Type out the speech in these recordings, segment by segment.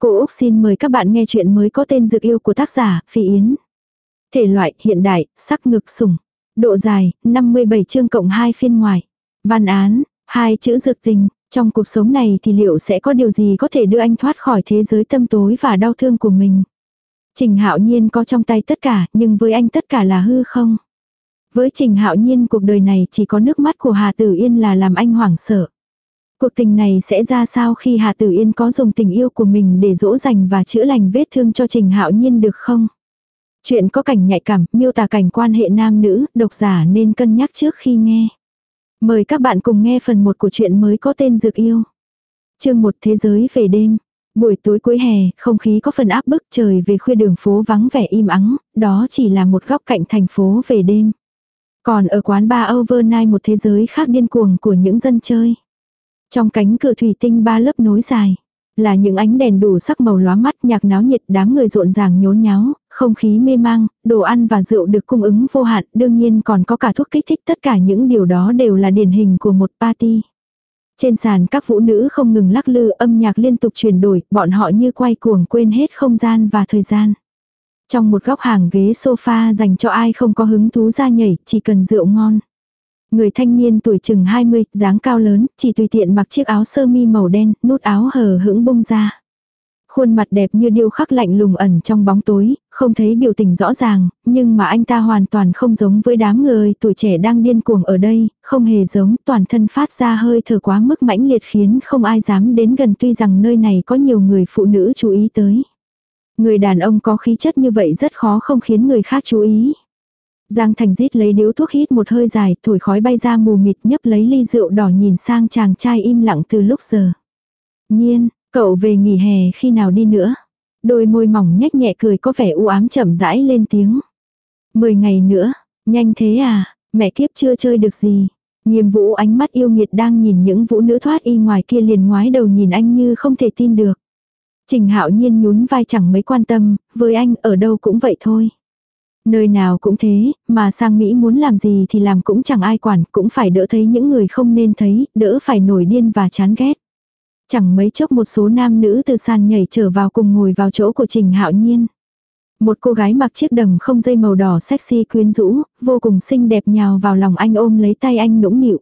Cô Úc xin mời các bạn nghe chuyện mới có tên Dược yêu của tác giả Phi Yến. Thể loại hiện đại, sắc ngực sủng. Độ dài, 57 chương cộng 2 phiên ngoài. Văn án, hai chữ dược tình. Trong cuộc sống này thì liệu sẽ có điều gì có thể đưa anh thoát khỏi thế giới tâm tối và đau thương của mình? Trình Hạo Nhiên có trong tay tất cả, nhưng với anh tất cả là hư không? Với Trình Hạo Nhiên cuộc đời này chỉ có nước mắt của Hà Tử Yên là làm anh hoảng sợ. Cuộc tình này sẽ ra sao khi Hà Tử Yên có dùng tình yêu của mình để dỗ dành và chữa lành vết thương cho Trình Hạo Nhiên được không? Chuyện có cảnh nhạy cảm, miêu tả cảnh quan hệ nam nữ, độc giả nên cân nhắc trước khi nghe. Mời các bạn cùng nghe phần 1 của chuyện mới có tên Dược Yêu. chương một Thế giới về đêm. Buổi tối cuối hè, không khí có phần áp bức trời về khuya đường phố vắng vẻ im ắng, đó chỉ là một góc cạnh thành phố về đêm. Còn ở quán bar overnight một thế giới khác điên cuồng của những dân chơi. Trong cánh cửa thủy tinh ba lớp nối dài, là những ánh đèn đủ sắc màu lóa mắt nhạc náo nhiệt đám người rộn ràng nhốn nháo, không khí mê mang, đồ ăn và rượu được cung ứng vô hạn, đương nhiên còn có cả thuốc kích thích tất cả những điều đó đều là điển hình của một party. Trên sàn các vũ nữ không ngừng lắc lư âm nhạc liên tục chuyển đổi, bọn họ như quay cuồng quên hết không gian và thời gian. Trong một góc hàng ghế sofa dành cho ai không có hứng thú ra nhảy, chỉ cần rượu ngon. Người thanh niên tuổi chừng 20, dáng cao lớn, chỉ tùy tiện mặc chiếc áo sơ mi màu đen, nút áo hờ hững bung ra. Khuôn mặt đẹp như điêu khắc lạnh lùng ẩn trong bóng tối, không thấy biểu tình rõ ràng, nhưng mà anh ta hoàn toàn không giống với đám người tuổi trẻ đang điên cuồng ở đây, không hề giống, toàn thân phát ra hơi thở quá mức mãnh liệt khiến không ai dám đến gần tuy rằng nơi này có nhiều người phụ nữ chú ý tới. Người đàn ông có khí chất như vậy rất khó không khiến người khác chú ý. Giang Thành rít lấy điếu thuốc hít một hơi dài, thổi khói bay ra mù mịt nhấp lấy ly rượu đỏ nhìn sang chàng trai im lặng từ lúc giờ. Nhiên, cậu về nghỉ hè khi nào đi nữa? Đôi môi mỏng nhếch nhẹ cười có vẻ u ám chậm rãi lên tiếng. Mười ngày nữa, nhanh thế à, mẹ kiếp chưa chơi được gì. Nghiêm vũ ánh mắt yêu nghiệt đang nhìn những vũ nữ thoát y ngoài kia liền ngoái đầu nhìn anh như không thể tin được. Trình hạo nhiên nhún vai chẳng mấy quan tâm, với anh ở đâu cũng vậy thôi. Nơi nào cũng thế, mà sang Mỹ muốn làm gì thì làm cũng chẳng ai quản, cũng phải đỡ thấy những người không nên thấy, đỡ phải nổi điên và chán ghét. Chẳng mấy chốc một số nam nữ từ sàn nhảy trở vào cùng ngồi vào chỗ của Trình Hạo Nhiên. Một cô gái mặc chiếc đầm không dây màu đỏ sexy quyến rũ, vô cùng xinh đẹp nhào vào lòng anh ôm lấy tay anh nũng nịu.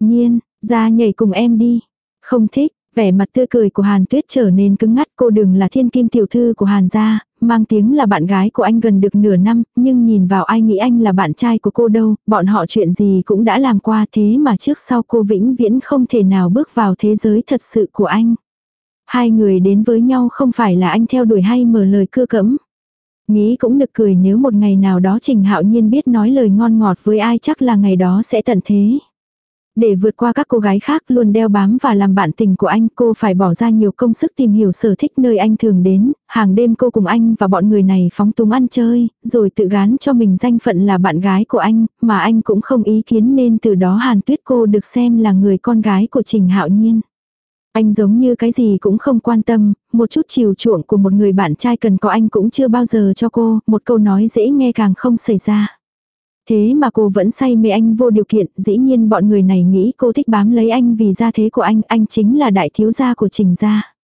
Nhiên, ra nhảy cùng em đi. Không thích, vẻ mặt tươi cười của Hàn Tuyết trở nên cứng ngắt cô đừng là thiên kim tiểu thư của Hàn gia, mang tiếng là bạn gái của anh gần được nửa năm, nhưng nhìn vào ai nghĩ anh là bạn trai của cô đâu, bọn họ chuyện gì cũng đã làm qua thế mà trước sau cô vĩnh viễn không thể nào bước vào thế giới thật sự của anh. Hai người đến với nhau không phải là anh theo đuổi hay mở lời cưa cẫm. Nghĩ cũng nực cười nếu một ngày nào đó Trình Hạo Nhiên biết nói lời ngon ngọt với ai chắc là ngày đó sẽ tận thế. Để vượt qua các cô gái khác luôn đeo bám và làm bạn tình của anh cô phải bỏ ra nhiều công sức tìm hiểu sở thích nơi anh thường đến, hàng đêm cô cùng anh và bọn người này phóng túng ăn chơi, rồi tự gán cho mình danh phận là bạn gái của anh, mà anh cũng không ý kiến nên từ đó Hàn Tuyết cô được xem là người con gái của Trình Hạo Nhiên. Anh giống như cái gì cũng không quan tâm, một chút chiều chuộng của một người bạn trai cần có anh cũng chưa bao giờ cho cô, một câu nói dễ nghe càng không xảy ra. Thế mà cô vẫn say mê anh vô điều kiện, dĩ nhiên bọn người này nghĩ cô thích bám lấy anh vì gia thế của anh, anh chính là đại thiếu gia của trình gia.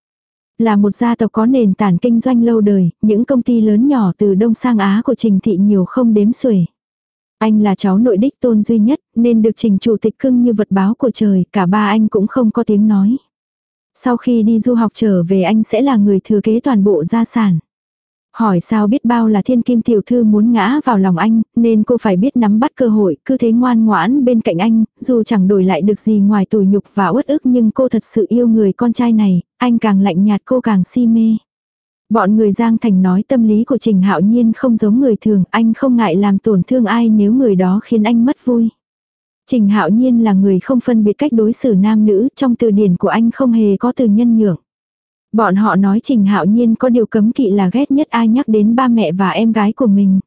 Là một gia tộc có nền tảng kinh doanh lâu đời, những công ty lớn nhỏ từ Đông sang Á của Trình Thị nhiều không đếm xuể. Anh là cháu nội đích tôn duy nhất, nên được Trình Chủ tịch cưng như vật báo của trời, cả ba anh cũng không có tiếng nói. Sau khi đi du học trở về anh sẽ là người thừa kế toàn bộ gia sản. Hỏi sao biết bao là thiên kim tiểu thư muốn ngã vào lòng anh, nên cô phải biết nắm bắt cơ hội, cứ thế ngoan ngoãn bên cạnh anh, dù chẳng đổi lại được gì ngoài tủi nhục và uất ức nhưng cô thật sự yêu người con trai này, anh càng lạnh nhạt cô càng si mê. Bọn người Giang Thành nói tâm lý của Trình Hạo Nhiên không giống người thường, anh không ngại làm tổn thương ai nếu người đó khiến anh mất vui. Trình Hạo Nhiên là người không phân biệt cách đối xử nam nữ, trong từ điển của anh không hề có từ nhân nhượng. Bọn họ nói Trình Hạo Nhiên có điều cấm kỵ là ghét nhất ai nhắc đến ba mẹ và em gái của mình.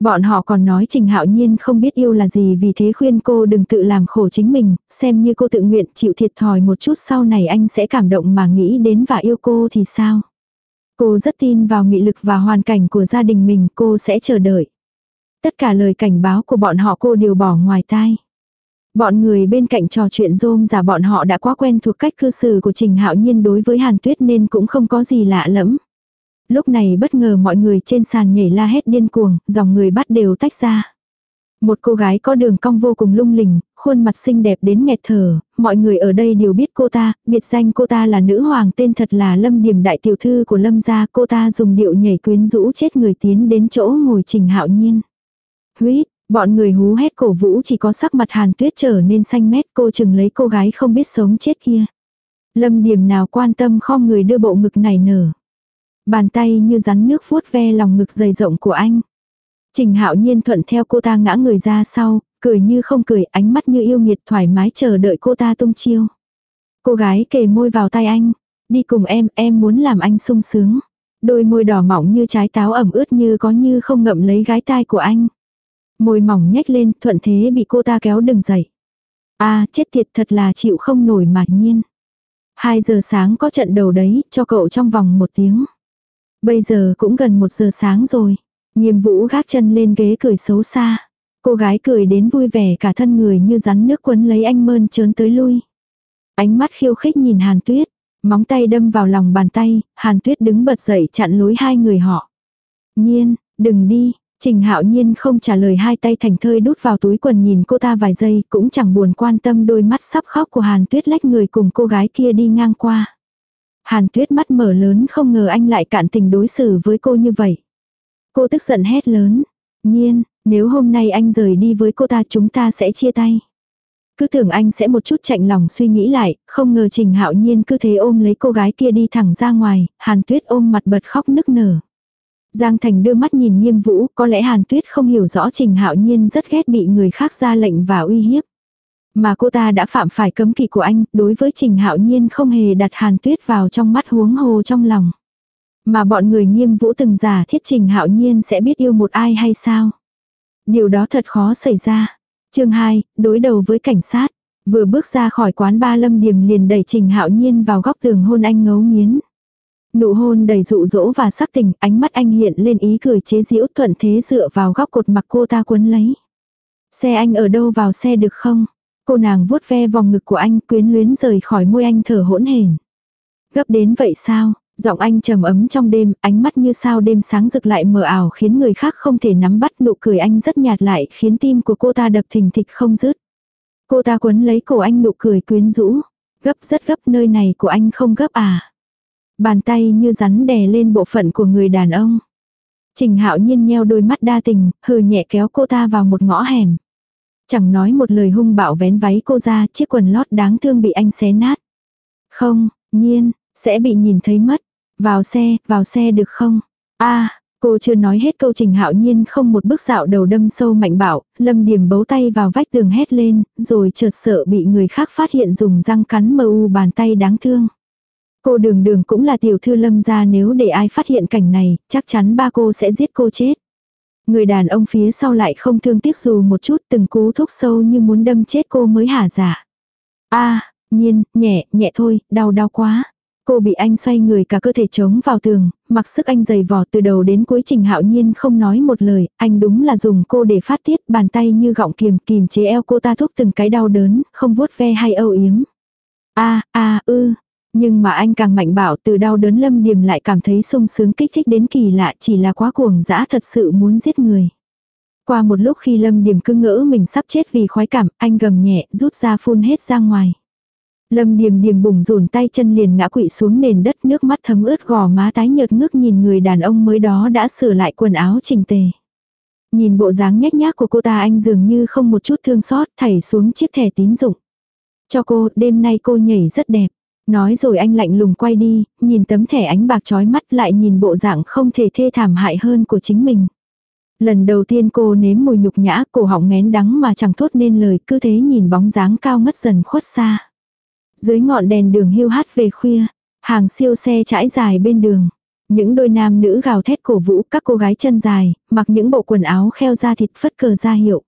Bọn họ còn nói Trình Hạo Nhiên không biết yêu là gì vì thế khuyên cô đừng tự làm khổ chính mình, xem như cô tự nguyện chịu thiệt thòi một chút sau này anh sẽ cảm động mà nghĩ đến và yêu cô thì sao. Cô rất tin vào nghị lực và hoàn cảnh của gia đình mình cô sẽ chờ đợi. Tất cả lời cảnh báo của bọn họ cô đều bỏ ngoài tai. Bọn người bên cạnh trò chuyện rôm giả bọn họ đã quá quen thuộc cách cư xử của Trình Hạo Nhiên đối với Hàn Tuyết nên cũng không có gì lạ lẫm. Lúc này bất ngờ mọi người trên sàn nhảy la hét điên cuồng, dòng người bắt đều tách ra. Một cô gái có đường cong vô cùng lung linh, khuôn mặt xinh đẹp đến nghẹt thở, mọi người ở đây đều biết cô ta, biệt danh cô ta là nữ hoàng tên thật là Lâm Điểm đại tiểu thư của Lâm gia, cô ta dùng điệu nhảy quyến rũ chết người tiến đến chỗ ngồi Trình Hạo Nhiên. Huyết, bọn người hú hét cổ vũ chỉ có sắc mặt Hàn Tuyết trở nên xanh mét, cô chừng lấy cô gái không biết sống chết kia. Lâm Điểm nào quan tâm kho người đưa bộ ngực này nở. Bàn tay như rắn nước vuốt ve lòng ngực dày rộng của anh. Trình hạo nhiên thuận theo cô ta ngã người ra sau, cười như không cười, ánh mắt như yêu nghiệt thoải mái chờ đợi cô ta tung chiêu. Cô gái kề môi vào tay anh, đi cùng em, em muốn làm anh sung sướng. Đôi môi đỏ mỏng như trái táo ẩm ướt như có như không ngậm lấy gái tai của anh. Môi mỏng nhếch lên, thuận thế bị cô ta kéo đừng dậy. a chết tiệt thật là chịu không nổi mà nhiên. Hai giờ sáng có trận đầu đấy, cho cậu trong vòng một tiếng. Bây giờ cũng gần một giờ sáng rồi. Nghiêm vũ gác chân lên ghế cười xấu xa. Cô gái cười đến vui vẻ cả thân người như rắn nước quấn lấy anh mơn trớn tới lui. Ánh mắt khiêu khích nhìn Hàn Tuyết. Móng tay đâm vào lòng bàn tay, Hàn Tuyết đứng bật dậy chặn lối hai người họ. Nhiên, đừng đi, Trình hạo nhiên không trả lời hai tay thành thơi đút vào túi quần nhìn cô ta vài giây cũng chẳng buồn quan tâm đôi mắt sắp khóc của Hàn Tuyết lách người cùng cô gái kia đi ngang qua. Hàn Tuyết mắt mở lớn không ngờ anh lại cạn tình đối xử với cô như vậy. Cô tức giận hét lớn. Nhiên, nếu hôm nay anh rời đi với cô ta chúng ta sẽ chia tay. Cứ tưởng anh sẽ một chút chạnh lòng suy nghĩ lại, không ngờ Trình Hạo Nhiên cứ thế ôm lấy cô gái kia đi thẳng ra ngoài, Hàn Tuyết ôm mặt bật khóc nức nở. Giang Thành đưa mắt nhìn Nghiêm Vũ, có lẽ Hàn Tuyết không hiểu rõ Trình Hạo Nhiên rất ghét bị người khác ra lệnh và uy hiếp. Mà cô ta đã phạm phải cấm kỵ của anh, đối với Trình Hạo Nhiên không hề đặt Hàn Tuyết vào trong mắt huống hồ trong lòng. Mà bọn người nghiêm vũ từng giả thiết trình hạo nhiên sẽ biết yêu một ai hay sao? Điều đó thật khó xảy ra. chương 2, đối đầu với cảnh sát. Vừa bước ra khỏi quán ba lâm điểm liền đẩy trình hạo nhiên vào góc tường hôn anh ngấu nghiến. Nụ hôn đầy dụ dỗ và sắc tình, ánh mắt anh hiện lên ý cười chế giễu thuận thế dựa vào góc cột mặc cô ta quấn lấy. Xe anh ở đâu vào xe được không? Cô nàng vuốt ve vòng ngực của anh quyến luyến rời khỏi môi anh thở hỗn hển. Gấp đến vậy sao? Giọng anh trầm ấm trong đêm, ánh mắt như sao đêm sáng rực lại mờ ảo khiến người khác không thể nắm bắt nụ cười anh rất nhạt lại khiến tim của cô ta đập thình thịch không dứt. Cô ta quấn lấy cổ anh nụ cười quyến rũ. Gấp rất gấp nơi này của anh không gấp à. Bàn tay như rắn đè lên bộ phận của người đàn ông. Trình hạo nhiên nheo đôi mắt đa tình, hừ nhẹ kéo cô ta vào một ngõ hẻm. Chẳng nói một lời hung bạo vén váy cô ra, chiếc quần lót đáng thương bị anh xé nát. Không, nhiên, sẽ bị nhìn thấy mất. Vào xe, vào xe được không? a cô chưa nói hết câu trình hạo nhiên không một bước dạo đầu đâm sâu mạnh bạo lâm điểm bấu tay vào vách tường hét lên, rồi chợt sợ bị người khác phát hiện dùng răng cắn mờ u bàn tay đáng thương. Cô đường đường cũng là tiểu thư lâm gia nếu để ai phát hiện cảnh này, chắc chắn ba cô sẽ giết cô chết. Người đàn ông phía sau lại không thương tiếc dù một chút từng cú thúc sâu như muốn đâm chết cô mới hả giả. a nhiên, nhẹ, nhẹ thôi, đau đau quá. Cô bị anh xoay người cả cơ thể chống vào tường, mặc sức anh giày vò từ đầu đến cuối trình hạo nhiên không nói một lời, anh đúng là dùng cô để phát tiết bàn tay như gọng kiềm kìm chế eo cô ta thúc từng cái đau đớn, không vuốt ve hay âu yếm. a a ư, nhưng mà anh càng mạnh bảo từ đau đớn lâm điềm lại cảm thấy sung sướng kích thích đến kỳ lạ chỉ là quá cuồng dã thật sự muốn giết người. Qua một lúc khi lâm điềm cứ ngỡ mình sắp chết vì khoái cảm, anh gầm nhẹ rút ra phun hết ra ngoài. Lâm điềm điềm bùng rùn tay chân liền ngã quỵ xuống nền đất nước mắt thấm ướt gò má tái nhợt ngước nhìn người đàn ông mới đó đã sửa lại quần áo chỉnh tề. Nhìn bộ dáng nhếch nhác của cô ta anh dường như không một chút thương xót thảy xuống chiếc thẻ tín dụng. Cho cô, đêm nay cô nhảy rất đẹp. Nói rồi anh lạnh lùng quay đi, nhìn tấm thẻ ánh bạc trói mắt lại nhìn bộ dạng không thể thê thảm hại hơn của chính mình. Lần đầu tiên cô nếm mùi nhục nhã, cổ họng ngén đắng mà chẳng thốt nên lời, cứ thế nhìn bóng dáng cao ngất dần khuất xa. Dưới ngọn đèn đường hưu hát về khuya, hàng siêu xe trải dài bên đường. Những đôi nam nữ gào thét cổ vũ các cô gái chân dài, mặc những bộ quần áo kheo da thịt phất cờ ra hiệu.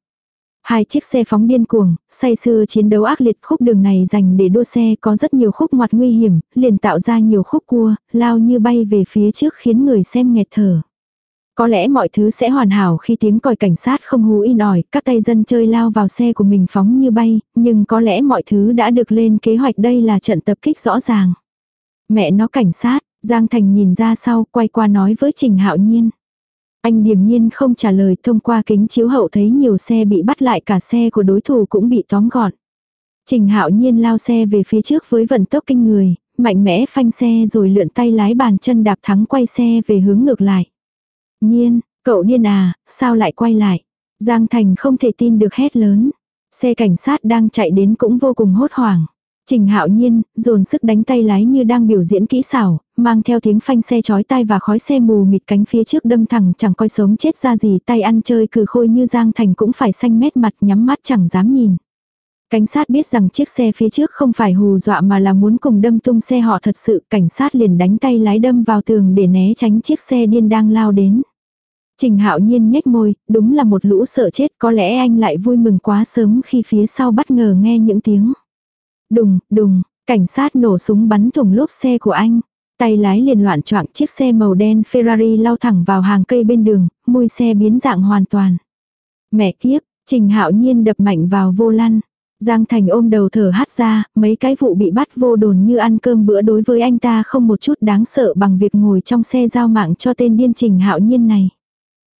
Hai chiếc xe phóng điên cuồng, say sưa chiến đấu ác liệt khúc đường này dành để đua xe có rất nhiều khúc ngoặt nguy hiểm, liền tạo ra nhiều khúc cua, lao như bay về phía trước khiến người xem nghẹt thở. Có lẽ mọi thứ sẽ hoàn hảo khi tiếng còi cảnh sát không hú in ỏi, các tay dân chơi lao vào xe của mình phóng như bay, nhưng có lẽ mọi thứ đã được lên kế hoạch đây là trận tập kích rõ ràng. Mẹ nó cảnh sát, Giang Thành nhìn ra sau, quay qua nói với Trình Hạo Nhiên. Anh điềm nhiên không trả lời thông qua kính chiếu hậu thấy nhiều xe bị bắt lại cả xe của đối thủ cũng bị tóm gọn. Trình Hạo Nhiên lao xe về phía trước với vận tốc kinh người, mạnh mẽ phanh xe rồi lượn tay lái bàn chân đạp thắng quay xe về hướng ngược lại. Nhiên, cậu điên à, sao lại quay lại? Giang Thành không thể tin được hét lớn. Xe cảnh sát đang chạy đến cũng vô cùng hốt hoảng. Trình hạo nhiên, dồn sức đánh tay lái như đang biểu diễn kỹ xảo, mang theo tiếng phanh xe chói tai và khói xe mù mịt cánh phía trước đâm thẳng chẳng coi sống chết ra gì tay ăn chơi cừ khôi như Giang Thành cũng phải xanh mét mặt nhắm mắt chẳng dám nhìn. Cảnh sát biết rằng chiếc xe phía trước không phải hù dọa mà là muốn cùng đâm tung xe họ thật sự, cảnh sát liền đánh tay lái đâm vào tường để né tránh chiếc xe điên đang lao đến. Trình hạo nhiên nhếch môi, đúng là một lũ sợ chết, có lẽ anh lại vui mừng quá sớm khi phía sau bất ngờ nghe những tiếng. Đùng, đùng, cảnh sát nổ súng bắn thủng lốp xe của anh. Tay lái liền loạn choạng chiếc xe màu đen Ferrari lao thẳng vào hàng cây bên đường, môi xe biến dạng hoàn toàn. Mẹ kiếp, Trình Hạo Nhiên đập mạnh vào vô lăn. Giang Thành ôm đầu thở hắt ra, mấy cái vụ bị bắt vô đồn như ăn cơm bữa đối với anh ta không một chút đáng sợ bằng việc ngồi trong xe giao mạng cho tên điên Trình Hạo Nhiên này.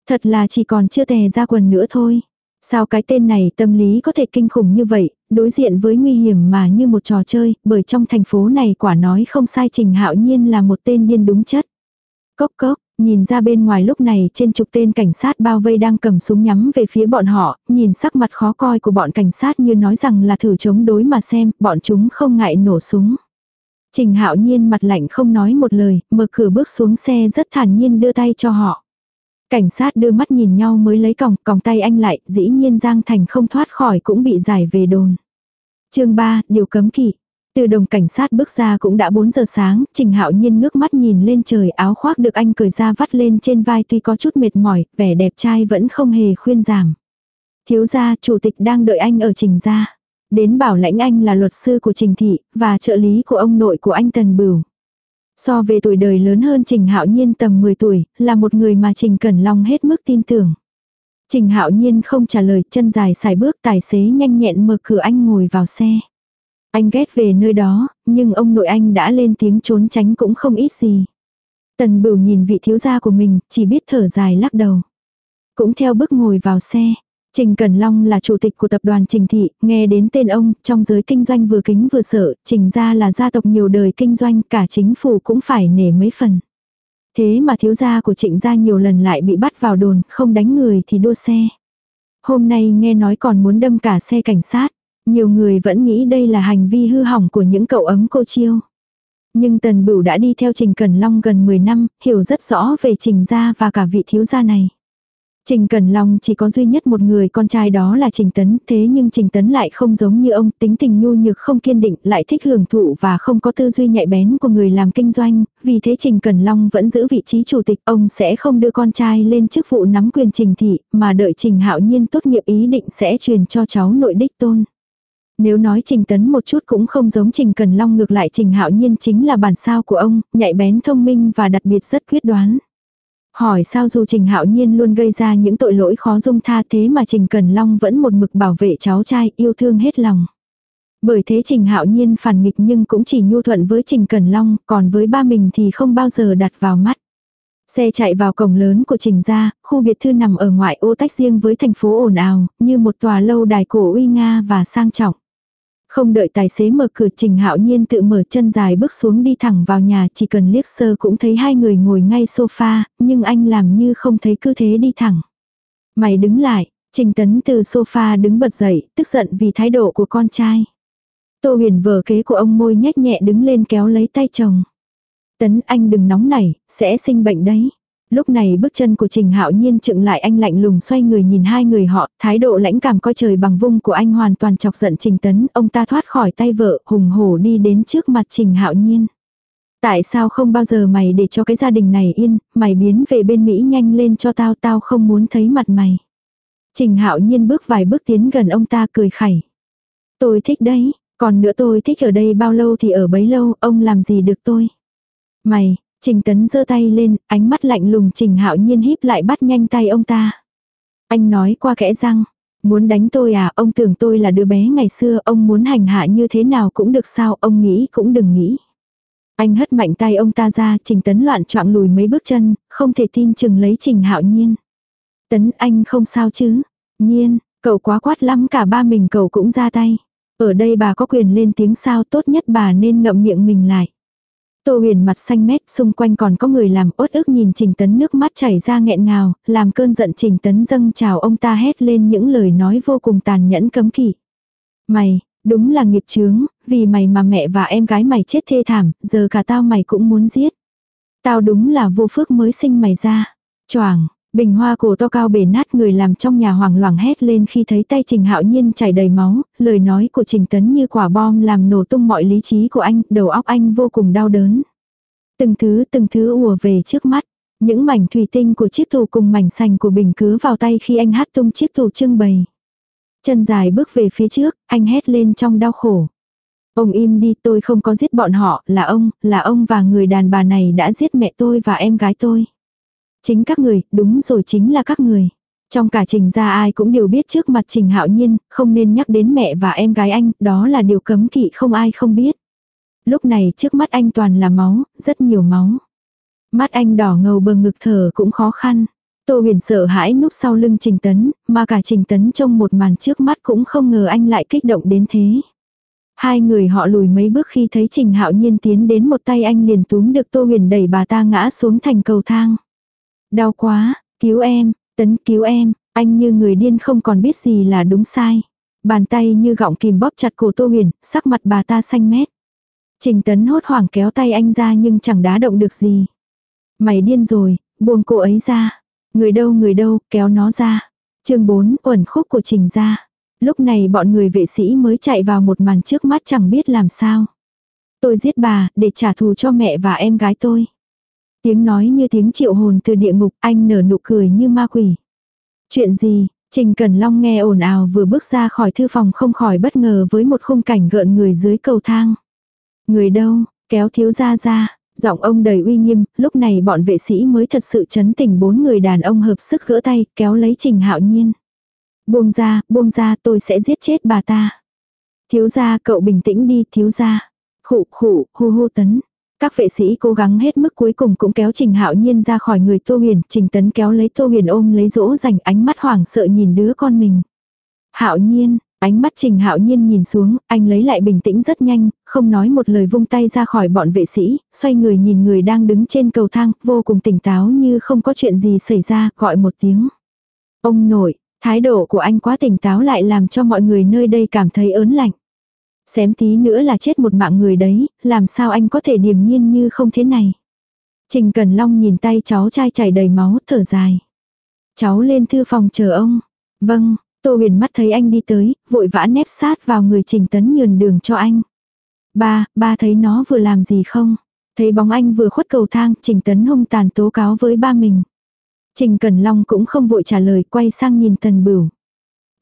Thật là chỉ còn chưa tè ra quần nữa thôi. Sao cái tên này tâm lý có thể kinh khủng như vậy, đối diện với nguy hiểm mà như một trò chơi, bởi trong thành phố này quả nói không sai Trình Hạo Nhiên là một tên điên đúng chất. Cốc cốc, nhìn ra bên ngoài lúc này trên chục tên cảnh sát bao vây đang cầm súng nhắm về phía bọn họ, nhìn sắc mặt khó coi của bọn cảnh sát như nói rằng là thử chống đối mà xem, bọn chúng không ngại nổ súng. Trình Hạo Nhiên mặt lạnh không nói một lời, mở cửa bước xuống xe rất thản nhiên đưa tay cho họ. Cảnh sát đưa mắt nhìn nhau mới lấy còng, còng tay anh lại, dĩ nhiên Giang Thành không thoát khỏi cũng bị giải về đồn. chương 3, điều cấm kỵ. Từ đồng cảnh sát bước ra cũng đã 4 giờ sáng, Trình Hạo Nhiên ngước mắt nhìn lên trời áo khoác được anh cởi ra vắt lên trên vai tuy có chút mệt mỏi, vẻ đẹp trai vẫn không hề khuyên giảm. Thiếu gia, chủ tịch đang đợi anh ở Trình gia. Đến bảo lãnh anh là luật sư của Trình Thị, và trợ lý của ông nội của anh Tần Bửu. So về tuổi đời lớn hơn Trình Hạo Nhiên tầm 10 tuổi, là một người mà Trình Cẩn Long hết mức tin tưởng. Trình Hạo Nhiên không trả lời, chân dài xài bước tài xế nhanh nhẹn mở cửa anh ngồi vào xe. Anh ghét về nơi đó, nhưng ông nội anh đã lên tiếng trốn tránh cũng không ít gì. Tần Bửu nhìn vị thiếu gia của mình, chỉ biết thở dài lắc đầu. Cũng theo bước ngồi vào xe. Trình Cẩn Long là chủ tịch của tập đoàn Trình Thị, nghe đến tên ông, trong giới kinh doanh vừa kính vừa sợ, Trình gia là gia tộc nhiều đời kinh doanh, cả chính phủ cũng phải nể mấy phần. Thế mà thiếu gia của trịnh gia nhiều lần lại bị bắt vào đồn, không đánh người thì đua xe. Hôm nay nghe nói còn muốn đâm cả xe cảnh sát. Nhiều người vẫn nghĩ đây là hành vi hư hỏng của những cậu ấm cô chiêu. Nhưng Tần Bửu đã đi theo Trình Cẩn Long gần 10 năm, hiểu rất rõ về Trình gia và cả vị thiếu gia này. Trình Cần Long chỉ có duy nhất một người con trai đó là Trình Tấn, thế nhưng Trình Tấn lại không giống như ông, tính tình nhu nhược không kiên định, lại thích hưởng thụ và không có tư duy nhạy bén của người làm kinh doanh, vì thế Trình Cần Long vẫn giữ vị trí chủ tịch, ông sẽ không đưa con trai lên chức vụ nắm quyền Trình Thị, mà đợi Trình Hạo Nhiên tốt nghiệp ý định sẽ truyền cho cháu nội đích tôn. Nếu nói Trình Tấn một chút cũng không giống Trình Cần Long ngược lại Trình Hạo Nhiên chính là bản sao của ông, nhạy bén thông minh và đặc biệt rất quyết đoán. Hỏi sao dù Trình Hạo Nhiên luôn gây ra những tội lỗi khó dung tha thế mà Trình Cần Long vẫn một mực bảo vệ cháu trai yêu thương hết lòng. Bởi thế Trình Hạo Nhiên phản nghịch nhưng cũng chỉ nhu thuận với Trình Cần Long, còn với ba mình thì không bao giờ đặt vào mắt. Xe chạy vào cổng lớn của Trình gia, khu biệt thư nằm ở ngoại ô tách riêng với thành phố ồn ào, như một tòa lâu đài cổ uy nga và sang trọng. Không đợi tài xế mở cửa Trình Hạo Nhiên tự mở chân dài bước xuống đi thẳng vào nhà chỉ cần liếc sơ cũng thấy hai người ngồi ngay sofa, nhưng anh làm như không thấy cứ thế đi thẳng. Mày đứng lại, Trình Tấn từ sofa đứng bật dậy, tức giận vì thái độ của con trai. Tô huyền vờ kế của ông môi nhếch nhẹ đứng lên kéo lấy tay chồng. Tấn anh đừng nóng nảy, sẽ sinh bệnh đấy. Lúc này bước chân của Trình Hạo Nhiên chựng lại anh lạnh lùng xoay người nhìn hai người họ, thái độ lãnh cảm coi trời bằng vung của anh hoàn toàn chọc giận Trình Tấn, ông ta thoát khỏi tay vợ, hùng hổ đi đến trước mặt Trình Hạo Nhiên. Tại sao không bao giờ mày để cho cái gia đình này yên, mày biến về bên Mỹ nhanh lên cho tao, tao không muốn thấy mặt mày. Trình Hạo Nhiên bước vài bước tiến gần ông ta cười khẩy. Tôi thích đấy, còn nữa tôi thích ở đây bao lâu thì ở bấy lâu, ông làm gì được tôi. Mày, Trình Tấn giơ tay lên, ánh mắt lạnh lùng Trình Hạo Nhiên híp lại bắt nhanh tay ông ta. Anh nói qua kẽ răng, muốn đánh tôi à, ông tưởng tôi là đứa bé ngày xưa, ông muốn hành hạ như thế nào cũng được sao, ông nghĩ cũng đừng nghĩ. Anh hất mạnh tay ông ta ra, Trình Tấn loạn choạng lùi mấy bước chân, không thể tin chừng lấy Trình Hạo Nhiên. Tấn anh không sao chứ? Nhiên, cậu quá quát lắm cả ba mình cậu cũng ra tay. Ở đây bà có quyền lên tiếng sao tốt nhất bà nên ngậm miệng mình lại. Tô huyền mặt xanh mét, xung quanh còn có người làm ốt ức nhìn Trình Tấn nước mắt chảy ra nghẹn ngào, làm cơn giận Trình Tấn dâng chào ông ta hét lên những lời nói vô cùng tàn nhẫn cấm kỵ. Mày, đúng là nghiệp chướng, vì mày mà mẹ và em gái mày chết thê thảm, giờ cả tao mày cũng muốn giết. Tao đúng là vô phước mới sinh mày ra. Choảng, Bình hoa cổ to cao bể nát người làm trong nhà hoàng loảng hét lên khi thấy tay Trình Hạo Nhiên chảy đầy máu, lời nói của Trình Tấn như quả bom làm nổ tung mọi lý trí của anh, đầu óc anh vô cùng đau đớn. Từng thứ từng thứ ùa về trước mắt, những mảnh thủy tinh của chiếc tủ cùng mảnh sành của bình cứ vào tay khi anh hát tung chiếc tủ trưng bày. Chân dài bước về phía trước, anh hét lên trong đau khổ. Ông im đi tôi không có giết bọn họ, là ông, là ông và người đàn bà này đã giết mẹ tôi và em gái tôi. Chính các người, đúng rồi chính là các người. Trong cả trình ra ai cũng đều biết trước mặt trình hạo nhiên, không nên nhắc đến mẹ và em gái anh, đó là điều cấm kỵ không ai không biết. Lúc này trước mắt anh toàn là máu, rất nhiều máu. Mắt anh đỏ ngầu bờ ngực thở cũng khó khăn. Tô huyền sợ hãi núp sau lưng Trình Tấn, mà cả Trình Tấn trong một màn trước mắt cũng không ngờ anh lại kích động đến thế. Hai người họ lùi mấy bước khi thấy Trình Hạo Nhiên tiến đến một tay anh liền túm được Tô huyền đẩy bà ta ngã xuống thành cầu thang. Đau quá, cứu em, tấn cứu em, anh như người điên không còn biết gì là đúng sai. Bàn tay như gọng kìm bóp chặt cổ Tô Huyền, sắc mặt bà ta xanh mét. Trình tấn hốt hoảng kéo tay anh ra nhưng chẳng đá động được gì. Mày điên rồi, buông cô ấy ra. Người đâu người đâu, kéo nó ra. chương 4, uẩn khúc của trình ra. Lúc này bọn người vệ sĩ mới chạy vào một màn trước mắt chẳng biết làm sao. Tôi giết bà, để trả thù cho mẹ và em gái tôi. Tiếng nói như tiếng triệu hồn từ địa ngục, anh nở nụ cười như ma quỷ. Chuyện gì? Trình cần Long nghe ồn ào vừa bước ra khỏi thư phòng không khỏi bất ngờ với một khung cảnh gợn người dưới cầu thang. Người đâu, kéo thiếu ra ra, giọng ông đầy uy nghiêm, lúc này bọn vệ sĩ mới thật sự chấn tỉnh bốn người đàn ông hợp sức gỡ tay, kéo lấy Trình Hạo Nhiên. Buông ra, buông ra tôi sẽ giết chết bà ta. Thiếu gia cậu bình tĩnh đi, thiếu gia. Khụ khụ, hô hô tấn. Các vệ sĩ cố gắng hết mức cuối cùng cũng kéo Trình Hạo Nhiên ra khỏi người Tô Huyền, Trình Tấn kéo lấy Tô Huyền ôm lấy dỗ dành ánh mắt hoảng sợ nhìn đứa con mình. Hạo Nhiên, ánh mắt Trình Hạo Nhiên nhìn xuống, anh lấy lại bình tĩnh rất nhanh, không nói một lời vung tay ra khỏi bọn vệ sĩ, xoay người nhìn người đang đứng trên cầu thang, vô cùng tỉnh táo như không có chuyện gì xảy ra, gọi một tiếng. Ông nội, thái độ của anh quá tỉnh táo lại làm cho mọi người nơi đây cảm thấy ớn lạnh. Xém tí nữa là chết một mạng người đấy, làm sao anh có thể điềm nhiên như không thế này. Trình Cần Long nhìn tay cháu trai chảy đầy máu, thở dài. Cháu lên thư phòng chờ ông. Vâng, Tô huyền mắt thấy anh đi tới, vội vã nép sát vào người Trình Tấn nhường đường cho anh. Ba, ba thấy nó vừa làm gì không? Thấy bóng anh vừa khuất cầu thang, Trình Tấn hung tàn tố cáo với ba mình. Trình Cần Long cũng không vội trả lời, quay sang nhìn Tần Bửu.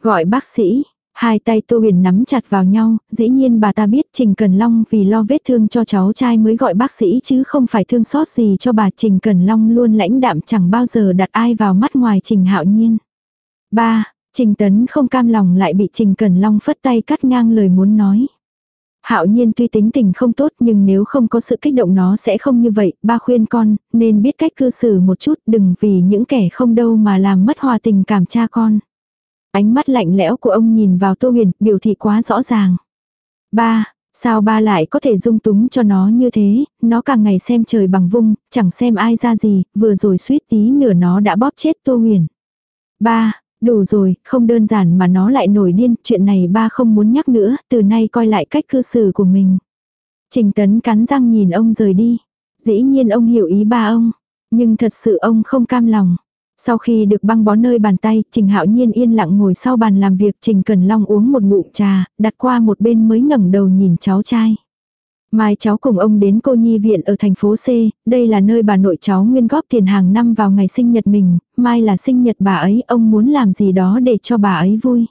Gọi bác sĩ, Hai tay Tô Huyền nắm chặt vào nhau, dĩ nhiên bà ta biết Trình Cần Long vì lo vết thương cho cháu trai mới gọi bác sĩ chứ không phải thương xót gì cho bà Trình Cần Long luôn lãnh đạm chẳng bao giờ đặt ai vào mắt ngoài Trình Hạo Nhiên. Ba, Trình Tấn không cam lòng lại bị Trình Cần Long phất tay cắt ngang lời muốn nói. Hạo nhiên tuy tính tình không tốt nhưng nếu không có sự kích động nó sẽ không như vậy, ba khuyên con, nên biết cách cư xử một chút đừng vì những kẻ không đâu mà làm mất hòa tình cảm cha con. Ánh mắt lạnh lẽo của ông nhìn vào Tô Huyền, biểu thị quá rõ ràng. Ba, sao ba lại có thể dung túng cho nó như thế, nó càng ngày xem trời bằng vung, chẳng xem ai ra gì, vừa rồi suýt tí nửa nó đã bóp chết Tô Huyền. Ba, đủ rồi, không đơn giản mà nó lại nổi điên, chuyện này ba không muốn nhắc nữa, từ nay coi lại cách cư xử của mình. Trình Tấn cắn răng nhìn ông rời đi. Dĩ nhiên ông hiểu ý ba ông, nhưng thật sự ông không cam lòng. Sau khi được băng bó nơi bàn tay, Trình Hạo Nhiên yên lặng ngồi sau bàn làm việc, Trình Cần Long uống một ngụm trà, đặt qua một bên mới ngẩng đầu nhìn cháu trai. Mai cháu cùng ông đến cô nhi viện ở thành phố C, đây là nơi bà nội cháu nguyên góp tiền hàng năm vào ngày sinh nhật mình, mai là sinh nhật bà ấy, ông muốn làm gì đó để cho bà ấy vui.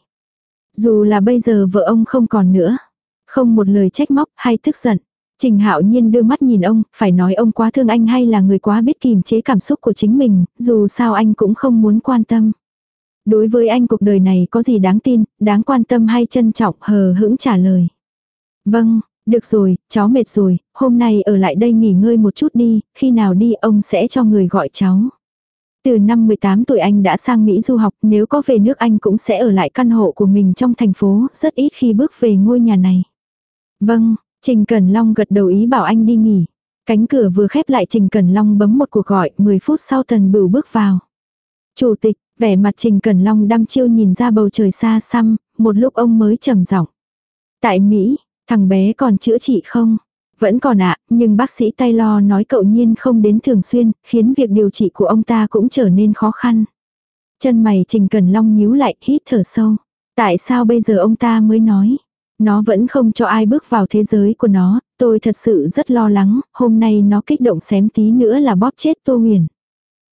Dù là bây giờ vợ ông không còn nữa, không một lời trách móc hay tức giận. Trình Hạo Nhiên đưa mắt nhìn ông, phải nói ông quá thương anh hay là người quá biết kìm chế cảm xúc của chính mình, dù sao anh cũng không muốn quan tâm. Đối với anh cuộc đời này có gì đáng tin, đáng quan tâm hay trân trọng hờ hững trả lời. Vâng, được rồi, cháu mệt rồi, hôm nay ở lại đây nghỉ ngơi một chút đi, khi nào đi ông sẽ cho người gọi cháu. Từ năm 18 tuổi anh đã sang Mỹ du học, nếu có về nước anh cũng sẽ ở lại căn hộ của mình trong thành phố, rất ít khi bước về ngôi nhà này. Vâng, Trình Cẩn Long gật đầu ý bảo anh đi nghỉ. Cánh cửa vừa khép lại Trình Cẩn Long bấm một cuộc gọi, 10 phút sau Tần Bửu bước vào. Chủ tịch, vẻ mặt Trình Cẩn Long đăm chiêu nhìn ra bầu trời xa xăm, một lúc ông mới trầm giọng. Tại Mỹ, thằng bé còn chữa trị không? Vẫn còn ạ, nhưng bác sĩ Taylor nói cậu nhiên không đến thường xuyên, khiến việc điều trị của ông ta cũng trở nên khó khăn. Chân mày Trình Cẩn Long nhíu lại, hít thở sâu. Tại sao bây giờ ông ta mới nói? Nó vẫn không cho ai bước vào thế giới của nó, tôi thật sự rất lo lắng, hôm nay nó kích động xém tí nữa là bóp chết Tô Huyền.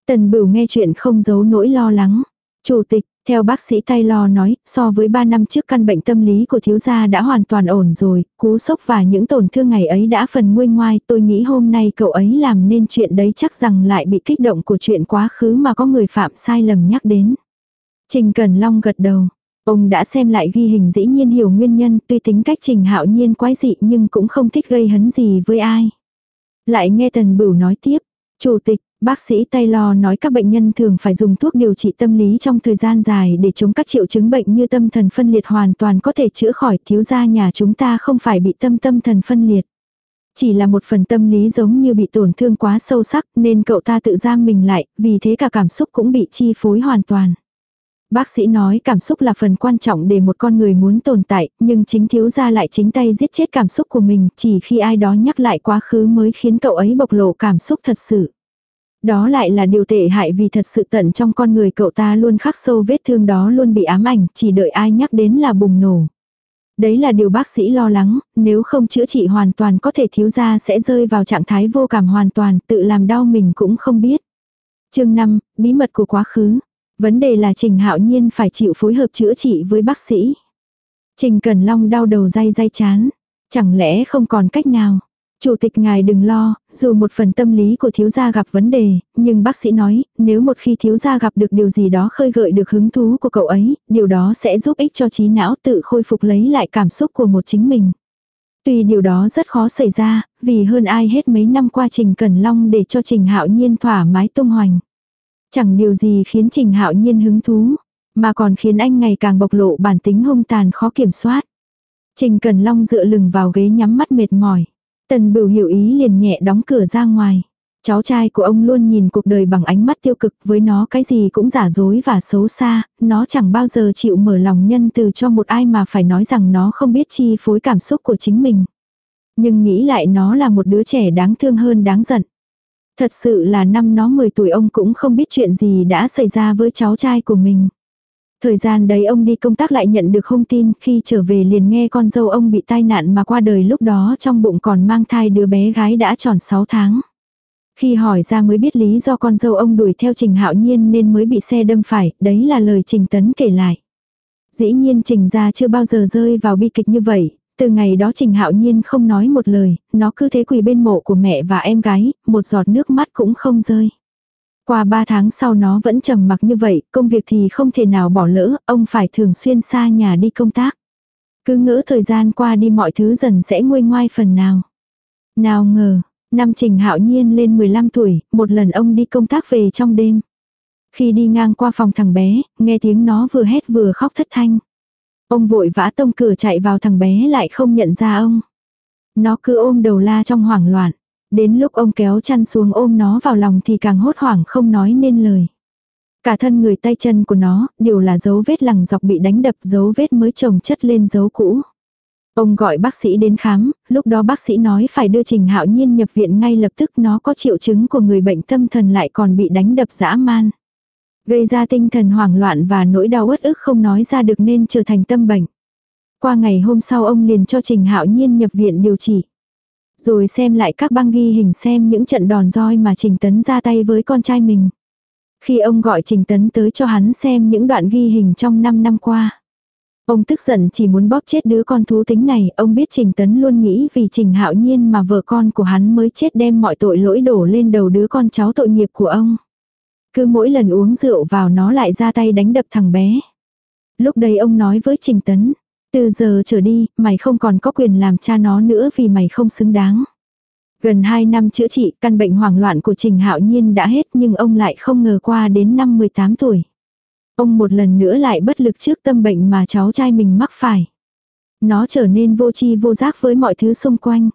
Tần Bửu nghe chuyện không giấu nỗi lo lắng. Chủ tịch, theo bác sĩ Taylor nói, so với 3 năm trước căn bệnh tâm lý của thiếu gia đã hoàn toàn ổn rồi, cú sốc và những tổn thương ngày ấy đã phần nguôi ngoai, tôi nghĩ hôm nay cậu ấy làm nên chuyện đấy chắc rằng lại bị kích động của chuyện quá khứ mà có người phạm sai lầm nhắc đến. Trình Cần Long gật đầu. Ông đã xem lại ghi hình dĩ nhiên hiểu nguyên nhân, tuy tính cách Trình Hạo Nhiên quái dị nhưng cũng không thích gây hấn gì với ai. Lại nghe Tần Bửu nói tiếp, Chủ tịch, Bác sĩ Taylor nói các bệnh nhân thường phải dùng thuốc điều trị tâm lý trong thời gian dài để chống các triệu chứng bệnh như tâm thần phân liệt hoàn toàn có thể chữa khỏi thiếu gia nhà chúng ta không phải bị tâm tâm thần phân liệt. Chỉ là một phần tâm lý giống như bị tổn thương quá sâu sắc nên cậu ta tự giam mình lại, vì thế cả cảm xúc cũng bị chi phối hoàn toàn. Bác sĩ nói cảm xúc là phần quan trọng để một con người muốn tồn tại, nhưng chính thiếu gia lại chính tay giết chết cảm xúc của mình, chỉ khi ai đó nhắc lại quá khứ mới khiến cậu ấy bộc lộ cảm xúc thật sự. Đó lại là điều tệ hại vì thật sự tận trong con người cậu ta luôn khắc sâu vết thương đó luôn bị ám ảnh, chỉ đợi ai nhắc đến là bùng nổ. Đấy là điều bác sĩ lo lắng, nếu không chữa trị hoàn toàn có thể thiếu gia sẽ rơi vào trạng thái vô cảm hoàn toàn, tự làm đau mình cũng không biết. chương 5, bí mật của quá khứ. Vấn đề là Trình Hạo Nhiên phải chịu phối hợp chữa trị với bác sĩ. Trình Cần Long đau đầu day day chán. Chẳng lẽ không còn cách nào. Chủ tịch ngài đừng lo, dù một phần tâm lý của thiếu gia gặp vấn đề, nhưng bác sĩ nói, nếu một khi thiếu gia gặp được điều gì đó khơi gợi được hứng thú của cậu ấy, điều đó sẽ giúp ích cho trí não tự khôi phục lấy lại cảm xúc của một chính mình. Tuy điều đó rất khó xảy ra, vì hơn ai hết mấy năm qua Trình Cẩn Long để cho Trình Hạo Nhiên thỏa mái tung hoành. Chẳng điều gì khiến Trình Hạo Nhiên hứng thú, mà còn khiến anh ngày càng bộc lộ bản tính hung tàn khó kiểm soát. Trình Cẩn Long dựa lưng vào ghế nhắm mắt mệt mỏi. Tần bửu hiểu ý liền nhẹ đóng cửa ra ngoài. Cháu trai của ông luôn nhìn cuộc đời bằng ánh mắt tiêu cực với nó cái gì cũng giả dối và xấu xa, nó chẳng bao giờ chịu mở lòng nhân từ cho một ai mà phải nói rằng nó không biết chi phối cảm xúc của chính mình. Nhưng nghĩ lại nó là một đứa trẻ đáng thương hơn đáng giận. Thật sự là năm nó 10 tuổi ông cũng không biết chuyện gì đã xảy ra với cháu trai của mình. Thời gian đấy ông đi công tác lại nhận được thông tin, khi trở về liền nghe con dâu ông bị tai nạn mà qua đời lúc đó trong bụng còn mang thai đứa bé gái đã tròn 6 tháng. Khi hỏi ra mới biết lý do con dâu ông đuổi theo Trình Hạo Nhiên nên mới bị xe đâm phải, đấy là lời Trình Tấn kể lại. Dĩ nhiên Trình gia chưa bao giờ rơi vào bi kịch như vậy, từ ngày đó Trình Hạo Nhiên không nói một lời, nó cứ thế quỳ bên mộ của mẹ và em gái, một giọt nước mắt cũng không rơi. Qua ba tháng sau nó vẫn trầm mặc như vậy, công việc thì không thể nào bỏ lỡ, ông phải thường xuyên xa nhà đi công tác. Cứ ngỡ thời gian qua đi mọi thứ dần sẽ nguôi ngoai phần nào. Nào ngờ, năm Trình Hạo Nhiên lên 15 tuổi, một lần ông đi công tác về trong đêm. Khi đi ngang qua phòng thằng bé, nghe tiếng nó vừa hét vừa khóc thất thanh. Ông vội vã tông cửa chạy vào thằng bé lại không nhận ra ông. Nó cứ ôm đầu la trong hoảng loạn. Đến lúc ông kéo chăn xuống ôm nó vào lòng thì càng hốt hoảng không nói nên lời. Cả thân người tay chân của nó đều là dấu vết lằng dọc bị đánh đập dấu vết mới chồng chất lên dấu cũ. Ông gọi bác sĩ đến khám, lúc đó bác sĩ nói phải đưa Trình Hạo Nhiên nhập viện ngay lập tức nó có triệu chứng của người bệnh tâm thần lại còn bị đánh đập dã man. Gây ra tinh thần hoảng loạn và nỗi đau uất ức không nói ra được nên trở thành tâm bệnh. Qua ngày hôm sau ông liền cho Trình Hạo Nhiên nhập viện điều trị. Rồi xem lại các băng ghi hình xem những trận đòn roi mà Trình Tấn ra tay với con trai mình. Khi ông gọi Trình Tấn tới cho hắn xem những đoạn ghi hình trong 5 năm qua. Ông tức giận chỉ muốn bóp chết đứa con thú tính này, ông biết Trình Tấn luôn nghĩ vì Trình Hạo Nhiên mà vợ con của hắn mới chết đem mọi tội lỗi đổ lên đầu đứa con cháu tội nghiệp của ông. Cứ mỗi lần uống rượu vào nó lại ra tay đánh đập thằng bé. Lúc đấy ông nói với Trình Tấn, từ giờ trở đi, mày không còn có quyền làm cha nó nữa vì mày không xứng đáng. Gần 2 năm chữa trị, căn bệnh hoảng loạn của Trình Hạo Nhiên đã hết nhưng ông lại không ngờ qua đến năm 18 tuổi. Ông một lần nữa lại bất lực trước tâm bệnh mà cháu trai mình mắc phải. Nó trở nên vô tri vô giác với mọi thứ xung quanh.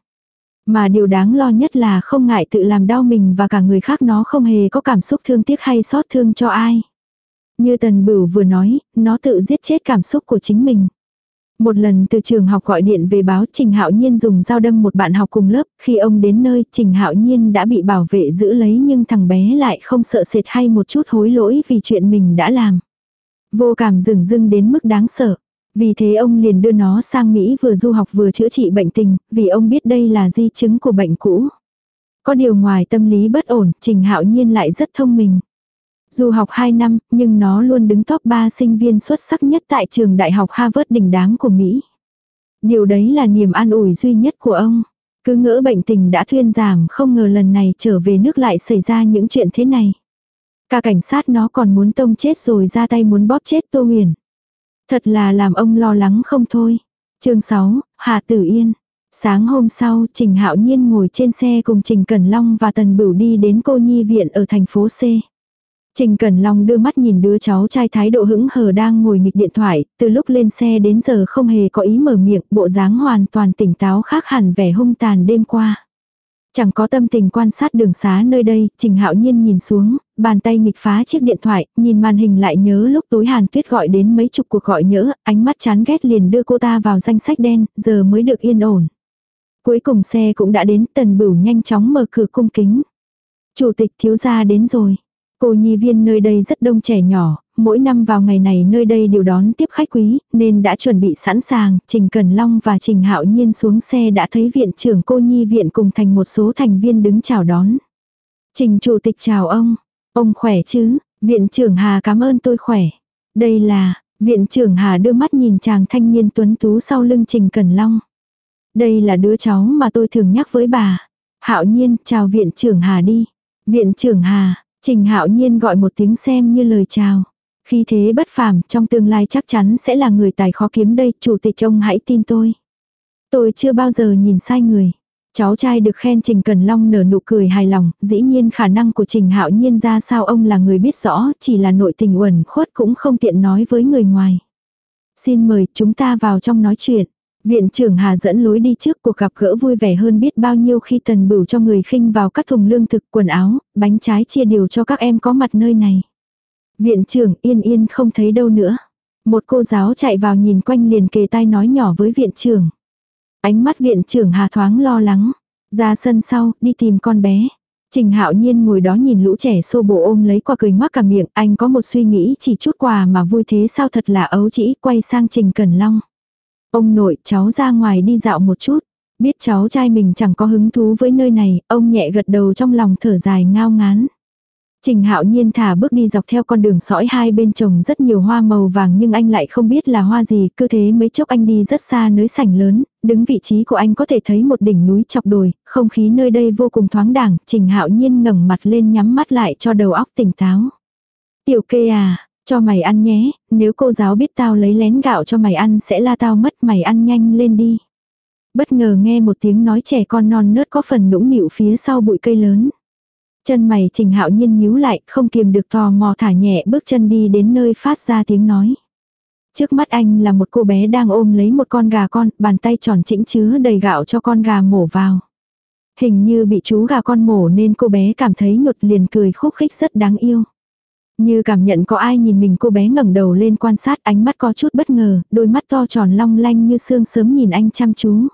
Mà điều đáng lo nhất là không ngại tự làm đau mình và cả người khác nó không hề có cảm xúc thương tiếc hay xót thương cho ai. Như Tần Bửu vừa nói, nó tự giết chết cảm xúc của chính mình. Một lần từ trường học gọi điện về báo Trình Hạo Nhiên dùng dao đâm một bạn học cùng lớp, khi ông đến nơi Trình Hạo Nhiên đã bị bảo vệ giữ lấy nhưng thằng bé lại không sợ sệt hay một chút hối lỗi vì chuyện mình đã làm. Vô cảm rừng rưng đến mức đáng sợ. Vì thế ông liền đưa nó sang Mỹ vừa du học vừa chữa trị bệnh tình, vì ông biết đây là di chứng của bệnh cũ. Có điều ngoài tâm lý bất ổn, Trình Hạo Nhiên lại rất thông minh. du học 2 năm, nhưng nó luôn đứng top 3 sinh viên xuất sắc nhất tại trường đại học Harvard đỉnh đám của Mỹ. Điều đấy là niềm an ủi duy nhất của ông. Cứ ngỡ bệnh tình đã thuyên giảm không ngờ lần này trở về nước lại xảy ra những chuyện thế này. Cả cảnh sát nó còn muốn tông chết rồi ra tay muốn bóp chết Tô Huyền. Thật là làm ông lo lắng không thôi. chương 6, Hà Tử Yên. Sáng hôm sau, Trình Hạo Nhiên ngồi trên xe cùng Trình Cẩn Long và Tần Bửu đi đến cô nhi viện ở thành phố C. Trình Cẩn Long đưa mắt nhìn đứa cháu trai thái độ hững hờ đang ngồi nghịch điện thoại, từ lúc lên xe đến giờ không hề có ý mở miệng, bộ dáng hoàn toàn tỉnh táo khác hẳn vẻ hung tàn đêm qua. Chẳng có tâm tình quan sát đường xá nơi đây, Trình Hạo Nhiên nhìn xuống, bàn tay nghịch phá chiếc điện thoại, nhìn màn hình lại nhớ lúc tối Hàn Tuyết gọi đến mấy chục cuộc gọi nhỡ, ánh mắt chán ghét liền đưa cô ta vào danh sách đen, giờ mới được yên ổn. Cuối cùng xe cũng đã đến, Tần Bửu nhanh chóng mở cửa cung kính. Chủ tịch thiếu gia đến rồi. Cô nhi viên nơi đây rất đông trẻ nhỏ, mỗi năm vào ngày này nơi đây đều đón tiếp khách quý, nên đã chuẩn bị sẵn sàng, Trình Cần Long và Trình Hạo Nhiên xuống xe đã thấy viện trưởng cô nhi viện cùng thành một số thành viên đứng chào đón. Trình Chủ tịch chào ông, ông khỏe chứ, viện trưởng Hà cảm ơn tôi khỏe. Đây là, viện trưởng Hà đưa mắt nhìn chàng thanh niên tuấn tú sau lưng Trình Cần Long. Đây là đứa cháu mà tôi thường nhắc với bà. Hạo Nhiên chào viện trưởng Hà đi. Viện trưởng Hà, Trình Hạo Nhiên gọi một tiếng xem như lời chào. Khi thế bất phàm, trong tương lai chắc chắn sẽ là người tài khó kiếm đây, chủ tịch ông hãy tin tôi. Tôi chưa bao giờ nhìn sai người. Cháu trai được khen Trình Cần Long nở nụ cười hài lòng, dĩ nhiên khả năng của Trình Hạo Nhiên ra sao ông là người biết rõ, chỉ là nội tình uẩn khuất cũng không tiện nói với người ngoài. Xin mời chúng ta vào trong nói chuyện. Viện trưởng Hà dẫn lối đi trước cuộc gặp gỡ vui vẻ hơn biết bao nhiêu khi tần bửu cho người khinh vào các thùng lương thực quần áo, bánh trái chia đều cho các em có mặt nơi này. Viện trưởng yên yên không thấy đâu nữa. Một cô giáo chạy vào nhìn quanh liền kề tai nói nhỏ với viện trưởng. Ánh mắt viện trưởng Hà thoáng lo lắng. Ra sân sau, đi tìm con bé. Trình hạo nhiên ngồi đó nhìn lũ trẻ xô bộ ôm lấy quả cười ngoác cả miệng, anh có một suy nghĩ chỉ chút quà mà vui thế sao thật là ấu chỉ, quay sang Trình Cẩn Long. Ông nội, cháu ra ngoài đi dạo một chút. Biết cháu trai mình chẳng có hứng thú với nơi này, ông nhẹ gật đầu trong lòng thở dài ngao ngán. Trình hạo nhiên thả bước đi dọc theo con đường sõi hai bên trồng rất nhiều hoa màu vàng nhưng anh lại không biết là hoa gì, cứ thế mấy chốc anh đi rất xa nơi sảnh lớn, đứng vị trí của anh có thể thấy một đỉnh núi chọc đồi, không khí nơi đây vô cùng thoáng đẳng, trình hạo nhiên ngẩng mặt lên nhắm mắt lại cho đầu óc tỉnh táo. Tiểu kê à, cho mày ăn nhé, nếu cô giáo biết tao lấy lén gạo cho mày ăn sẽ la tao mất mày ăn nhanh lên đi. Bất ngờ nghe một tiếng nói trẻ con non nớt có phần nũng nịu phía sau bụi cây lớn. Chân mày trình hạo nhiên nhíu lại, không kiềm được tò mò thả nhẹ bước chân đi đến nơi phát ra tiếng nói. Trước mắt anh là một cô bé đang ôm lấy một con gà con, bàn tay tròn chỉnh chứa đầy gạo cho con gà mổ vào. Hình như bị chú gà con mổ nên cô bé cảm thấy nhột liền cười khúc khích rất đáng yêu. Như cảm nhận có ai nhìn mình cô bé ngẩng đầu lên quan sát ánh mắt có chút bất ngờ, đôi mắt to tròn long lanh như sương sớm nhìn anh chăm chú.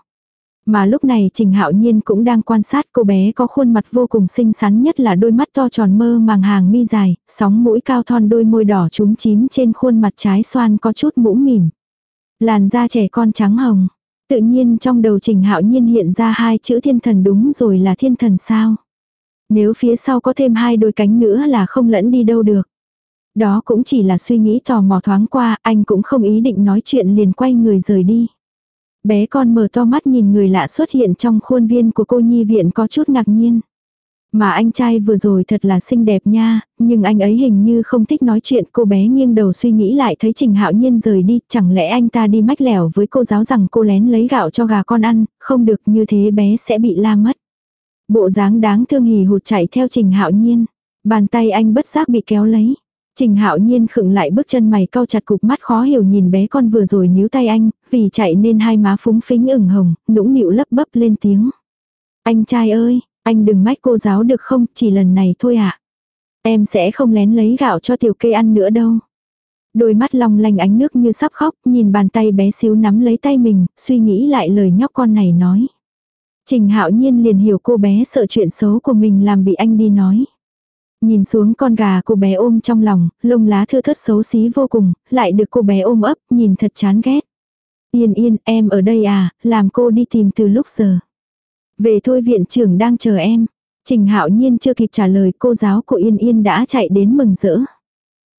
Mà lúc này Trình Hạo Nhiên cũng đang quan sát cô bé có khuôn mặt vô cùng xinh xắn nhất là đôi mắt to tròn mơ màng hàng mi dài, sóng mũi cao thon đôi môi đỏ trúng chím trên khuôn mặt trái xoan có chút mũm mỉm. Làn da trẻ con trắng hồng. Tự nhiên trong đầu Trình Hạo Nhiên hiện ra hai chữ thiên thần đúng rồi là thiên thần sao. Nếu phía sau có thêm hai đôi cánh nữa là không lẫn đi đâu được. Đó cũng chỉ là suy nghĩ tò mò thoáng qua, anh cũng không ý định nói chuyện liền quay người rời đi. Bé con mở to mắt nhìn người lạ xuất hiện trong khuôn viên của cô nhi viện có chút ngạc nhiên. Mà anh trai vừa rồi thật là xinh đẹp nha, nhưng anh ấy hình như không thích nói chuyện. Cô bé nghiêng đầu suy nghĩ lại thấy Trình Hạo Nhiên rời đi, chẳng lẽ anh ta đi mách lẻo với cô giáo rằng cô lén lấy gạo cho gà con ăn, không được như thế bé sẽ bị la mất. Bộ dáng đáng thương hì hụt chạy theo Trình Hạo Nhiên. Bàn tay anh bất giác bị kéo lấy. Trình Hạo Nhiên khựng lại bước chân mày cau chặt cục mắt khó hiểu nhìn bé con vừa rồi níu tay anh, vì chạy nên hai má phúng phính ửng hồng, nũng nịu lấp bấp lên tiếng. Anh trai ơi, anh đừng mách cô giáo được không, chỉ lần này thôi ạ. À. Em sẽ không lén lấy gạo cho tiểu kê ăn nữa đâu. Đôi mắt long lanh ánh nước như sắp khóc, nhìn bàn tay bé xíu nắm lấy tay mình, suy nghĩ lại lời nhóc con này nói. Trình hạo nhiên liền hiểu cô bé sợ chuyện xấu của mình làm bị anh đi nói. Nhìn xuống con gà cô bé ôm trong lòng, lông lá thưa thớt xấu xí vô cùng, lại được cô bé ôm ấp, nhìn thật chán ghét. Yên yên, em ở đây à, làm cô đi tìm từ lúc giờ. Về thôi viện trưởng đang chờ em. Trình hạo nhiên chưa kịp trả lời cô giáo của Yên Yên đã chạy đến mừng rỡ.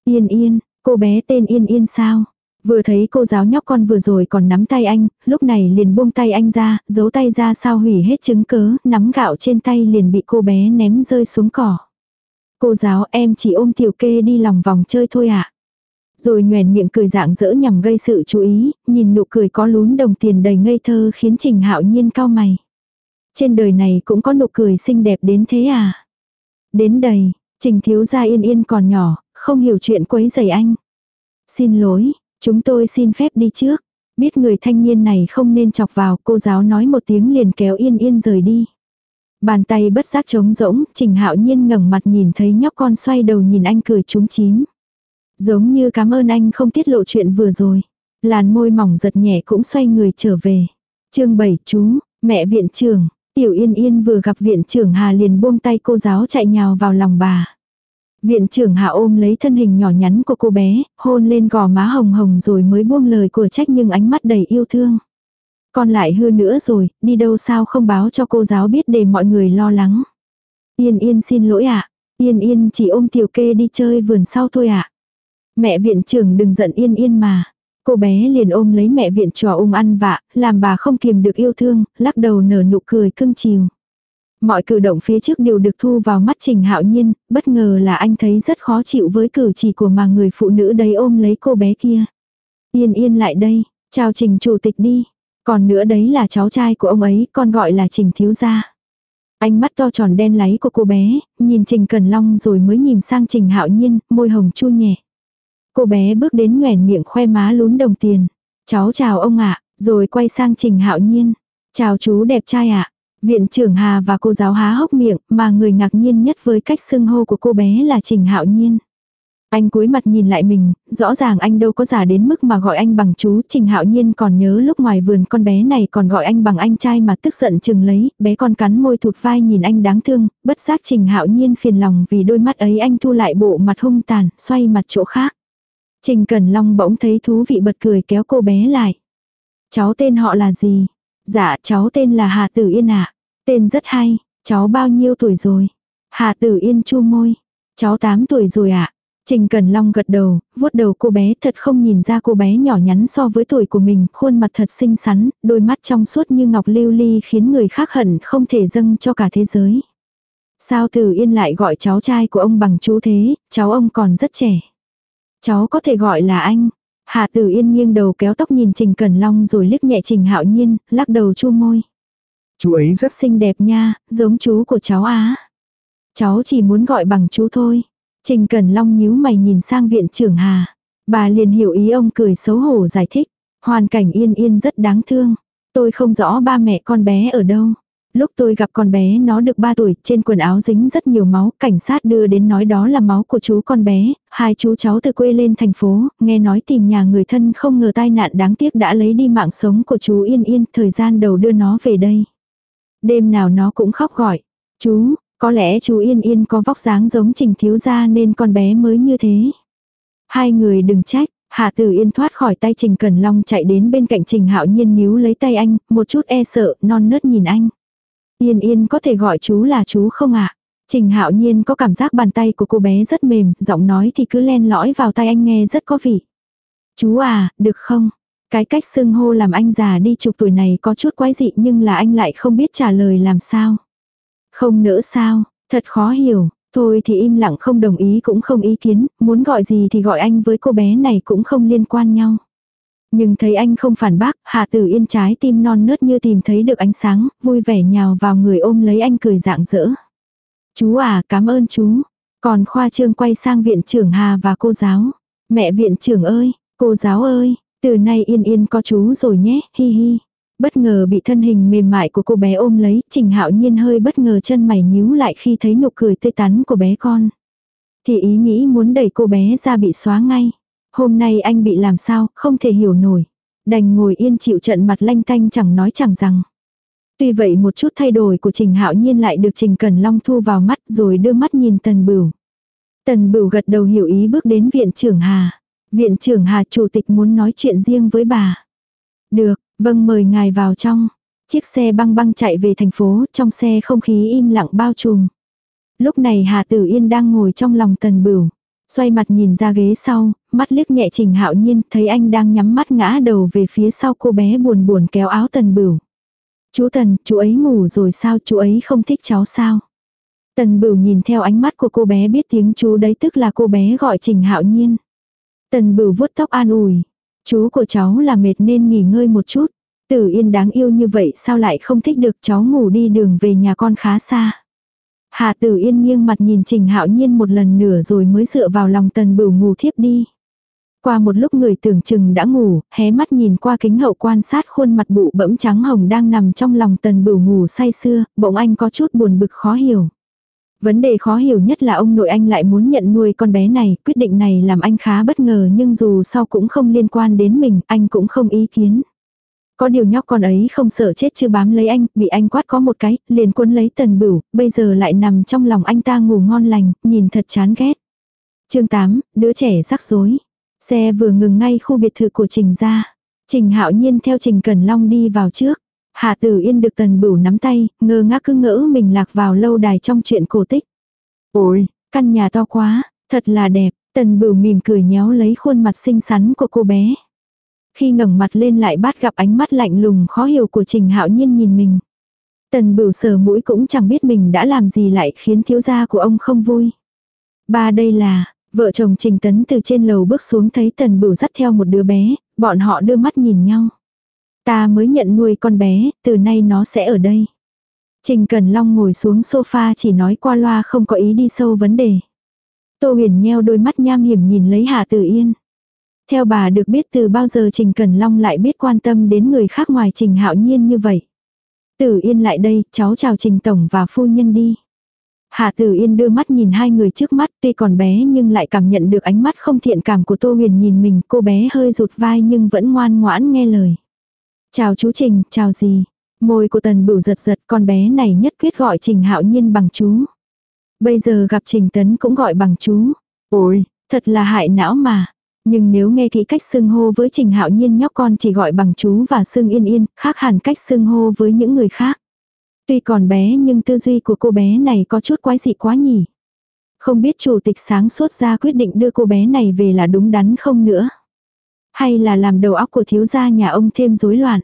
Yên Yên, cô bé tên Yên Yên sao? Vừa thấy cô giáo nhóc con vừa rồi còn nắm tay anh, lúc này liền buông tay anh ra, giấu tay ra sao hủy hết chứng cớ, nắm gạo trên tay liền bị cô bé ném rơi xuống cỏ. Cô giáo em chỉ ôm tiểu kê đi lòng vòng chơi thôi ạ. À? Rồi nhoèn miệng cười dạng dỡ nhằm gây sự chú ý, nhìn nụ cười có lún đồng tiền đầy ngây thơ khiến Trình Hạo Nhiên cao mày. Trên đời này cũng có nụ cười xinh đẹp đến thế à? Đến đầy, Trình thiếu gia yên yên còn nhỏ, không hiểu chuyện quấy rầy anh. Xin lỗi, chúng tôi xin phép đi trước. Biết người thanh niên này không nên chọc vào, cô giáo nói một tiếng liền kéo yên yên rời đi. Bàn tay bất giác trống rỗng, Trình Hạo Nhiên ngẩng mặt nhìn thấy nhóc con xoay đầu nhìn anh cười trúng chím. Giống như cảm ơn anh không tiết lộ chuyện vừa rồi. Làn môi mỏng giật nhẹ cũng xoay người trở về. chương 7 chú, mẹ viện trưởng, Tiểu Yên Yên vừa gặp viện trưởng Hà liền buông tay cô giáo chạy nhào vào lòng bà. Viện trưởng Hà ôm lấy thân hình nhỏ nhắn của cô bé, hôn lên gò má hồng hồng rồi mới buông lời của trách nhưng ánh mắt đầy yêu thương. Con lại hư nữa rồi, đi đâu sao không báo cho cô giáo biết để mọi người lo lắng. Yên Yên xin lỗi ạ. Yên Yên chỉ ôm tiểu kê đi chơi vườn sau thôi ạ. Mẹ viện trưởng đừng giận Yên Yên mà. Cô bé liền ôm lấy mẹ viện trò ung ăn vạ, làm bà không kiềm được yêu thương, lắc đầu nở nụ cười cưng chiều. Mọi cử động phía trước đều được thu vào mắt Trình Hạo Nhiên, bất ngờ là anh thấy rất khó chịu với cử chỉ của mà người phụ nữ đấy ôm lấy cô bé kia. Yên yên lại đây, chào Trình chủ tịch đi. Còn nữa đấy là cháu trai của ông ấy, con gọi là Trình Thiếu Gia. Ánh mắt to tròn đen láy của cô bé, nhìn Trình Cần Long rồi mới nhìn sang Trình Hạo Nhiên, môi hồng chua nhẹ. Cô bé bước đến nhoẻn miệng khoe má lún đồng tiền. Cháu chào ông ạ, rồi quay sang Trình Hạo Nhiên. Chào chú đẹp trai ạ. Viện trưởng Hà và cô giáo há hốc miệng, mà người ngạc nhiên nhất với cách xưng hô của cô bé là Trình Hạo Nhiên. Anh cúi mặt nhìn lại mình, rõ ràng anh đâu có giả đến mức mà gọi anh bằng chú, Trình Hạo Nhiên còn nhớ lúc ngoài vườn con bé này còn gọi anh bằng anh trai mà tức giận chừng lấy, bé con cắn môi thụt vai nhìn anh đáng thương, bất giác Trình Hạo Nhiên phiền lòng vì đôi mắt ấy anh thu lại bộ mặt hung tàn, xoay mặt chỗ khác. Trình Cẩn Long bỗng thấy thú vị bật cười kéo cô bé lại. Cháu tên họ là gì? Dạ cháu tên là Hà Tử Yên ạ. Tên rất hay, cháu bao nhiêu tuổi rồi? Hà Tử Yên chu môi. Cháu 8 tuổi rồi ạ. Trình Cẩn Long gật đầu, vuốt đầu cô bé thật không nhìn ra cô bé nhỏ nhắn so với tuổi của mình, khuôn mặt thật xinh xắn, đôi mắt trong suốt như ngọc lưu ly khiến người khác hận không thể dâng cho cả thế giới. Sao Tử Yên lại gọi cháu trai của ông bằng chú thế, cháu ông còn rất trẻ. Cháu có thể gọi là anh. Hạ Tử Yên nghiêng đầu kéo tóc nhìn Trình Cẩn Long rồi liếc nhẹ Trình Hạo Nhiên, lắc đầu chu môi. Chú ấy rất xinh đẹp nha, giống chú của cháu á. Cháu chỉ muốn gọi bằng chú thôi. Trình Cẩn Long nhíu mày nhìn sang viện trưởng Hà. Bà liền hiểu ý ông cười xấu hổ giải thích. Hoàn cảnh yên yên rất đáng thương. Tôi không rõ ba mẹ con bé ở đâu. Lúc tôi gặp con bé nó được 3 tuổi, trên quần áo dính rất nhiều máu, cảnh sát đưa đến nói đó là máu của chú con bé, hai chú cháu từ quê lên thành phố, nghe nói tìm nhà người thân không ngờ tai nạn đáng tiếc đã lấy đi mạng sống của chú Yên Yên, thời gian đầu đưa nó về đây. Đêm nào nó cũng khóc gọi, chú, có lẽ chú Yên Yên có vóc dáng giống Trình Thiếu Gia nên con bé mới như thế. Hai người đừng trách, Hạ Tử Yên thoát khỏi tay Trình Cẩn Long chạy đến bên cạnh Trình Hạo Nhiên níu lấy tay anh, một chút e sợ, non nớt nhìn anh. Yên Yên có thể gọi chú là chú không ạ? À? Trình Hạo Nhiên có cảm giác bàn tay của cô bé rất mềm, giọng nói thì cứ len lõi vào tai anh nghe rất có vị. Chú à, được không? Cái cách xưng hô làm anh già đi chục tuổi này có chút quái dị nhưng là anh lại không biết trả lời làm sao. Không nỡ sao, thật khó hiểu, thôi thì im lặng không đồng ý cũng không ý kiến, muốn gọi gì thì gọi anh với cô bé này cũng không liên quan nhau. Nhưng thấy anh không phản bác, hà Tử Yên trái tim non nớt như tìm thấy được ánh sáng, vui vẻ nhào vào người ôm lấy anh cười dạng dỡ. Chú à, cảm ơn chú. Còn khoa trương quay sang viện trưởng Hà và cô giáo. Mẹ viện trưởng ơi, cô giáo ơi, từ nay yên yên có chú rồi nhé, hi hi. Bất ngờ bị thân hình mềm mại của cô bé ôm lấy, Trình Hạo Nhiên hơi bất ngờ chân mày nhíu lại khi thấy nụ cười tươi tắn của bé con. Thì ý nghĩ muốn đẩy cô bé ra bị xóa ngay. Hôm nay anh bị làm sao, không thể hiểu nổi. Đành ngồi yên chịu trận mặt lanh tanh chẳng nói chẳng rằng. Tuy vậy một chút thay đổi của Trình Hạo Nhiên lại được Trình cần Long thu vào mắt rồi đưa mắt nhìn Tần Bửu. Tần Bửu gật đầu hiểu ý bước đến viện trưởng Hà. Viện trưởng Hà chủ tịch muốn nói chuyện riêng với bà. Được, vâng mời ngài vào trong. Chiếc xe băng băng chạy về thành phố, trong xe không khí im lặng bao trùm. Lúc này Hà Tử Yên đang ngồi trong lòng Tần Bửu. Xoay mặt nhìn ra ghế sau, mắt liếc nhẹ Trình Hạo Nhiên, thấy anh đang nhắm mắt ngã đầu về phía sau cô bé buồn buồn kéo áo Tần Bửu. Chú Tần, chú ấy ngủ rồi sao, chú ấy không thích cháu sao? Tần Bửu nhìn theo ánh mắt của cô bé biết tiếng chú đấy tức là cô bé gọi Trình Hạo Nhiên. Tần Bửu vuốt tóc an ủi. Chú của cháu là mệt nên nghỉ ngơi một chút. Tử Yên đáng yêu như vậy sao lại không thích được cháu ngủ đi đường về nhà con khá xa. Hà Tử Yên nghiêng mặt nhìn Trình Hạo Nhiên một lần nửa rồi mới dựa vào lòng Tần Bửu ngủ thiếp đi. Qua một lúc người tưởng chừng đã ngủ, hé mắt nhìn qua kính hậu quan sát khuôn mặt bụ bẫm trắng hồng đang nằm trong lòng Tần Bửu ngủ say sưa, bỗng anh có chút buồn bực khó hiểu. Vấn đề khó hiểu nhất là ông nội anh lại muốn nhận nuôi con bé này, quyết định này làm anh khá bất ngờ nhưng dù sau cũng không liên quan đến mình, anh cũng không ý kiến. Có điều nhóc con ấy không sợ chết chứ bám lấy anh, bị anh quát có một cái, liền cuốn lấy tần bửu, bây giờ lại nằm trong lòng anh ta ngủ ngon lành, nhìn thật chán ghét. chương 8, đứa trẻ rắc rối. Xe vừa ngừng ngay khu biệt thự của Trình gia. Trình hạo nhiên theo Trình Cần Long đi vào trước. Hạ Tử Yên được Tần Bửu nắm tay, ngơ ngác cứ ngỡ mình lạc vào lâu đài trong chuyện cổ tích. Ôi, căn nhà to quá, thật là đẹp, Tần Bửu mỉm cười nhéo lấy khuôn mặt xinh xắn của cô bé. Khi ngẩng mặt lên lại bắt gặp ánh mắt lạnh lùng khó hiểu của Trình Hạo Nhiên nhìn mình. Tần Bửu sờ mũi cũng chẳng biết mình đã làm gì lại khiến thiếu gia của ông không vui. Ba đây là, vợ chồng Trình Tấn từ trên lầu bước xuống thấy Tần Bửu dắt theo một đứa bé, bọn họ đưa mắt nhìn nhau. Ta mới nhận nuôi con bé, từ nay nó sẽ ở đây. Trình Cẩn Long ngồi xuống sofa chỉ nói qua loa không có ý đi sâu vấn đề. Tô huyền nheo đôi mắt nham hiểm nhìn lấy Hà Tử Yên. Theo bà được biết từ bao giờ Trình Cẩn Long lại biết quan tâm đến người khác ngoài Trình Hạo Nhiên như vậy. Tử Yên lại đây, cháu chào Trình Tổng và phu nhân đi. Hà Tử Yên đưa mắt nhìn hai người trước mắt tuy còn bé nhưng lại cảm nhận được ánh mắt không thiện cảm của Tô Huyền nhìn mình cô bé hơi rụt vai nhưng vẫn ngoan ngoãn nghe lời. Chào chú Trình, chào gì? Môi của tần bửu giật giật con bé này nhất quyết gọi Trình Hạo Nhiên bằng chú. Bây giờ gặp Trình Tấn cũng gọi bằng chú. Ôi, thật là hại não mà. Nhưng nếu nghe kỹ cách xưng hô với Trình Hạo Nhiên nhóc con chỉ gọi bằng chú và xưng yên yên, khác hẳn cách xưng hô với những người khác. Tuy còn bé nhưng tư duy của cô bé này có chút quái dị quá nhỉ. Không biết chủ tịch sáng suốt ra quyết định đưa cô bé này về là đúng đắn không nữa. Hay là làm đầu óc của thiếu gia nhà ông thêm rối loạn.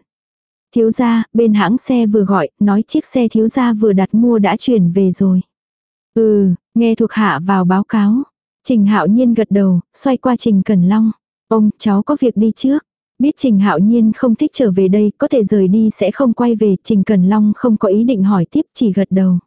Thiếu gia, bên hãng xe vừa gọi, nói chiếc xe thiếu gia vừa đặt mua đã chuyển về rồi. Ừ, nghe thuộc hạ vào báo cáo. Trình Hạo Nhiên gật đầu, xoay qua Trình Cẩn Long. Ông, cháu có việc đi trước. Biết Trình Hạo Nhiên không thích trở về đây, có thể rời đi sẽ không quay về, Trình Cẩn Long không có ý định hỏi tiếp, chỉ gật đầu.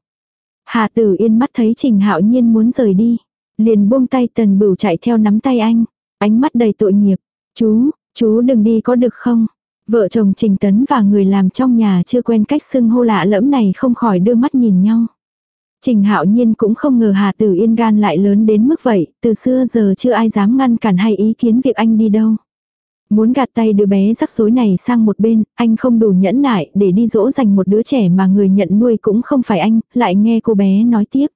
Hà Tử Yên mắt thấy Trình Hạo Nhiên muốn rời đi, liền buông tay Tần Bửu chạy theo nắm tay anh, ánh mắt đầy tội nghiệp. "Chú, chú đừng đi có được không?" Vợ chồng Trình Tấn và người làm trong nhà chưa quen cách xưng hô lạ lẫm này không khỏi đưa mắt nhìn nhau. Trình Hạo Nhiên cũng không ngờ Hà Tử Yên gan lại lớn đến mức vậy, từ xưa giờ chưa ai dám ngăn cản hay ý kiến việc anh đi đâu. Muốn gạt tay đứa bé rắc rối này sang một bên, anh không đủ nhẫn nại để đi dỗ dành một đứa trẻ mà người nhận nuôi cũng không phải anh, lại nghe cô bé nói tiếp.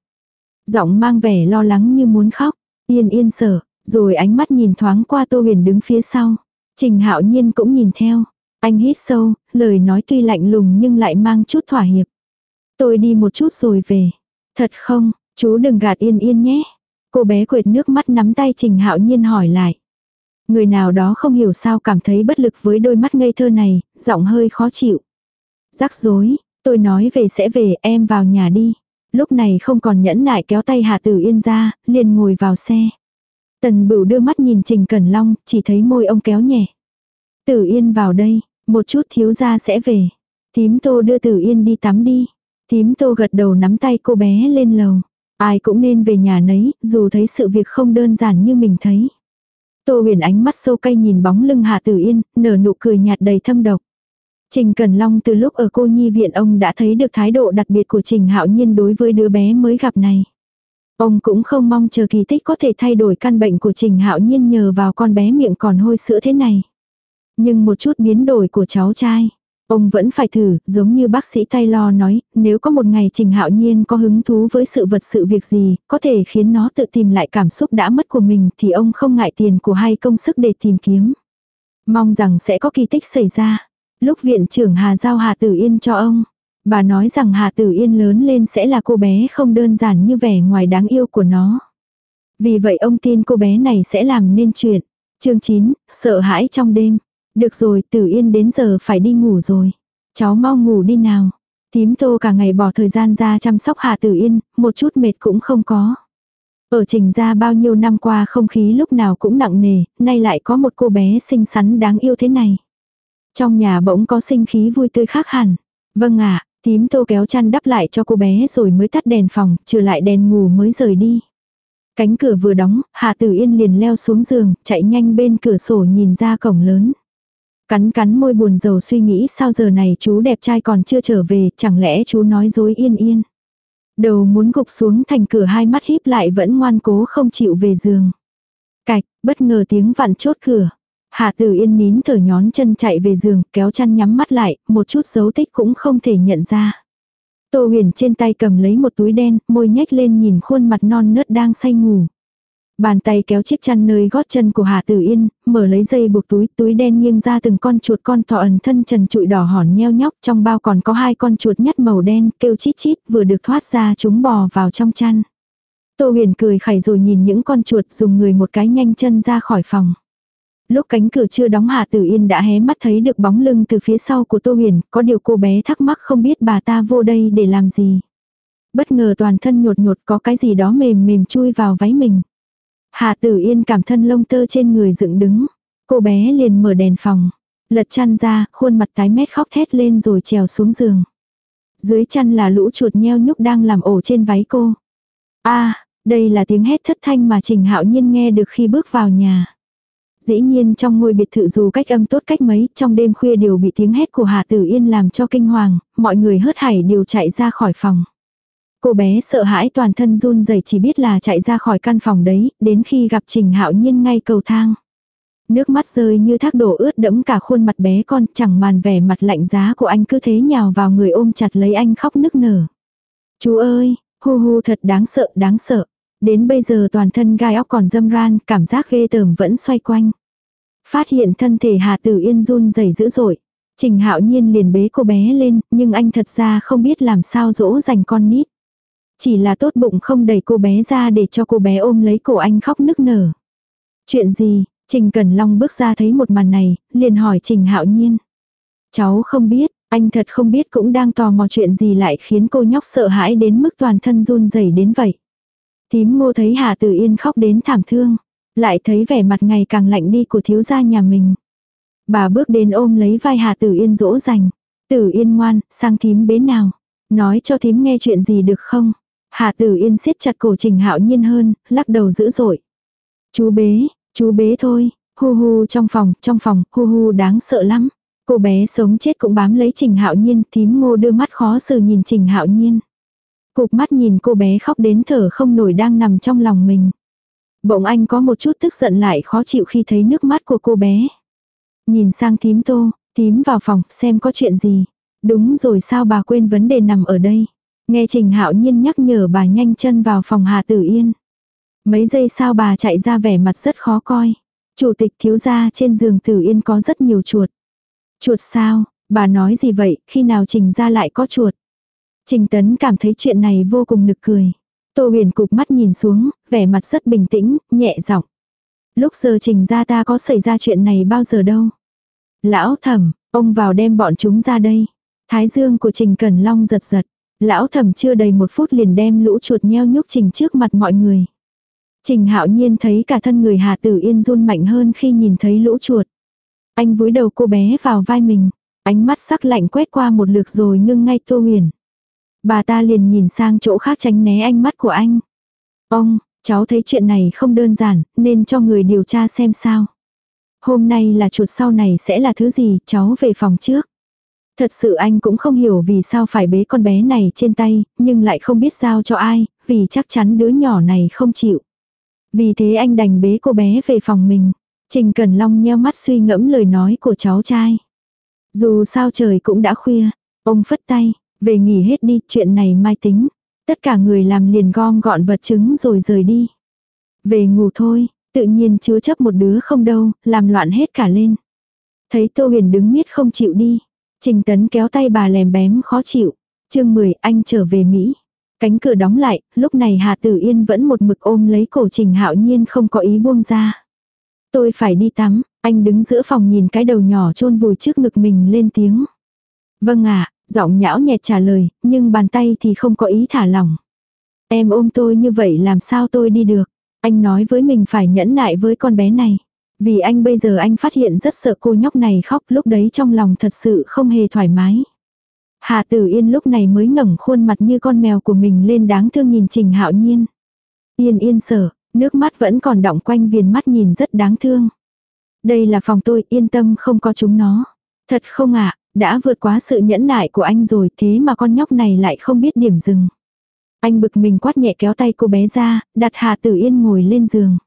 Giọng mang vẻ lo lắng như muốn khóc, yên yên sợ, rồi ánh mắt nhìn thoáng qua Tô Huyền đứng phía sau. Trình Hạo Nhiên cũng nhìn theo. Anh hít sâu, lời nói tuy lạnh lùng nhưng lại mang chút thỏa hiệp. Tôi đi một chút rồi về. Thật không, Chú đừng gạt yên yên nhé. Cô bé quệt nước mắt nắm tay Trình Hạo Nhiên hỏi lại. Người nào đó không hiểu sao cảm thấy bất lực với đôi mắt ngây thơ này, giọng hơi khó chịu. Rắc rối, tôi nói về sẽ về, em vào nhà đi. Lúc này không còn nhẫn nại kéo tay Hà Tử Yên ra, liền ngồi vào xe. Tần Bửu đưa mắt nhìn Trình Cẩn Long, chỉ thấy môi ông kéo nhẹ. Tử Yên vào đây, một chút thiếu gia sẽ về. Tím Tô đưa Tử Yên đi tắm đi. Tím Tô gật đầu nắm tay cô bé lên lầu. Ai cũng nên về nhà nấy, dù thấy sự việc không đơn giản như mình thấy. Tô huyền ánh mắt sâu cay nhìn bóng lưng Hà Tử Yên, nở nụ cười nhạt đầy thâm độc. Trình Cần Long từ lúc ở cô nhi viện ông đã thấy được thái độ đặc biệt của Trình Hạo Nhiên đối với đứa bé mới gặp này. Ông cũng không mong chờ kỳ tích có thể thay đổi căn bệnh của Trình Hạo Nhiên nhờ vào con bé miệng còn hôi sữa thế này. Nhưng một chút biến đổi của cháu trai, ông vẫn phải thử, giống như bác sĩ Taylor nói, nếu có một ngày Trình Hạo Nhiên có hứng thú với sự vật sự việc gì, có thể khiến nó tự tìm lại cảm xúc đã mất của mình thì ông không ngại tiền của hay công sức để tìm kiếm. Mong rằng sẽ có kỳ tích xảy ra. Lúc viện trưởng Hà giao Hà Tử Yên cho ông, bà nói rằng Hà Tử Yên lớn lên sẽ là cô bé không đơn giản như vẻ ngoài đáng yêu của nó. Vì vậy ông tin cô bé này sẽ làm nên chuyện. Chương 9, sợ hãi trong đêm. Được rồi, Tử Yên đến giờ phải đi ngủ rồi. Cháu mau ngủ đi nào. Tím tô cả ngày bỏ thời gian ra chăm sóc Hà Tử Yên, một chút mệt cũng không có. Ở trình ra bao nhiêu năm qua không khí lúc nào cũng nặng nề, nay lại có một cô bé xinh xắn đáng yêu thế này. Trong nhà bỗng có sinh khí vui tươi khác hẳn. Vâng ạ, tím tô kéo chăn đắp lại cho cô bé rồi mới tắt đèn phòng, trừ lại đèn ngủ mới rời đi. Cánh cửa vừa đóng, Hà Tử Yên liền leo xuống giường, chạy nhanh bên cửa sổ nhìn ra cổng lớn. Cắn cắn môi buồn rầu suy nghĩ sao giờ này chú đẹp trai còn chưa trở về, chẳng lẽ chú nói dối yên yên. Đầu muốn gục xuống thành cửa hai mắt híp lại vẫn ngoan cố không chịu về giường. Cạch, bất ngờ tiếng vặn chốt cửa. Hạ Tử Yên nín thở nhón chân chạy về giường, kéo chăn nhắm mắt lại, một chút dấu tích cũng không thể nhận ra. Tô huyền trên tay cầm lấy một túi đen, môi nhếch lên nhìn khuôn mặt non nớt đang say ngủ. Bàn tay kéo chiếc chăn nơi gót chân của Hà Tử Yên, mở lấy dây buộc túi, túi đen nghiêng ra từng con chuột con thỏ ẩn thân trần trụi đỏ hòn nheo nhóc, trong bao còn có hai con chuột nhắt màu đen, kêu chít chít, vừa được thoát ra chúng bò vào trong chăn. Tô huyền cười khẩy rồi nhìn những con chuột dùng người một cái nhanh chân ra khỏi phòng. Lúc cánh cửa chưa đóng Hà Tử Yên đã hé mắt thấy được bóng lưng từ phía sau của Tô Huyền, có điều cô bé thắc mắc không biết bà ta vô đây để làm gì. Bất ngờ toàn thân nhột nhột có cái gì đó mềm mềm chui vào váy mình. Hà Tử Yên cảm thân lông tơ trên người dựng đứng. Cô bé liền mở đèn phòng. Lật chăn ra, khuôn mặt tái mét khóc thét lên rồi trèo xuống giường. Dưới chăn là lũ chuột nheo nhúc đang làm ổ trên váy cô. a đây là tiếng hét thất thanh mà Trình Hạo Nhiên nghe được khi bước vào nhà. Dĩ nhiên trong ngôi biệt thự dù cách âm tốt cách mấy, trong đêm khuya đều bị tiếng hét của Hà Tử Yên làm cho kinh hoàng, mọi người hớt hải đều chạy ra khỏi phòng. Cô bé sợ hãi toàn thân run rẩy chỉ biết là chạy ra khỏi căn phòng đấy, đến khi gặp Trình Hạo Nhiên ngay cầu thang. Nước mắt rơi như thác đổ ướt đẫm cả khuôn mặt bé con, chẳng màn vẻ mặt lạnh giá của anh cứ thế nhào vào người ôm chặt lấy anh khóc nức nở. Chú ơi, hu hu thật đáng sợ, đáng sợ. Đến bây giờ toàn thân gai óc còn dâm ran, cảm giác ghê tởm vẫn xoay quanh. Phát hiện thân thể Hà Tử Yên run rẩy dữ dội. Trình Hạo Nhiên liền bế cô bé lên, nhưng anh thật ra không biết làm sao dỗ dành con nít. Chỉ là tốt bụng không đẩy cô bé ra để cho cô bé ôm lấy cổ anh khóc nức nở. Chuyện gì? Trình Cẩn Long bước ra thấy một màn này, liền hỏi Trình Hạo Nhiên. Cháu không biết, anh thật không biết cũng đang tò mò chuyện gì lại khiến cô nhóc sợ hãi đến mức toàn thân run rẩy đến vậy. Tím ngô thấy Hà Tử Yên khóc đến thảm thương. Lại thấy vẻ mặt ngày càng lạnh đi của thiếu gia nhà mình. Bà bước đến ôm lấy vai Hà Tử Yên dỗ dành. Tử Yên ngoan, sang thím bế nào. Nói cho thím nghe chuyện gì được không? Hà Tử Yên siết chặt cổ Trình Hạo Nhiên hơn, lắc đầu dữ dội. Chú bế, chú bế thôi, hu hu trong phòng, trong phòng, hu hu đáng sợ lắm. Cô bé sống chết cũng bám lấy Trình Hạo Nhiên, thím ngô đưa mắt khó xử nhìn Trình Hạo Nhiên. Cục mắt nhìn cô bé khóc đến thở không nổi đang nằm trong lòng mình. Bỗng anh có một chút tức giận lại khó chịu khi thấy nước mắt của cô bé. Nhìn sang thím tô, thím vào phòng xem có chuyện gì. Đúng rồi sao bà quên vấn đề nằm ở đây. Nghe Trình Hạo Nhiên nhắc nhở bà nhanh chân vào phòng Hà Tử Yên. Mấy giây sau bà chạy ra vẻ mặt rất khó coi. Chủ tịch thiếu gia trên giường Tử Yên có rất nhiều chuột. Chuột sao, bà nói gì vậy, khi nào Trình ra lại có chuột. Trình Tấn cảm thấy chuyện này vô cùng nực cười. Tô huyền cục mắt nhìn xuống, vẻ mặt rất bình tĩnh, nhẹ giọng. Lúc giờ trình ra ta có xảy ra chuyện này bao giờ đâu. Lão thẩm, ông vào đem bọn chúng ra đây. Thái dương của trình cẩn long giật giật. Lão thẩm chưa đầy một phút liền đem lũ chuột nheo nhúc trình trước mặt mọi người. Trình hạo nhiên thấy cả thân người Hà Tử Yên run mạnh hơn khi nhìn thấy lũ chuột. Anh vúi đầu cô bé vào vai mình. Ánh mắt sắc lạnh quét qua một lượt rồi ngưng ngay Tô Huyền. Bà ta liền nhìn sang chỗ khác tránh né ánh mắt của anh. Ông, cháu thấy chuyện này không đơn giản, nên cho người điều tra xem sao. Hôm nay là chuột sau này sẽ là thứ gì, cháu về phòng trước. Thật sự anh cũng không hiểu vì sao phải bế con bé này trên tay, nhưng lại không biết giao cho ai, vì chắc chắn đứa nhỏ này không chịu. Vì thế anh đành bế cô bé về phòng mình. Trình Cẩn Long nheo mắt suy ngẫm lời nói của cháu trai. Dù sao trời cũng đã khuya, ông phất tay, về nghỉ hết đi, chuyện này mai tính. Tất cả người làm liền gom gọn vật chứng rồi rời đi. Về ngủ thôi, tự nhiên chứa chấp một đứa không đâu, làm loạn hết cả lên. Thấy Tô Huyền đứng miết không chịu đi. Trình Tấn kéo tay bà lèm bém khó chịu. chương 10 anh trở về Mỹ. Cánh cửa đóng lại, lúc này Hà Tử Yên vẫn một mực ôm lấy cổ Trình Hạo Nhiên không có ý buông ra. Tôi phải đi tắm, anh đứng giữa phòng nhìn cái đầu nhỏ chôn vùi trước ngực mình lên tiếng. Vâng ạ, giọng nhão nhẹt trả lời, nhưng bàn tay thì không có ý thả lỏng. Em ôm tôi như vậy làm sao tôi đi được. Anh nói với mình phải nhẫn nại với con bé này. Vì anh bây giờ anh phát hiện rất sợ cô nhóc này khóc lúc đấy trong lòng thật sự không hề thoải mái. Hà Tử Yên lúc này mới ngẩng khuôn mặt như con mèo của mình lên đáng thương nhìn Trình Hạo Nhiên. Yên yên sợ, nước mắt vẫn còn đọng quanh viền mắt nhìn rất đáng thương. Đây là phòng tôi, yên tâm không có chúng nó. Thật không ạ, đã vượt quá sự nhẫn nại của anh rồi thế mà con nhóc này lại không biết điểm dừng. Anh bực mình quát nhẹ kéo tay cô bé ra, đặt Hà Tử Yên ngồi lên giường.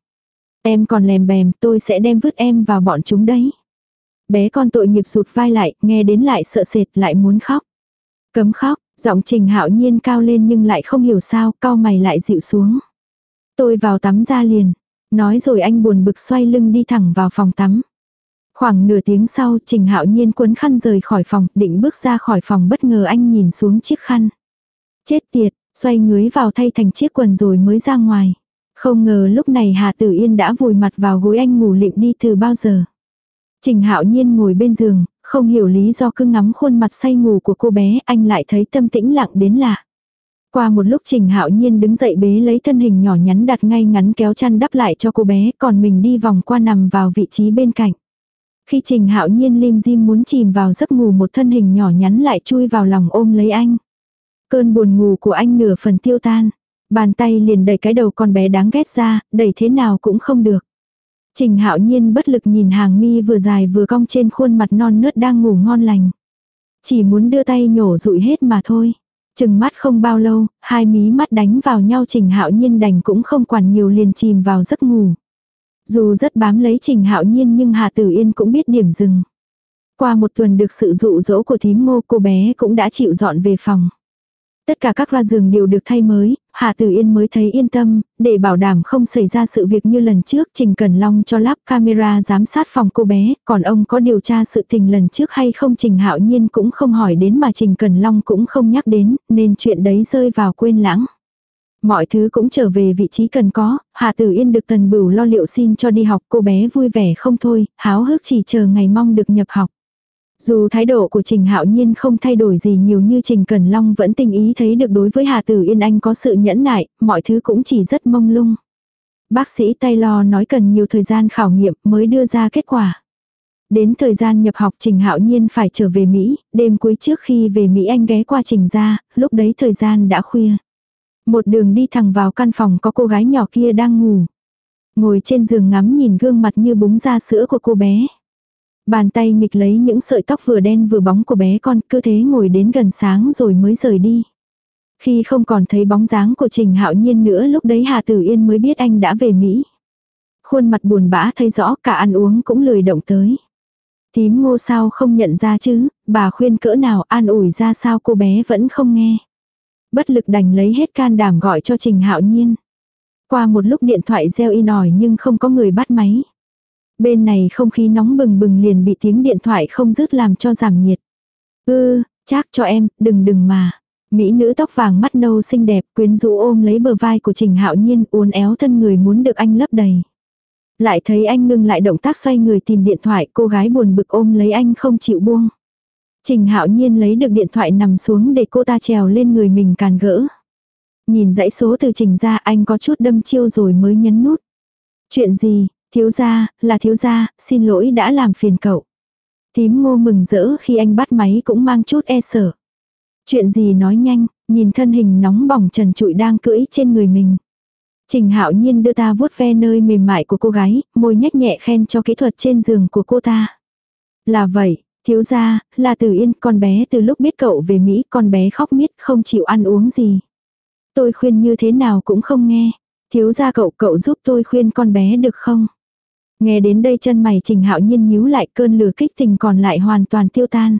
Em còn lèm bèm, tôi sẽ đem vứt em vào bọn chúng đấy. Bé con tội nghiệp sụt vai lại, nghe đến lại sợ sệt, lại muốn khóc. Cấm khóc, giọng trình hạo nhiên cao lên nhưng lại không hiểu sao, cao mày lại dịu xuống. Tôi vào tắm ra liền. Nói rồi anh buồn bực xoay lưng đi thẳng vào phòng tắm. Khoảng nửa tiếng sau Trình Hạo Nhiên cuốn khăn rời khỏi phòng, định bước ra khỏi phòng bất ngờ anh nhìn xuống chiếc khăn. Chết tiệt, xoay ngưới vào thay thành chiếc quần rồi mới ra ngoài. Không ngờ lúc này Hà Tử Yên đã vùi mặt vào gối anh ngủ lịm đi từ bao giờ. Trình Hạo Nhiên ngồi bên giường, không hiểu lý do cứ ngắm khuôn mặt say ngủ của cô bé, anh lại thấy tâm tĩnh lặng đến lạ. Qua một lúc Trình Hạo Nhiên đứng dậy bế lấy thân hình nhỏ nhắn đặt ngay ngắn kéo chăn đắp lại cho cô bé, còn mình đi vòng qua nằm vào vị trí bên cạnh. Khi Trình Hạo Nhiên lim dim muốn chìm vào giấc ngủ một thân hình nhỏ nhắn lại chui vào lòng ôm lấy anh. Cơn buồn ngủ của anh nửa phần tiêu tan. Bàn tay liền đẩy cái đầu con bé đáng ghét ra, đẩy thế nào cũng không được. Trình hạo nhiên bất lực nhìn hàng mi vừa dài vừa cong trên khuôn mặt non nớt đang ngủ ngon lành. Chỉ muốn đưa tay nhổ rụi hết mà thôi. Chừng mắt không bao lâu, hai mí mắt đánh vào nhau trình hạo nhiên đành cũng không quản nhiều liền chìm vào giấc ngủ. Dù rất bám lấy trình hạo nhiên nhưng Hà Tử Yên cũng biết điểm dừng. Qua một tuần được sự dụ dỗ của thím ngô cô bé cũng đã chịu dọn về phòng. Tất cả các loa giường đều được thay mới, Hạ Tử Yên mới thấy yên tâm, để bảo đảm không xảy ra sự việc như lần trước, Trình Cẩn Long cho lắp camera giám sát phòng cô bé, còn ông có điều tra sự tình lần trước hay không Trình Hạo Nhiên cũng không hỏi đến mà Trình Cẩn Long cũng không nhắc đến, nên chuyện đấy rơi vào quên lãng. Mọi thứ cũng trở về vị trí cần có, Hạ Tử Yên được Tần Bửu lo liệu xin cho đi học cô bé vui vẻ không thôi, háo hức chỉ chờ ngày mong được nhập học. Dù thái độ của Trình Hạo Nhiên không thay đổi gì nhiều như Trình cần Long vẫn tình ý thấy được đối với Hà Tử Yên Anh có sự nhẫn nại, mọi thứ cũng chỉ rất mông lung. Bác sĩ Taylor nói cần nhiều thời gian khảo nghiệm mới đưa ra kết quả. Đến thời gian nhập học Trình Hạo Nhiên phải trở về Mỹ, đêm cuối trước khi về Mỹ anh ghé qua Trình ra, lúc đấy thời gian đã khuya. Một đường đi thẳng vào căn phòng có cô gái nhỏ kia đang ngủ. Ngồi trên giường ngắm nhìn gương mặt như búng ra sữa của cô bé. Bàn tay nghịch lấy những sợi tóc vừa đen vừa bóng của bé con, cứ thế ngồi đến gần sáng rồi mới rời đi. Khi không còn thấy bóng dáng của Trình Hạo Nhiên nữa lúc đấy Hà Tử Yên mới biết anh đã về Mỹ. Khuôn mặt buồn bã thấy rõ cả ăn uống cũng lười động tới. Tím ngô sao không nhận ra chứ, bà khuyên cỡ nào an ủi ra sao cô bé vẫn không nghe. Bất lực đành lấy hết can đảm gọi cho Trình Hạo Nhiên. Qua một lúc điện thoại reo in ỏi nhưng không có người bắt máy. Bên này không khí nóng bừng bừng liền bị tiếng điện thoại không dứt làm cho giảm nhiệt. Ư, chắc cho em, đừng đừng mà. Mỹ nữ tóc vàng mắt nâu xinh đẹp quyến rũ ôm lấy bờ vai của Trình Hạo Nhiên uốn éo thân người muốn được anh lấp đầy. Lại thấy anh ngưng lại động tác xoay người tìm điện thoại cô gái buồn bực ôm lấy anh không chịu buông. Trình Hạo Nhiên lấy được điện thoại nằm xuống để cô ta trèo lên người mình càn gỡ. Nhìn dãy số từ trình ra anh có chút đâm chiêu rồi mới nhấn nút. Chuyện gì, thiếu gia, là thiếu gia, xin lỗi đã làm phiền cậu. Tím ngô mừng rỡ khi anh bắt máy cũng mang chút e sợ. Chuyện gì nói nhanh, nhìn thân hình nóng bỏng trần trụi đang cưỡi trên người mình. Trình hạo nhiên đưa ta vuốt ve nơi mềm mại của cô gái, môi nhếch nhẹ khen cho kỹ thuật trên giường của cô ta. Là vậy, thiếu gia, là từ yên, con bé từ lúc biết cậu về Mỹ, con bé khóc miết không chịu ăn uống gì. Tôi khuyên như thế nào cũng không nghe. Thiếu gia cậu, cậu giúp tôi khuyên con bé được không? Nghe đến đây chân mày trình hạo nhiên nhíu lại cơn lửa kích tình còn lại hoàn toàn tiêu tan.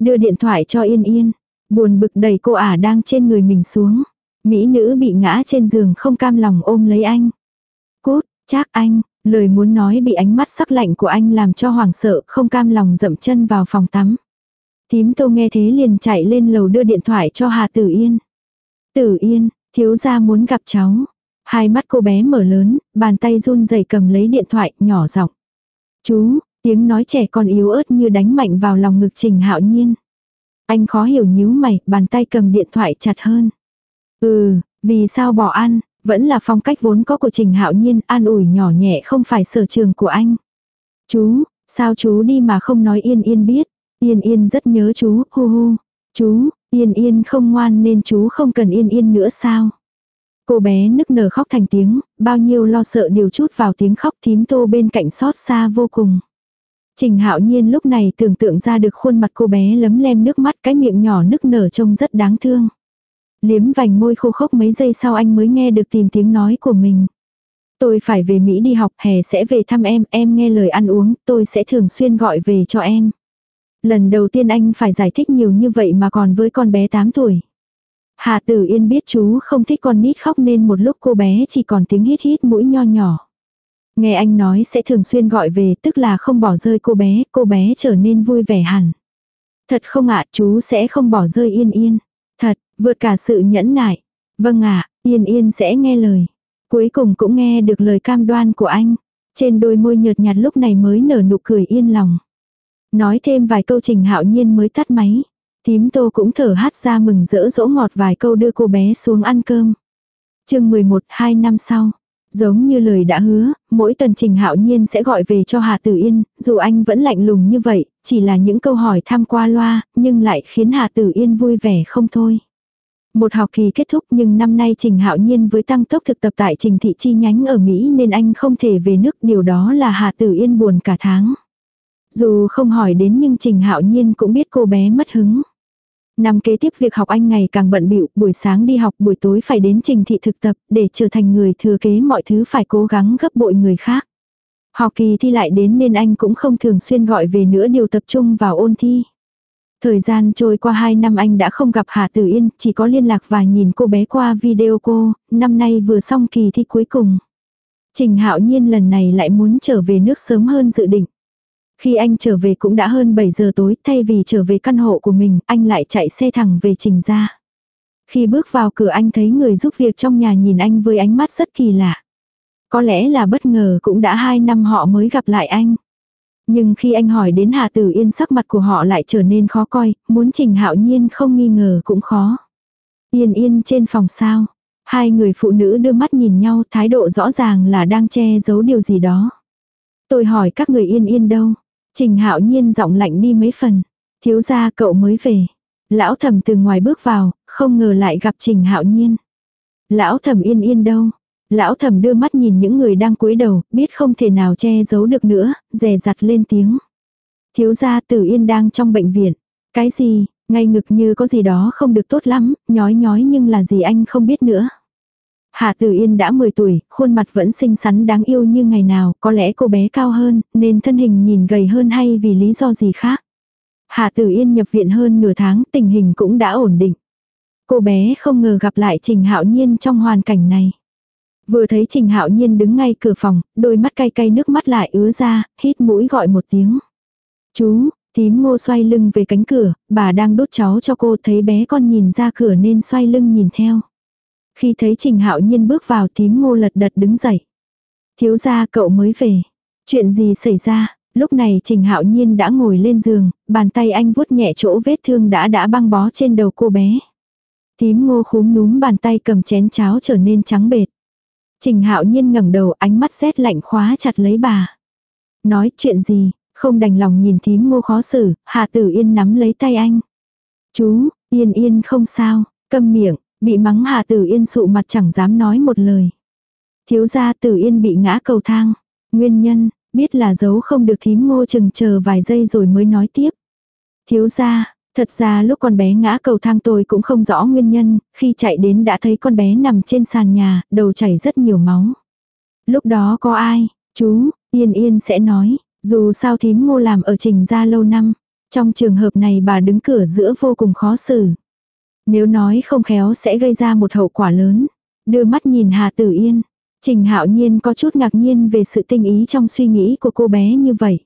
Đưa điện thoại cho yên yên. Buồn bực đẩy cô ả đang trên người mình xuống. Mỹ nữ bị ngã trên giường không cam lòng ôm lấy anh. Cút, chắc anh, lời muốn nói bị ánh mắt sắc lạnh của anh làm cho hoảng sợ không cam lòng dậm chân vào phòng tắm. Tím tô nghe thế liền chạy lên lầu đưa điện thoại cho Hà Tử Yên. Tử Yên, thiếu gia muốn gặp cháu. Hai mắt cô bé mở lớn, bàn tay run rẩy cầm lấy điện thoại, nhỏ giọng. Chú, tiếng nói trẻ con yếu ớt như đánh mạnh vào lòng ngực Trình Hạo Nhiên. Anh khó hiểu nhíu mày, bàn tay cầm điện thoại chặt hơn. Ừ, vì sao bỏ ăn, vẫn là phong cách vốn có của Trình Hạo Nhiên, an ủi nhỏ nhẹ không phải sở trường của anh. Chú, sao chú đi mà không nói Yên Yên biết? Yên Yên rất nhớ chú, hu hu. Chú, Yên Yên không ngoan nên chú không cần Yên Yên nữa sao? Cô bé nức nở khóc thành tiếng, bao nhiêu lo sợ điều chút vào tiếng khóc thím tô bên cạnh xót xa vô cùng. Trình hạo nhiên lúc này tưởng tượng ra được khuôn mặt cô bé lấm lem nước mắt cái miệng nhỏ nức nở trông rất đáng thương. Liếm vành môi khô khốc mấy giây sau anh mới nghe được tìm tiếng nói của mình. Tôi phải về Mỹ đi học, hè sẽ về thăm em, em nghe lời ăn uống, tôi sẽ thường xuyên gọi về cho em. Lần đầu tiên anh phải giải thích nhiều như vậy mà còn với con bé 8 tuổi. Hà Tử Yên biết chú không thích con nít khóc nên một lúc cô bé chỉ còn tiếng hít hít mũi nho nhỏ. Nghe anh nói sẽ thường xuyên gọi về tức là không bỏ rơi cô bé, cô bé trở nên vui vẻ hẳn. Thật không ạ, chú sẽ không bỏ rơi Yên Yên. Thật, vượt cả sự nhẫn nại. Vâng ạ, Yên Yên sẽ nghe lời. Cuối cùng cũng nghe được lời cam đoan của anh. Trên đôi môi nhợt nhạt lúc này mới nở nụ cười yên lòng. Nói thêm vài câu trình hạo nhiên mới tắt máy. Tím tô cũng thở hát ra mừng rỡ dỗ ngọt vài câu đưa cô bé xuống ăn cơm. chương 11, hai năm sau. Giống như lời đã hứa, mỗi tuần Trình Hạo Nhiên sẽ gọi về cho Hà Tử Yên, dù anh vẫn lạnh lùng như vậy, chỉ là những câu hỏi tham qua loa, nhưng lại khiến Hà Tử Yên vui vẻ không thôi. Một học kỳ kết thúc nhưng năm nay Trình Hạo Nhiên với tăng tốc thực tập tại Trình Thị chi nhánh ở Mỹ nên anh không thể về nước, điều đó là Hà Tử Yên buồn cả tháng. Dù không hỏi đến nhưng Trình Hạo Nhiên cũng biết cô bé mất hứng. Năm kế tiếp việc học anh ngày càng bận bịu, buổi sáng đi học, buổi tối phải đến trình thị thực tập, để trở thành người thừa kế mọi thứ phải cố gắng gấp bội người khác. Học kỳ thi lại đến nên anh cũng không thường xuyên gọi về nữa điều tập trung vào ôn thi. Thời gian trôi qua 2 năm anh đã không gặp Hà Tử Yên, chỉ có liên lạc và nhìn cô bé qua video cô, năm nay vừa xong kỳ thi cuối cùng. Trình Hạo Nhiên lần này lại muốn trở về nước sớm hơn dự định. Khi anh trở về cũng đã hơn 7 giờ tối, thay vì trở về căn hộ của mình, anh lại chạy xe thẳng về trình ra. Khi bước vào cửa anh thấy người giúp việc trong nhà nhìn anh với ánh mắt rất kỳ lạ. Có lẽ là bất ngờ cũng đã 2 năm họ mới gặp lại anh. Nhưng khi anh hỏi đến Hà Tử Yên sắc mặt của họ lại trở nên khó coi, muốn Trình Hạo Nhiên không nghi ngờ cũng khó. Yên yên trên phòng sao. Hai người phụ nữ đưa mắt nhìn nhau thái độ rõ ràng là đang che giấu điều gì đó. Tôi hỏi các người yên yên đâu. Trình hạo nhiên giọng lạnh đi mấy phần. Thiếu gia cậu mới về. Lão thẩm từ ngoài bước vào, không ngờ lại gặp trình hạo nhiên. Lão thẩm yên yên đâu. Lão thẩm đưa mắt nhìn những người đang cúi đầu, biết không thể nào che giấu được nữa, dè dặt lên tiếng. Thiếu gia tử yên đang trong bệnh viện. Cái gì, ngay ngực như có gì đó không được tốt lắm, nhói nhói nhưng là gì anh không biết nữa. Hạ Tử Yên đã 10 tuổi, khuôn mặt vẫn xinh xắn đáng yêu như ngày nào, có lẽ cô bé cao hơn, nên thân hình nhìn gầy hơn hay vì lý do gì khác. Hạ Tử Yên nhập viện hơn nửa tháng, tình hình cũng đã ổn định. Cô bé không ngờ gặp lại Trình Hạo Nhiên trong hoàn cảnh này. Vừa thấy Trình Hạo Nhiên đứng ngay cửa phòng, đôi mắt cay cay nước mắt lại ứa ra, hít mũi gọi một tiếng. Chú, Tím ngô xoay lưng về cánh cửa, bà đang đốt cháu cho cô thấy bé con nhìn ra cửa nên xoay lưng nhìn theo. Khi thấy Trình Hạo Nhiên bước vào tím ngô lật đật đứng dậy. Thiếu gia cậu mới về. Chuyện gì xảy ra? Lúc này Trình Hạo Nhiên đã ngồi lên giường, bàn tay anh vuốt nhẹ chỗ vết thương đã đã băng bó trên đầu cô bé. Tím ngô khúm núm bàn tay cầm chén cháo trở nên trắng bệt. Trình Hạo Nhiên ngẩng đầu ánh mắt rét lạnh khóa chặt lấy bà. Nói chuyện gì, không đành lòng nhìn thím ngô khó xử, Hạ Tử Yên nắm lấy tay anh. Chú, Yên Yên không sao, câm miệng, bị mắng Hạ Tử Yên sụ mặt chẳng dám nói một lời. Thiếu gia Tử Yên bị ngã cầu thang. Nguyên nhân, biết là giấu không được thím ngô chừng chờ vài giây rồi mới nói tiếp. Thiếu gia, thật ra lúc con bé ngã cầu thang tôi cũng không rõ nguyên nhân, khi chạy đến đã thấy con bé nằm trên sàn nhà, đầu chảy rất nhiều máu. Lúc đó có ai, chú, Yên Yên sẽ nói, dù sao thím ngô làm ở trình gia lâu năm, trong trường hợp này bà đứng cửa giữa vô cùng khó xử. Nếu nói không khéo sẽ gây ra một hậu quả lớn. Đưa mắt nhìn Hà Tử Yên, Trình Hạo Nhiên có chút ngạc nhiên về sự tinh ý trong suy nghĩ của cô bé như vậy.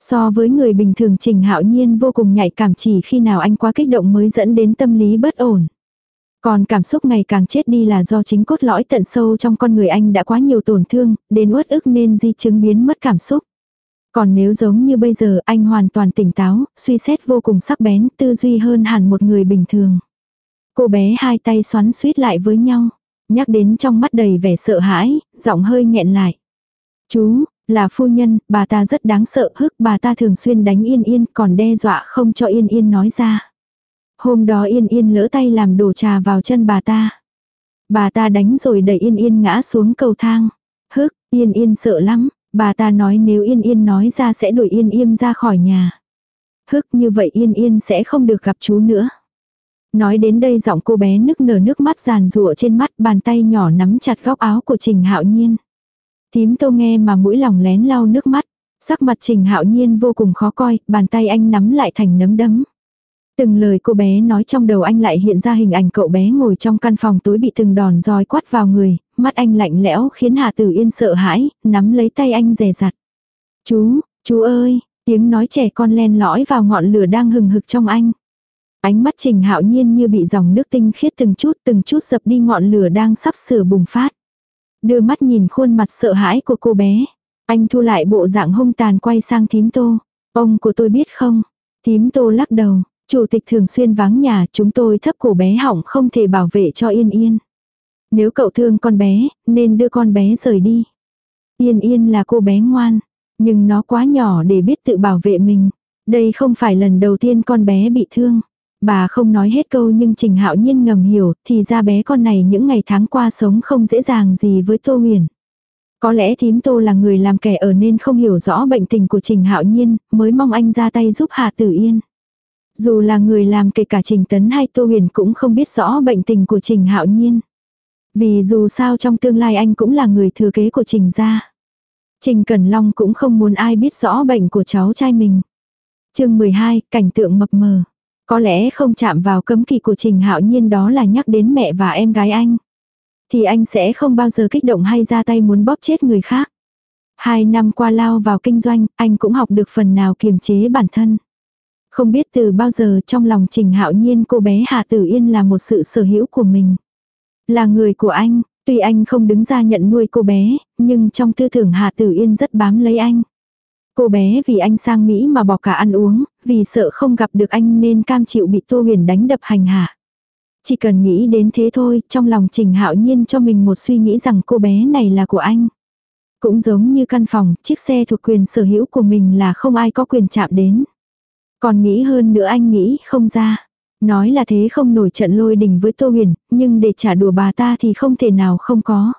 So với người bình thường Trình Hạo Nhiên vô cùng nhạy cảm chỉ khi nào anh quá kích động mới dẫn đến tâm lý bất ổn. Còn cảm xúc ngày càng chết đi là do chính cốt lõi tận sâu trong con người anh đã quá nhiều tổn thương, đến uất ức nên di chứng biến mất cảm xúc. Còn nếu giống như bây giờ anh hoàn toàn tỉnh táo, suy xét vô cùng sắc bén, tư duy hơn hẳn một người bình thường. Cô bé hai tay xoắn suýt lại với nhau. Nhắc đến trong mắt đầy vẻ sợ hãi, giọng hơi nghẹn lại. Chú, là phu nhân, bà ta rất đáng sợ, hức bà ta thường xuyên đánh Yên Yên còn đe dọa không cho Yên Yên nói ra. Hôm đó Yên Yên lỡ tay làm đổ trà vào chân bà ta. Bà ta đánh rồi đẩy Yên Yên ngã xuống cầu thang. Hức, Yên Yên sợ lắm, bà ta nói nếu Yên Yên nói ra sẽ đuổi Yên Yên ra khỏi nhà. Hức như vậy Yên Yên sẽ không được gặp chú nữa. Nói đến đây giọng cô bé nức nở nước mắt giàn rụa trên mắt bàn tay nhỏ nắm chặt góc áo của Trình Hạo Nhiên. Tím tô nghe mà mũi lòng lén lau nước mắt. Sắc mặt Trình Hạo Nhiên vô cùng khó coi, bàn tay anh nắm lại thành nấm đấm. Từng lời cô bé nói trong đầu anh lại hiện ra hình ảnh cậu bé ngồi trong căn phòng tối bị từng đòn roi quát vào người, mắt anh lạnh lẽo khiến Hà Tử Yên sợ hãi, nắm lấy tay anh rè rặt. Chú, chú ơi, tiếng nói trẻ con len lõi vào ngọn lửa đang hừng hực trong anh. Ánh mắt Trình Hạo Nhiên như bị dòng nước tinh khiết từng chút từng chút dập đi ngọn lửa đang sắp sửa bùng phát. Đưa mắt nhìn khuôn mặt sợ hãi của cô bé. Anh thu lại bộ dạng hung tàn quay sang thím tô. Ông của tôi biết không? Thím tô lắc đầu. Chủ tịch thường xuyên vắng nhà chúng tôi thấp cổ bé hỏng không thể bảo vệ cho Yên Yên. Nếu cậu thương con bé, nên đưa con bé rời đi. Yên Yên là cô bé ngoan, nhưng nó quá nhỏ để biết tự bảo vệ mình. Đây không phải lần đầu tiên con bé bị thương. Bà không nói hết câu nhưng Trình Hạo Nhiên ngầm hiểu, thì ra bé con này những ngày tháng qua sống không dễ dàng gì với Tô Huyền. Có lẽ thím Tô là người làm kẻ ở nên không hiểu rõ bệnh tình của Trình Hạo Nhiên, mới mong anh ra tay giúp hà Tử Yên. Dù là người làm kể cả Trình Tấn hay Tô Huyền cũng không biết rõ bệnh tình của Trình Hạo Nhiên. Vì dù sao trong tương lai anh cũng là người thừa kế của Trình gia. Trình Cẩn Long cũng không muốn ai biết rõ bệnh của cháu trai mình. chương 12, cảnh tượng mập mờ. Có lẽ không chạm vào cấm kỵ của Trình Hạo Nhiên đó là nhắc đến mẹ và em gái anh. Thì anh sẽ không bao giờ kích động hay ra tay muốn bóp chết người khác. Hai năm qua lao vào kinh doanh, anh cũng học được phần nào kiềm chế bản thân. Không biết từ bao giờ trong lòng Trình Hạo Nhiên cô bé Hà Tử Yên là một sự sở hữu của mình. Là người của anh, tuy anh không đứng ra nhận nuôi cô bé, nhưng trong tư tưởng Hà Tử Yên rất bám lấy anh. Cô bé vì anh sang Mỹ mà bỏ cả ăn uống, vì sợ không gặp được anh nên cam chịu bị Tô Huyền đánh đập hành hạ. Chỉ cần nghĩ đến thế thôi, trong lòng Trình Hạo Nhiên cho mình một suy nghĩ rằng cô bé này là của anh. Cũng giống như căn phòng, chiếc xe thuộc quyền sở hữu của mình là không ai có quyền chạm đến. Còn nghĩ hơn nữa anh nghĩ không ra. Nói là thế không nổi trận lôi đình với Tô Huyền, nhưng để trả đùa bà ta thì không thể nào không có.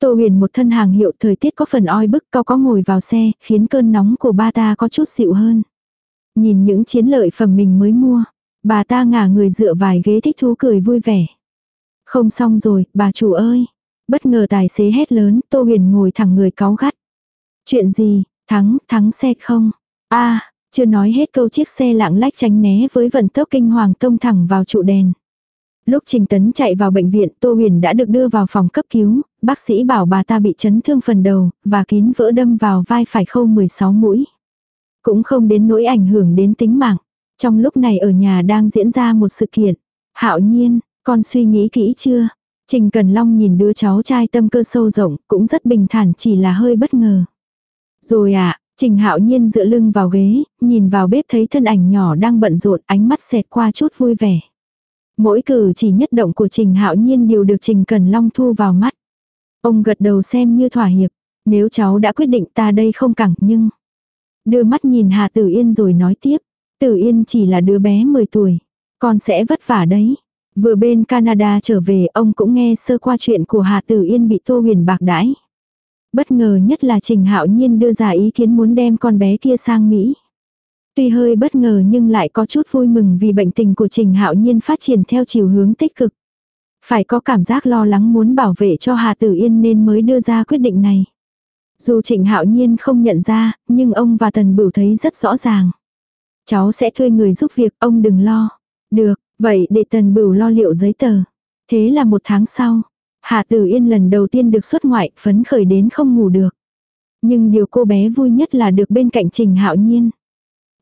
Tô huyền một thân hàng hiệu thời tiết có phần oi bức cao có ngồi vào xe, khiến cơn nóng của ba ta có chút dịu hơn. Nhìn những chiến lợi phẩm mình mới mua, bà ta ngả người dựa vài ghế thích thú cười vui vẻ. Không xong rồi, bà chủ ơi. Bất ngờ tài xế hét lớn, Tô huyền ngồi thẳng người cáu gắt. Chuyện gì, thắng, thắng xe không? a chưa nói hết câu chiếc xe lạng lách tránh né với vận tốc kinh hoàng tông thẳng vào trụ đèn. Lúc Trình Tấn chạy vào bệnh viện Tô Huyền đã được đưa vào phòng cấp cứu, bác sĩ bảo bà ta bị chấn thương phần đầu, và kín vỡ đâm vào vai phải khâu 16 mũi. cũng không đến nỗi ảnh hưởng đến tính mạng. Trong lúc này ở nhà đang diễn ra một sự kiện. Hạo nhiên, con suy nghĩ kỹ chưa? Trình Cần Long nhìn đứa cháu trai tâm cơ sâu rộng, cũng rất bình thản chỉ là hơi bất ngờ. Rồi ạ, Trình Hạo Nhiên dựa lưng vào ghế, nhìn vào bếp thấy thân ảnh nhỏ đang bận rộn, ánh mắt xẹt qua chút vui vẻ. Mỗi cử chỉ nhất động của Trình Hạo Nhiên đều được Trình Cần Long thu vào mắt. Ông gật đầu xem như thỏa hiệp, nếu cháu đã quyết định ta đây không cẳng nhưng... Đưa mắt nhìn Hà Tử Yên rồi nói tiếp, Tử Yên chỉ là đứa bé 10 tuổi, con sẽ vất vả đấy. Vừa bên Canada trở về ông cũng nghe sơ qua chuyện của Hà Tử Yên bị Tô Huyền bạc đãi. Bất ngờ nhất là Trình Hạo Nhiên đưa ra ý kiến muốn đem con bé kia sang Mỹ. Tuy hơi bất ngờ nhưng lại có chút vui mừng vì bệnh tình của Trình Hạo Nhiên phát triển theo chiều hướng tích cực. Phải có cảm giác lo lắng muốn bảo vệ cho Hà Tử Yên nên mới đưa ra quyết định này. Dù Trịnh Hạo Nhiên không nhận ra, nhưng ông và Tần Bửu thấy rất rõ ràng. Cháu sẽ thuê người giúp việc, ông đừng lo. Được, vậy để Tần Bửu lo liệu giấy tờ. Thế là một tháng sau, Hà Tử Yên lần đầu tiên được xuất ngoại, phấn khởi đến không ngủ được. Nhưng điều cô bé vui nhất là được bên cạnh Trình Hạo Nhiên.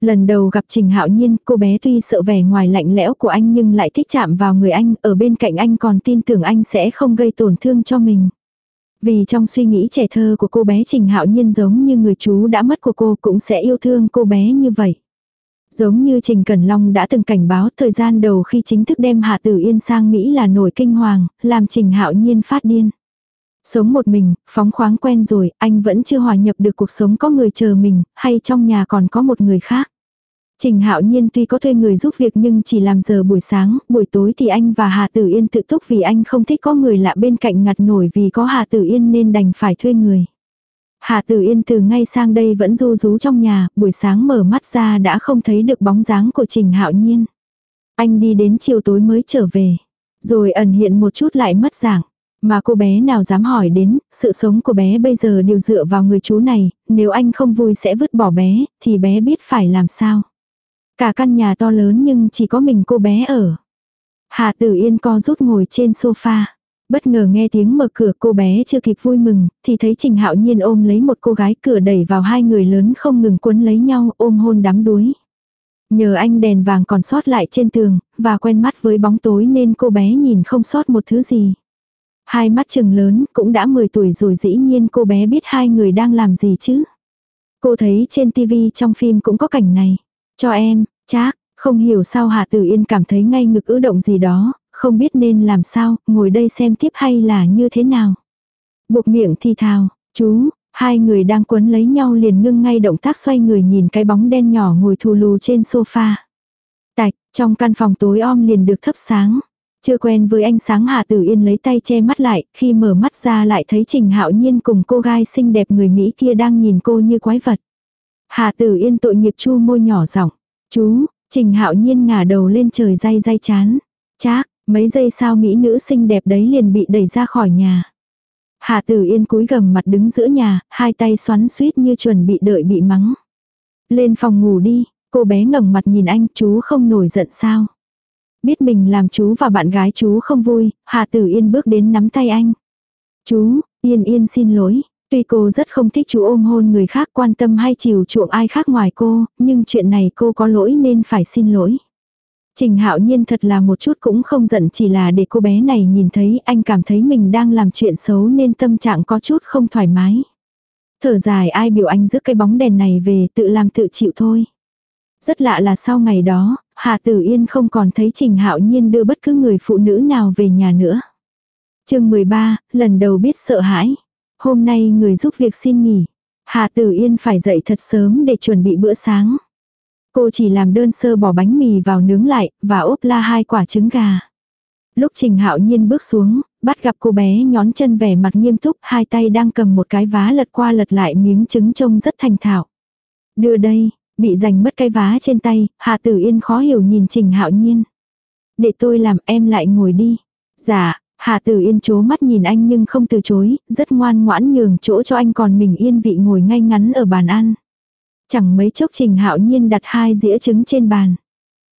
Lần đầu gặp Trình Hạo Nhiên, cô bé tuy sợ vẻ ngoài lạnh lẽo của anh nhưng lại thích chạm vào người anh, ở bên cạnh anh còn tin tưởng anh sẽ không gây tổn thương cho mình. Vì trong suy nghĩ trẻ thơ của cô bé Trình Hạo Nhiên giống như người chú đã mất của cô cũng sẽ yêu thương cô bé như vậy. Giống như Trình Cẩn Long đã từng cảnh báo thời gian đầu khi chính thức đem Hạ Tử Yên sang Mỹ là nổi kinh hoàng, làm Trình Hạo Nhiên phát điên. Sống một mình, phóng khoáng quen rồi, anh vẫn chưa hòa nhập được cuộc sống có người chờ mình, hay trong nhà còn có một người khác. Trình Hạo Nhiên tuy có thuê người giúp việc nhưng chỉ làm giờ buổi sáng, buổi tối thì anh và Hà Tử Yên tự túc vì anh không thích có người lạ bên cạnh ngặt nổi vì có Hà Tử Yên nên đành phải thuê người. Hà Tử Yên từ ngay sang đây vẫn ru rú trong nhà, buổi sáng mở mắt ra đã không thấy được bóng dáng của Trình Hạo Nhiên. Anh đi đến chiều tối mới trở về, rồi ẩn hiện một chút lại mất dạng. Mà cô bé nào dám hỏi đến, sự sống của bé bây giờ đều dựa vào người chú này, nếu anh không vui sẽ vứt bỏ bé, thì bé biết phải làm sao. Cả căn nhà to lớn nhưng chỉ có mình cô bé ở. Hà Tử Yên co rút ngồi trên sofa. Bất ngờ nghe tiếng mở cửa cô bé chưa kịp vui mừng, thì thấy Trình Hạo Nhiên ôm lấy một cô gái cửa đẩy vào hai người lớn không ngừng cuốn lấy nhau ôm hôn đắm đuối. Nhờ anh đèn vàng còn sót lại trên tường, và quen mắt với bóng tối nên cô bé nhìn không sót một thứ gì. Hai mắt trừng lớn, cũng đã 10 tuổi rồi dĩ nhiên cô bé biết hai người đang làm gì chứ. Cô thấy trên tivi trong phim cũng có cảnh này. Cho em, chác, không hiểu sao Hạ Tử Yên cảm thấy ngay ngực ứ động gì đó, không biết nên làm sao, ngồi đây xem tiếp hay là như thế nào. Buộc miệng thì thào, chú, hai người đang quấn lấy nhau liền ngưng ngay động tác xoay người nhìn cái bóng đen nhỏ ngồi thù lù trên sofa. Tạch, trong căn phòng tối om liền được thấp sáng. Chưa quen với ánh sáng Hạ Tử Yên lấy tay che mắt lại, khi mở mắt ra lại thấy Trình Hạo Nhiên cùng cô gái xinh đẹp người Mỹ kia đang nhìn cô như quái vật. Hà Tử Yên tội nghiệp chu môi nhỏ giọng, "Chú." Trình Hạo Nhiên ngả đầu lên trời day day chán. Chác, mấy giây sau mỹ nữ xinh đẹp đấy liền bị đẩy ra khỏi nhà." Hà Tử Yên cúi gầm mặt đứng giữa nhà, hai tay xoắn suýt như chuẩn bị đợi bị mắng. "Lên phòng ngủ đi." Cô bé ngẩng mặt nhìn anh, "Chú không nổi giận sao?" Biết mình làm chú và bạn gái chú không vui, Hà Tử Yên bước đến nắm tay anh. Chú, Yên Yên xin lỗi. Tuy cô rất không thích chú ôm hôn người khác quan tâm hay chiều chuộng ai khác ngoài cô, nhưng chuyện này cô có lỗi nên phải xin lỗi. Trình hạo nhiên thật là một chút cũng không giận chỉ là để cô bé này nhìn thấy anh cảm thấy mình đang làm chuyện xấu nên tâm trạng có chút không thoải mái. Thở dài ai biểu anh giữ cái bóng đèn này về tự làm tự chịu thôi. Rất lạ là sau ngày đó, Hà Tử Yên không còn thấy Trình Hạo Nhiên đưa bất cứ người phụ nữ nào về nhà nữa. chương 13, lần đầu biết sợ hãi. Hôm nay người giúp việc xin nghỉ. Hà Tử Yên phải dậy thật sớm để chuẩn bị bữa sáng. Cô chỉ làm đơn sơ bỏ bánh mì vào nướng lại, và ốp la hai quả trứng gà. Lúc Trình Hạo Nhiên bước xuống, bắt gặp cô bé nhón chân vẻ mặt nghiêm túc, hai tay đang cầm một cái vá lật qua lật lại miếng trứng trông rất thành thạo. Đưa đây, Bị giành mất cái vá trên tay, hà Tử Yên khó hiểu nhìn Trình Hạo Nhiên. Để tôi làm em lại ngồi đi. Dạ, Hà Tử Yên chố mắt nhìn anh nhưng không từ chối, rất ngoan ngoãn nhường chỗ cho anh còn mình yên vị ngồi ngay ngắn ở bàn ăn. Chẳng mấy chốc Trình Hạo Nhiên đặt hai dĩa trứng trên bàn.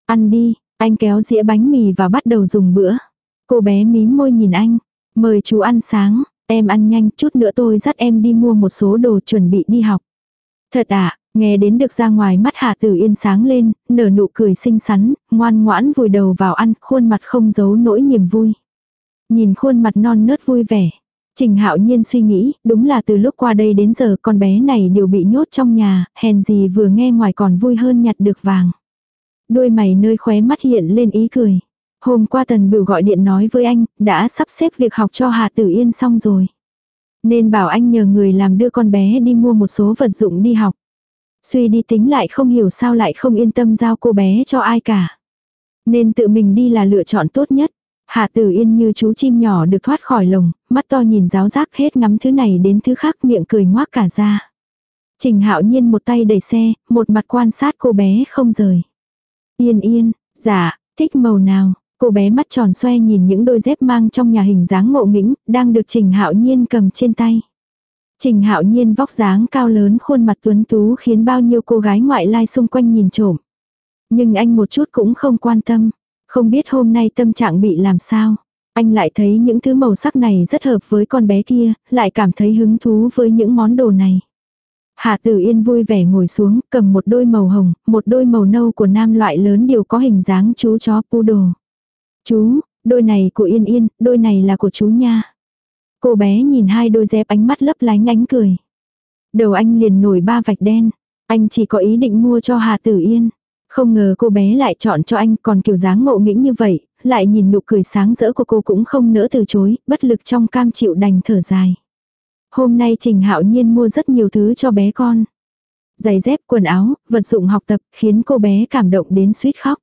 Ăn đi, anh kéo dĩa bánh mì và bắt đầu dùng bữa. Cô bé mím môi nhìn anh, mời chú ăn sáng, em ăn nhanh chút nữa tôi dắt em đi mua một số đồ chuẩn bị đi học. Thật à, Nghe đến được ra ngoài mắt Hà Tử Yên sáng lên, nở nụ cười xinh xắn, ngoan ngoãn vùi đầu vào ăn, khuôn mặt không giấu nỗi niềm vui. Nhìn khuôn mặt non nớt vui vẻ. Trình Hạo Nhiên suy nghĩ, đúng là từ lúc qua đây đến giờ con bé này đều bị nhốt trong nhà, hèn gì vừa nghe ngoài còn vui hơn nhặt được vàng. Đôi mày nơi khóe mắt hiện lên ý cười. Hôm qua Tần Bửu gọi điện nói với anh, đã sắp xếp việc học cho Hà Tử Yên xong rồi. Nên bảo anh nhờ người làm đưa con bé đi mua một số vật dụng đi học. Suy đi tính lại không hiểu sao lại không yên tâm giao cô bé cho ai cả. Nên tự mình đi là lựa chọn tốt nhất. Hạ tử yên như chú chim nhỏ được thoát khỏi lồng, mắt to nhìn giáo giác hết ngắm thứ này đến thứ khác miệng cười ngoác cả ra. Trình hạo nhiên một tay đẩy xe, một mặt quan sát cô bé không rời. Yên yên, dạ, thích màu nào, cô bé mắt tròn xoe nhìn những đôi dép mang trong nhà hình dáng ngộ nghĩnh, đang được trình hạo nhiên cầm trên tay. Trình hạo nhiên vóc dáng cao lớn khuôn mặt tuấn tú khiến bao nhiêu cô gái ngoại lai xung quanh nhìn trộm. Nhưng anh một chút cũng không quan tâm. Không biết hôm nay tâm trạng bị làm sao. Anh lại thấy những thứ màu sắc này rất hợp với con bé kia, lại cảm thấy hứng thú với những món đồ này. Hạ Tử Yên vui vẻ ngồi xuống, cầm một đôi màu hồng, một đôi màu nâu của nam loại lớn đều có hình dáng chú chó poodle. Chú, đôi này của Yên Yên, đôi này là của chú nha. Cô bé nhìn hai đôi dép ánh mắt lấp lánh ánh cười. Đầu anh liền nổi ba vạch đen. Anh chỉ có ý định mua cho Hà Tử Yên. Không ngờ cô bé lại chọn cho anh còn kiểu dáng ngộ nghĩnh như vậy, lại nhìn nụ cười sáng rỡ của cô cũng không nỡ từ chối, bất lực trong cam chịu đành thở dài. Hôm nay Trình Hạo Nhiên mua rất nhiều thứ cho bé con. Giày dép, quần áo, vật dụng học tập khiến cô bé cảm động đến suýt khóc.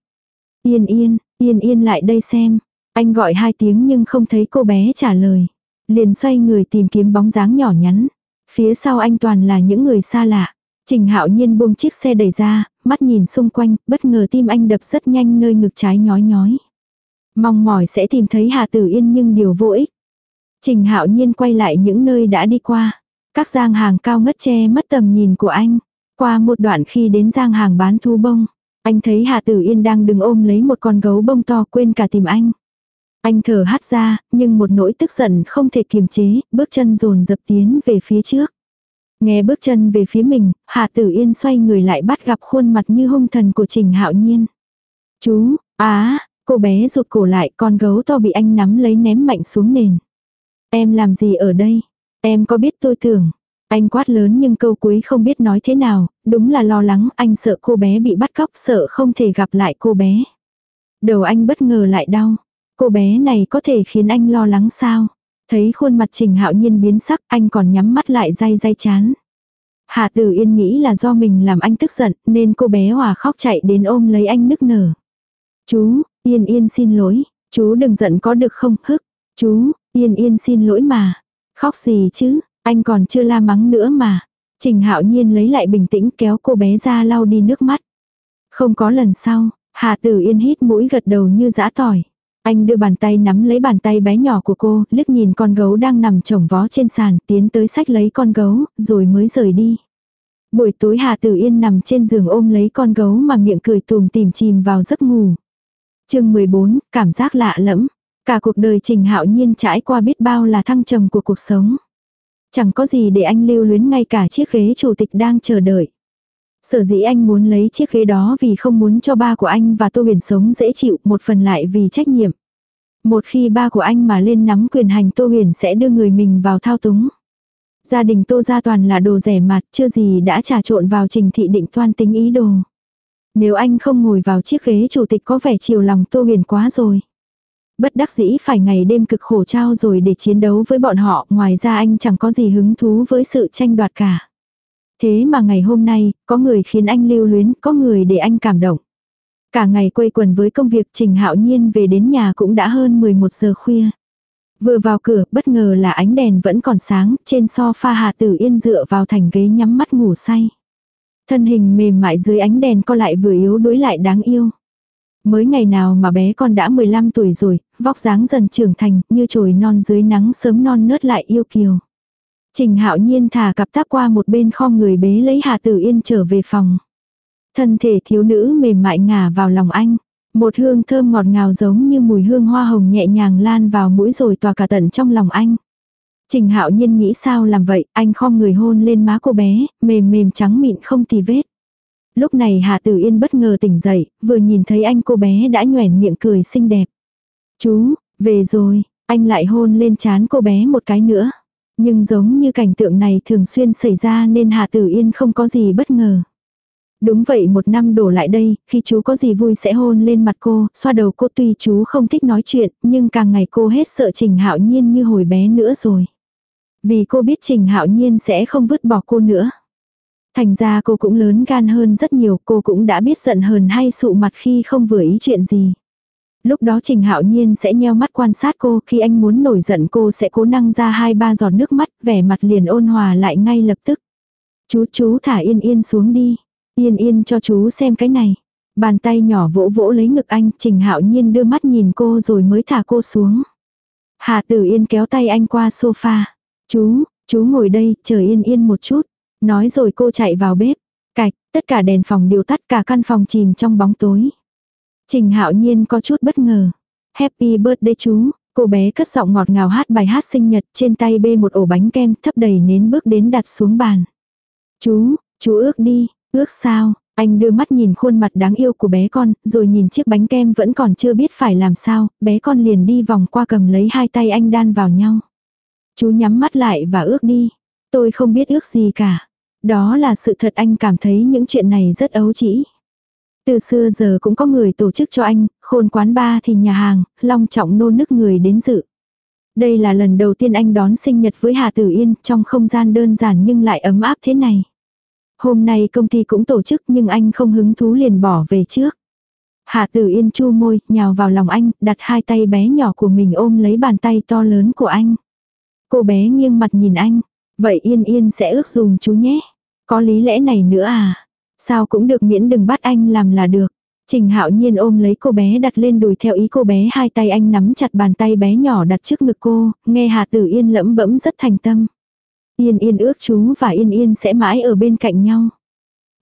Yên yên, yên yên lại đây xem. Anh gọi hai tiếng nhưng không thấy cô bé trả lời. Liền xoay người tìm kiếm bóng dáng nhỏ nhắn. Phía sau anh toàn là những người xa lạ. Trình hạo nhiên buông chiếc xe đẩy ra, mắt nhìn xung quanh, bất ngờ tim anh đập rất nhanh nơi ngực trái nhói nhói. Mong mỏi sẽ tìm thấy Hà Tử Yên nhưng điều vô ích. Trình hạo nhiên quay lại những nơi đã đi qua. Các giang hàng cao ngất che mất tầm nhìn của anh. Qua một đoạn khi đến giang hàng bán thu bông. Anh thấy Hà Tử Yên đang đứng ôm lấy một con gấu bông to quên cả tìm anh. Anh thở hắt ra, nhưng một nỗi tức giận không thể kiềm chế, bước chân dồn dập tiến về phía trước. Nghe bước chân về phía mình, Hạ Tử Yên xoay người lại bắt gặp khuôn mặt như hung thần của Trình Hạo Nhiên. Chú, á, cô bé rụt cổ lại con gấu to bị anh nắm lấy ném mạnh xuống nền. Em làm gì ở đây? Em có biết tôi tưởng. Anh quát lớn nhưng câu cuối không biết nói thế nào, đúng là lo lắng anh sợ cô bé bị bắt cóc sợ không thể gặp lại cô bé. Đầu anh bất ngờ lại đau. Cô bé này có thể khiến anh lo lắng sao? Thấy khuôn mặt Trình Hạo Nhiên biến sắc, anh còn nhắm mắt lại day day chán. Hạ Tử Yên nghĩ là do mình làm anh tức giận, nên cô bé hòa khóc chạy đến ôm lấy anh nức nở. Chú, Yên Yên xin lỗi, chú đừng giận có được không, hức. Chú, Yên Yên xin lỗi mà. Khóc gì chứ, anh còn chưa la mắng nữa mà. Trình Hạo Nhiên lấy lại bình tĩnh kéo cô bé ra lau đi nước mắt. Không có lần sau, hà Tử Yên hít mũi gật đầu như dã tỏi. Anh đưa bàn tay nắm lấy bàn tay bé nhỏ của cô, liếc nhìn con gấu đang nằm chồng vó trên sàn, tiến tới sách lấy con gấu, rồi mới rời đi. Buổi tối Hà Tử Yên nằm trên giường ôm lấy con gấu mà miệng cười tùm tìm chìm vào giấc ngủ. chương 14, cảm giác lạ lẫm. Cả cuộc đời Trình Hạo Nhiên trải qua biết bao là thăng trầm của cuộc sống. Chẳng có gì để anh lưu luyến ngay cả chiếc ghế chủ tịch đang chờ đợi. Sở dĩ anh muốn lấy chiếc ghế đó vì không muốn cho ba của anh và Tô Huyền sống dễ chịu, một phần lại vì trách nhiệm. Một khi ba của anh mà lên nắm quyền hành Tô Huyền sẽ đưa người mình vào thao túng. Gia đình Tô gia toàn là đồ rẻ mặt, chưa gì đã trà trộn vào trình thị định toan tính ý đồ. Nếu anh không ngồi vào chiếc ghế chủ tịch có vẻ chiều lòng Tô Huyền quá rồi. Bất đắc dĩ phải ngày đêm cực khổ trao rồi để chiến đấu với bọn họ, ngoài ra anh chẳng có gì hứng thú với sự tranh đoạt cả. Thế mà ngày hôm nay, có người khiến anh lưu luyến, có người để anh cảm động. Cả ngày quây quần với công việc Trình Hạo Nhiên về đến nhà cũng đã hơn 11 giờ khuya. Vừa vào cửa, bất ngờ là ánh đèn vẫn còn sáng, trên sofa Hà Tử Yên dựa vào thành ghế nhắm mắt ngủ say. Thân hình mềm mại dưới ánh đèn co lại vừa yếu đuối lại đáng yêu. Mới ngày nào mà bé con đã 15 tuổi rồi, vóc dáng dần trưởng thành, như chồi non dưới nắng sớm non nớt lại yêu kiều. Trình hạo nhiên thả cặp tác qua một bên kho người bế lấy Hà Tử Yên trở về phòng. Thân thể thiếu nữ mềm mại ngả vào lòng anh. Một hương thơm ngọt ngào giống như mùi hương hoa hồng nhẹ nhàng lan vào mũi rồi tỏa cả tận trong lòng anh. Trình Hạo Nhiên nghĩ sao làm vậy, anh khom người hôn lên má cô bé, mềm mềm trắng mịn không tì vết. Lúc này Hà Tử Yên bất ngờ tỉnh dậy, vừa nhìn thấy anh cô bé đã nhoẻn miệng cười xinh đẹp. Chú, về rồi, anh lại hôn lên chán cô bé một cái nữa. Nhưng giống như cảnh tượng này thường xuyên xảy ra nên Hà Tử Yên không có gì bất ngờ. Đúng vậy một năm đổ lại đây, khi chú có gì vui sẽ hôn lên mặt cô, xoa đầu cô tuy chú không thích nói chuyện, nhưng càng ngày cô hết sợ Trình Hạo Nhiên như hồi bé nữa rồi. Vì cô biết Trình Hạo Nhiên sẽ không vứt bỏ cô nữa. Thành ra cô cũng lớn gan hơn rất nhiều, cô cũng đã biết giận hờn hay sụ mặt khi không vừa ý chuyện gì. Lúc đó Trình Hạo Nhiên sẽ nheo mắt quan sát cô, khi anh muốn nổi giận cô sẽ cố năng ra hai ba giọt nước mắt, vẻ mặt liền ôn hòa lại ngay lập tức. Chú chú thả yên yên xuống đi. Yên yên cho chú xem cái này. Bàn tay nhỏ vỗ vỗ lấy ngực anh, Trình Hạo Nhiên đưa mắt nhìn cô rồi mới thả cô xuống. Hà Tử Yên kéo tay anh qua sofa. Chú, chú ngồi đây, chờ Yên Yên một chút. Nói rồi cô chạy vào bếp. Cạch, tất cả đèn phòng đều tắt cả căn phòng chìm trong bóng tối. Trình Hạo Nhiên có chút bất ngờ. Happy birthday chú, cô bé cất giọng ngọt ngào hát bài hát sinh nhật trên tay bê một ổ bánh kem thấp đầy nến bước đến đặt xuống bàn. Chú, chú ước đi, ước sao, anh đưa mắt nhìn khuôn mặt đáng yêu của bé con, rồi nhìn chiếc bánh kem vẫn còn chưa biết phải làm sao, bé con liền đi vòng qua cầm lấy hai tay anh đan vào nhau. Chú nhắm mắt lại và ước đi. Tôi không biết ước gì cả. Đó là sự thật anh cảm thấy những chuyện này rất ấu trĩ. Từ xưa giờ cũng có người tổ chức cho anh, khôn quán ba thì nhà hàng, long trọng nô nức người đến dự. Đây là lần đầu tiên anh đón sinh nhật với Hà Tử Yên trong không gian đơn giản nhưng lại ấm áp thế này. Hôm nay công ty cũng tổ chức nhưng anh không hứng thú liền bỏ về trước. Hà Tử Yên chu môi, nhào vào lòng anh, đặt hai tay bé nhỏ của mình ôm lấy bàn tay to lớn của anh. Cô bé nghiêng mặt nhìn anh. Vậy Yên Yên sẽ ước dùng chú nhé. Có lý lẽ này nữa à? Sao cũng được miễn đừng bắt anh làm là được. Trình hạo nhiên ôm lấy cô bé đặt lên đùi theo ý cô bé hai tay anh nắm chặt bàn tay bé nhỏ đặt trước ngực cô, nghe Hà Tử Yên lẫm bẫm rất thành tâm. Yên Yên ước chú và Yên Yên sẽ mãi ở bên cạnh nhau.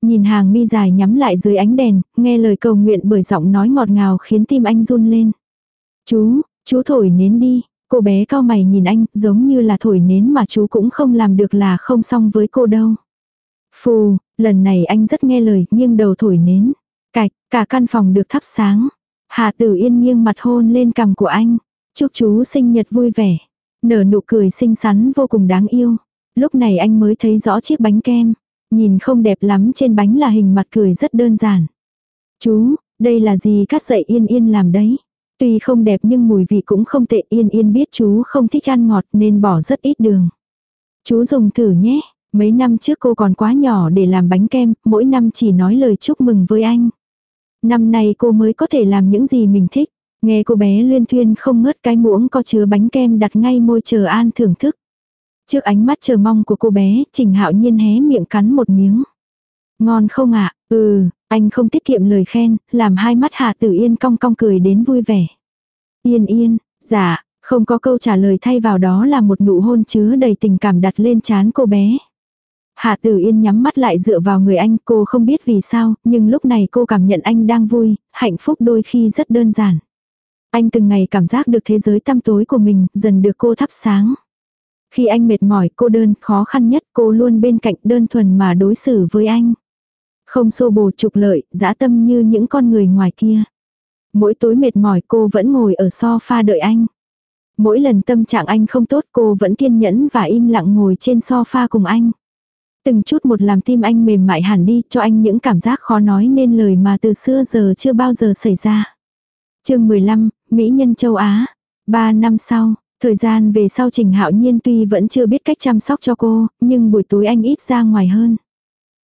Nhìn hàng mi dài nhắm lại dưới ánh đèn, nghe lời cầu nguyện bởi giọng nói ngọt ngào khiến tim anh run lên. Chú, chú thổi nến đi, cô bé cao mày nhìn anh giống như là thổi nến mà chú cũng không làm được là không xong với cô đâu. Phù, lần này anh rất nghe lời, nghiêng đầu thổi nến. Cạch, cả căn phòng được thắp sáng. Hà Tử Yên nghiêng mặt hôn lên cằm của anh. Chúc chú sinh nhật vui vẻ. Nở nụ cười xinh xắn vô cùng đáng yêu. Lúc này anh mới thấy rõ chiếc bánh kem. Nhìn không đẹp lắm trên bánh là hình mặt cười rất đơn giản. Chú, đây là gì cắt dậy Yên Yên làm đấy. Tuy không đẹp nhưng mùi vị cũng không tệ Yên Yên biết chú không thích ăn ngọt nên bỏ rất ít đường. Chú dùng thử nhé. Mấy năm trước cô còn quá nhỏ để làm bánh kem, mỗi năm chỉ nói lời chúc mừng với anh. Năm nay cô mới có thể làm những gì mình thích. Nghe cô bé luyên thuyên không ngớt cái muỗng có chứa bánh kem đặt ngay môi chờ an thưởng thức. Trước ánh mắt chờ mong của cô bé, Trình Hạo Nhiên hé miệng cắn một miếng. Ngon không ạ? Ừ, anh không tiết kiệm lời khen, làm hai mắt Hà Tử Yên cong cong cười đến vui vẻ. Yên yên, dạ, không có câu trả lời thay vào đó là một nụ hôn chứa đầy tình cảm đặt lên trán cô bé. Hạ Tử Yên nhắm mắt lại dựa vào người anh, cô không biết vì sao, nhưng lúc này cô cảm nhận anh đang vui, hạnh phúc đôi khi rất đơn giản. Anh từng ngày cảm giác được thế giới tăm tối của mình, dần được cô thắp sáng. Khi anh mệt mỏi, cô đơn, khó khăn nhất, cô luôn bên cạnh đơn thuần mà đối xử với anh. Không xô bồ trục lợi, dã tâm như những con người ngoài kia. Mỗi tối mệt mỏi cô vẫn ngồi ở sofa đợi anh. Mỗi lần tâm trạng anh không tốt cô vẫn kiên nhẫn và im lặng ngồi trên sofa cùng anh. Từng chút một làm tim anh mềm mại hẳn đi, cho anh những cảm giác khó nói nên lời mà từ xưa giờ chưa bao giờ xảy ra. chương 15, Mỹ nhân châu Á. Ba năm sau, thời gian về sau Trình Hạo Nhiên tuy vẫn chưa biết cách chăm sóc cho cô, nhưng buổi tối anh ít ra ngoài hơn.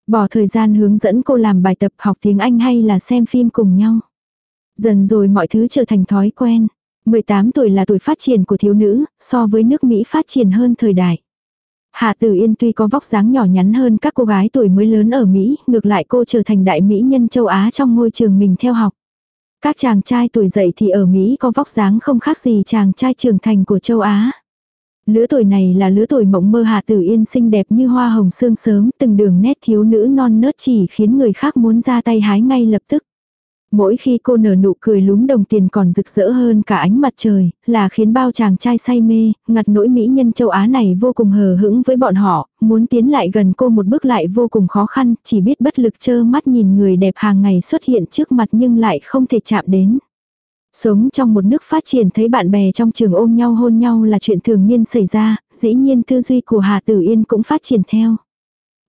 Bỏ thời gian hướng dẫn cô làm bài tập học tiếng Anh hay là xem phim cùng nhau. Dần rồi mọi thứ trở thành thói quen. 18 tuổi là tuổi phát triển của thiếu nữ, so với nước Mỹ phát triển hơn thời đại. Hạ Tử Yên tuy có vóc dáng nhỏ nhắn hơn các cô gái tuổi mới lớn ở Mỹ, ngược lại cô trở thành đại mỹ nhân châu Á trong ngôi trường mình theo học. Các chàng trai tuổi dậy thì ở Mỹ có vóc dáng không khác gì chàng trai trưởng thành của châu Á. Lứa tuổi này là lứa tuổi mộng mơ Hạ Tử Yên xinh đẹp như hoa hồng sương sớm, từng đường nét thiếu nữ non nớt chỉ khiến người khác muốn ra tay hái ngay lập tức. Mỗi khi cô nở nụ cười lúm đồng tiền còn rực rỡ hơn cả ánh mặt trời, là khiến bao chàng trai say mê, ngặt nỗi mỹ nhân châu Á này vô cùng hờ hững với bọn họ, muốn tiến lại gần cô một bước lại vô cùng khó khăn, chỉ biết bất lực trơ mắt nhìn người đẹp hàng ngày xuất hiện trước mặt nhưng lại không thể chạm đến. Sống trong một nước phát triển thấy bạn bè trong trường ôm nhau hôn nhau là chuyện thường niên xảy ra, dĩ nhiên tư duy của Hà Tử Yên cũng phát triển theo.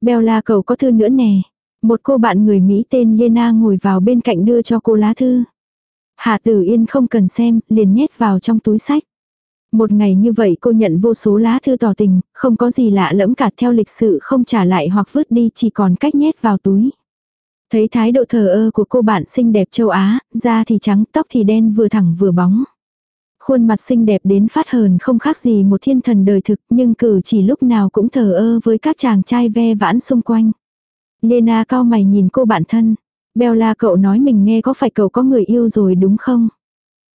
Bella cậu có thư nữa nè. Một cô bạn người Mỹ tên Lena ngồi vào bên cạnh đưa cho cô lá thư. Hà Tử Yên không cần xem, liền nhét vào trong túi sách. Một ngày như vậy cô nhận vô số lá thư tỏ tình, không có gì lạ lẫm cả theo lịch sự không trả lại hoặc vứt đi chỉ còn cách nhét vào túi. Thấy thái độ thờ ơ của cô bạn xinh đẹp châu Á, da thì trắng, tóc thì đen vừa thẳng vừa bóng. Khuôn mặt xinh đẹp đến phát hờn không khác gì một thiên thần đời thực nhưng cử chỉ lúc nào cũng thờ ơ với các chàng trai ve vãn xung quanh. Lena cao mày nhìn cô bạn thân. Bella cậu nói mình nghe có phải cậu có người yêu rồi đúng không?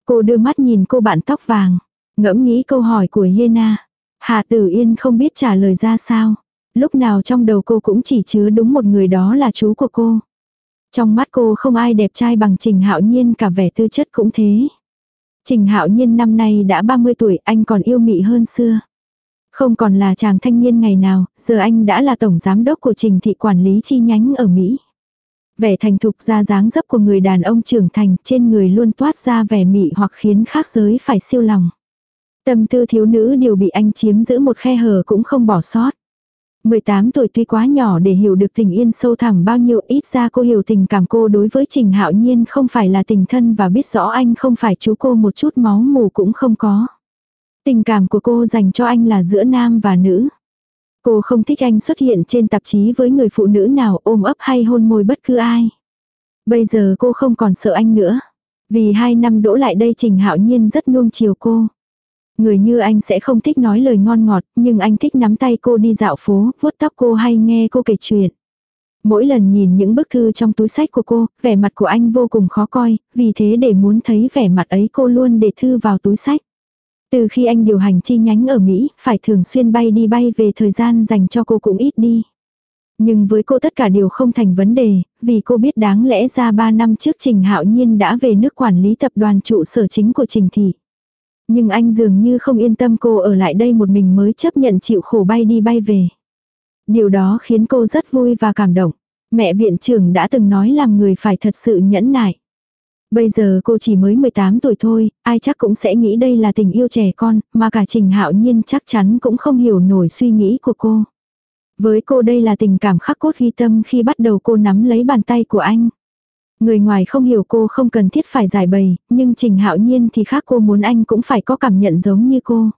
Cô đưa mắt nhìn cô bạn tóc vàng. Ngẫm nghĩ câu hỏi của Yena. Hà Tử Yên không biết trả lời ra sao. Lúc nào trong đầu cô cũng chỉ chứa đúng một người đó là chú của cô. Trong mắt cô không ai đẹp trai bằng Trình Hạo Nhiên cả vẻ tư chất cũng thế. Trình Hạo Nhiên năm nay đã 30 tuổi, anh còn yêu mị hơn xưa. Không còn là chàng thanh niên ngày nào, giờ anh đã là tổng giám đốc của Trình thị quản lý chi nhánh ở Mỹ. Vẻ thành thục ra dáng dấp của người đàn ông trưởng thành trên người luôn toát ra vẻ mị hoặc khiến khác giới phải siêu lòng. Tâm tư thiếu nữ đều bị anh chiếm giữ một khe hở cũng không bỏ sót. 18 tuổi tuy quá nhỏ để hiểu được tình yên sâu thẳm bao nhiêu ít ra cô hiểu tình cảm cô đối với Trình Hạo Nhiên không phải là tình thân và biết rõ anh không phải chú cô một chút máu mù cũng không có. Tình cảm của cô dành cho anh là giữa nam và nữ. Cô không thích anh xuất hiện trên tạp chí với người phụ nữ nào ôm ấp hay hôn môi bất cứ ai. Bây giờ cô không còn sợ anh nữa. Vì hai năm đỗ lại đây Trình Hạo Nhiên rất nuông chiều cô. Người như anh sẽ không thích nói lời ngon ngọt, nhưng anh thích nắm tay cô đi dạo phố, vuốt tóc cô hay nghe cô kể chuyện. Mỗi lần nhìn những bức thư trong túi sách của cô, vẻ mặt của anh vô cùng khó coi, vì thế để muốn thấy vẻ mặt ấy cô luôn để thư vào túi sách. Từ khi anh điều hành chi nhánh ở Mỹ, phải thường xuyên bay đi bay về thời gian dành cho cô cũng ít đi. Nhưng với cô tất cả đều không thành vấn đề, vì cô biết đáng lẽ ra 3 năm trước Trình Hạo Nhiên đã về nước quản lý tập đoàn trụ sở chính của Trình Thị. Nhưng anh dường như không yên tâm cô ở lại đây một mình mới chấp nhận chịu khổ bay đi bay về. Điều đó khiến cô rất vui và cảm động. Mẹ viện trưởng đã từng nói làm người phải thật sự nhẫn nại. Bây giờ cô chỉ mới 18 tuổi thôi, ai chắc cũng sẽ nghĩ đây là tình yêu trẻ con, mà cả Trình Hạo Nhiên chắc chắn cũng không hiểu nổi suy nghĩ của cô. Với cô đây là tình cảm khắc cốt ghi tâm khi bắt đầu cô nắm lấy bàn tay của anh. Người ngoài không hiểu cô không cần thiết phải giải bày, nhưng Trình Hạo Nhiên thì khác cô muốn anh cũng phải có cảm nhận giống như cô.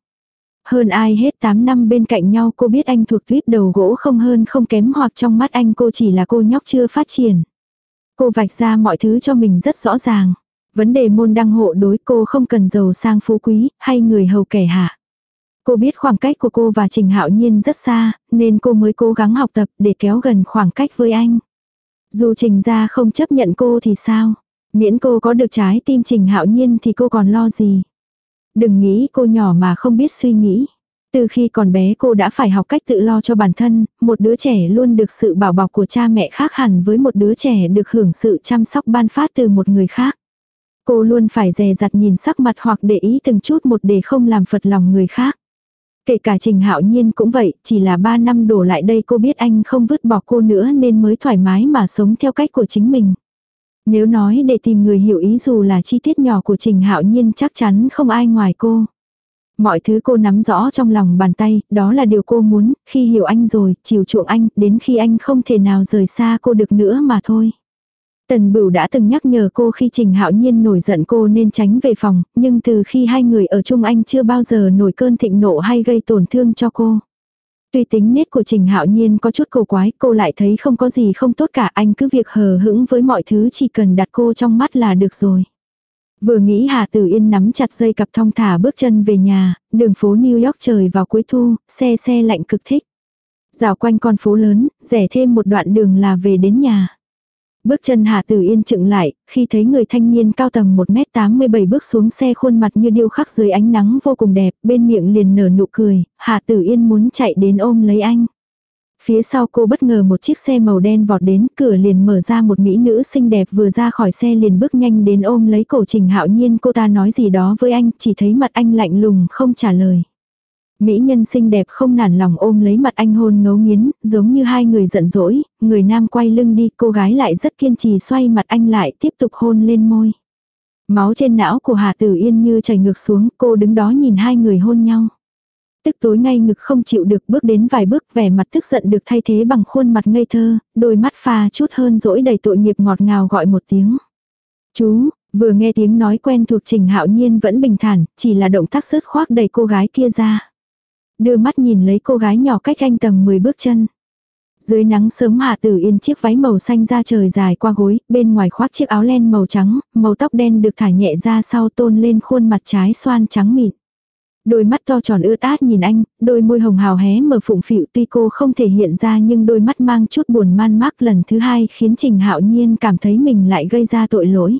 Hơn ai hết 8 năm bên cạnh nhau cô biết anh thuộc tuyết đầu gỗ không hơn không kém hoặc trong mắt anh cô chỉ là cô nhóc chưa phát triển. Cô vạch ra mọi thứ cho mình rất rõ ràng. Vấn đề môn đăng hộ đối cô không cần giàu sang phú quý, hay người hầu kẻ hạ. Cô biết khoảng cách của cô và Trình Hạo Nhiên rất xa, nên cô mới cố gắng học tập để kéo gần khoảng cách với anh. Dù Trình ra không chấp nhận cô thì sao? Miễn cô có được trái tim Trình Hạo Nhiên thì cô còn lo gì? Đừng nghĩ cô nhỏ mà không biết suy nghĩ. Từ khi còn bé cô đã phải học cách tự lo cho bản thân, một đứa trẻ luôn được sự bảo bọc của cha mẹ khác hẳn với một đứa trẻ được hưởng sự chăm sóc ban phát từ một người khác. Cô luôn phải dè dặt nhìn sắc mặt hoặc để ý từng chút một để không làm phật lòng người khác. Kể cả Trình Hạo Nhiên cũng vậy, chỉ là 3 năm đổ lại đây cô biết anh không vứt bỏ cô nữa nên mới thoải mái mà sống theo cách của chính mình. Nếu nói để tìm người hiểu ý dù là chi tiết nhỏ của Trình Hạo Nhiên chắc chắn không ai ngoài cô. Mọi thứ cô nắm rõ trong lòng bàn tay, đó là điều cô muốn, khi hiểu anh rồi, chiều chuộng anh, đến khi anh không thể nào rời xa cô được nữa mà thôi. Tần Bửu đã từng nhắc nhở cô khi Trình Hạo Nhiên nổi giận cô nên tránh về phòng, nhưng từ khi hai người ở chung anh chưa bao giờ nổi cơn thịnh nộ hay gây tổn thương cho cô. Tuy tính nết của Trình Hạo Nhiên có chút cổ quái, cô lại thấy không có gì không tốt cả, anh cứ việc hờ hững với mọi thứ chỉ cần đặt cô trong mắt là được rồi. Vừa nghĩ Hà Tử Yên nắm chặt dây cặp thong thả bước chân về nhà, đường phố New York trời vào cuối thu, xe xe lạnh cực thích. Dạo quanh con phố lớn, rẻ thêm một đoạn đường là về đến nhà. Bước chân Hà Tử Yên chựng lại, khi thấy người thanh niên cao tầm 1m87 bước xuống xe khuôn mặt như điêu khắc dưới ánh nắng vô cùng đẹp, bên miệng liền nở nụ cười, Hà Tử Yên muốn chạy đến ôm lấy anh. Phía sau cô bất ngờ một chiếc xe màu đen vọt đến, cửa liền mở ra một mỹ nữ xinh đẹp vừa ra khỏi xe liền bước nhanh đến ôm lấy cổ Trình Hạo Nhiên cô ta nói gì đó với anh, chỉ thấy mặt anh lạnh lùng không trả lời. Mỹ nhân xinh đẹp không nản lòng ôm lấy mặt anh hôn ngấu nghiến, giống như hai người giận dỗi, người nam quay lưng đi, cô gái lại rất kiên trì xoay mặt anh lại tiếp tục hôn lên môi. Máu trên não của Hà Tử Yên như chảy ngược xuống, cô đứng đó nhìn hai người hôn nhau. Tức tối ngay ngực không chịu được bước đến vài bước vẻ mặt tức giận được thay thế bằng khuôn mặt ngây thơ, đôi mắt pha chút hơn dỗi đầy tội nghiệp ngọt ngào gọi một tiếng. Chú, vừa nghe tiếng nói quen thuộc trình hạo nhiên vẫn bình thản, chỉ là động tác sớt khoác đầy cô gái kia ra. Đưa mắt nhìn lấy cô gái nhỏ cách anh tầm 10 bước chân. Dưới nắng sớm Hạ Tử Yên chiếc váy màu xanh ra trời dài qua gối, bên ngoài khoác chiếc áo len màu trắng, màu tóc đen được thả nhẹ ra sau tôn lên khuôn mặt trái xoan trắng mịn. Đôi mắt to tròn ướt át nhìn anh, đôi môi hồng hào hé mở phụng phịu tuy cô không thể hiện ra nhưng đôi mắt mang chút buồn man mác lần thứ hai khiến Trình Hạo Nhiên cảm thấy mình lại gây ra tội lỗi.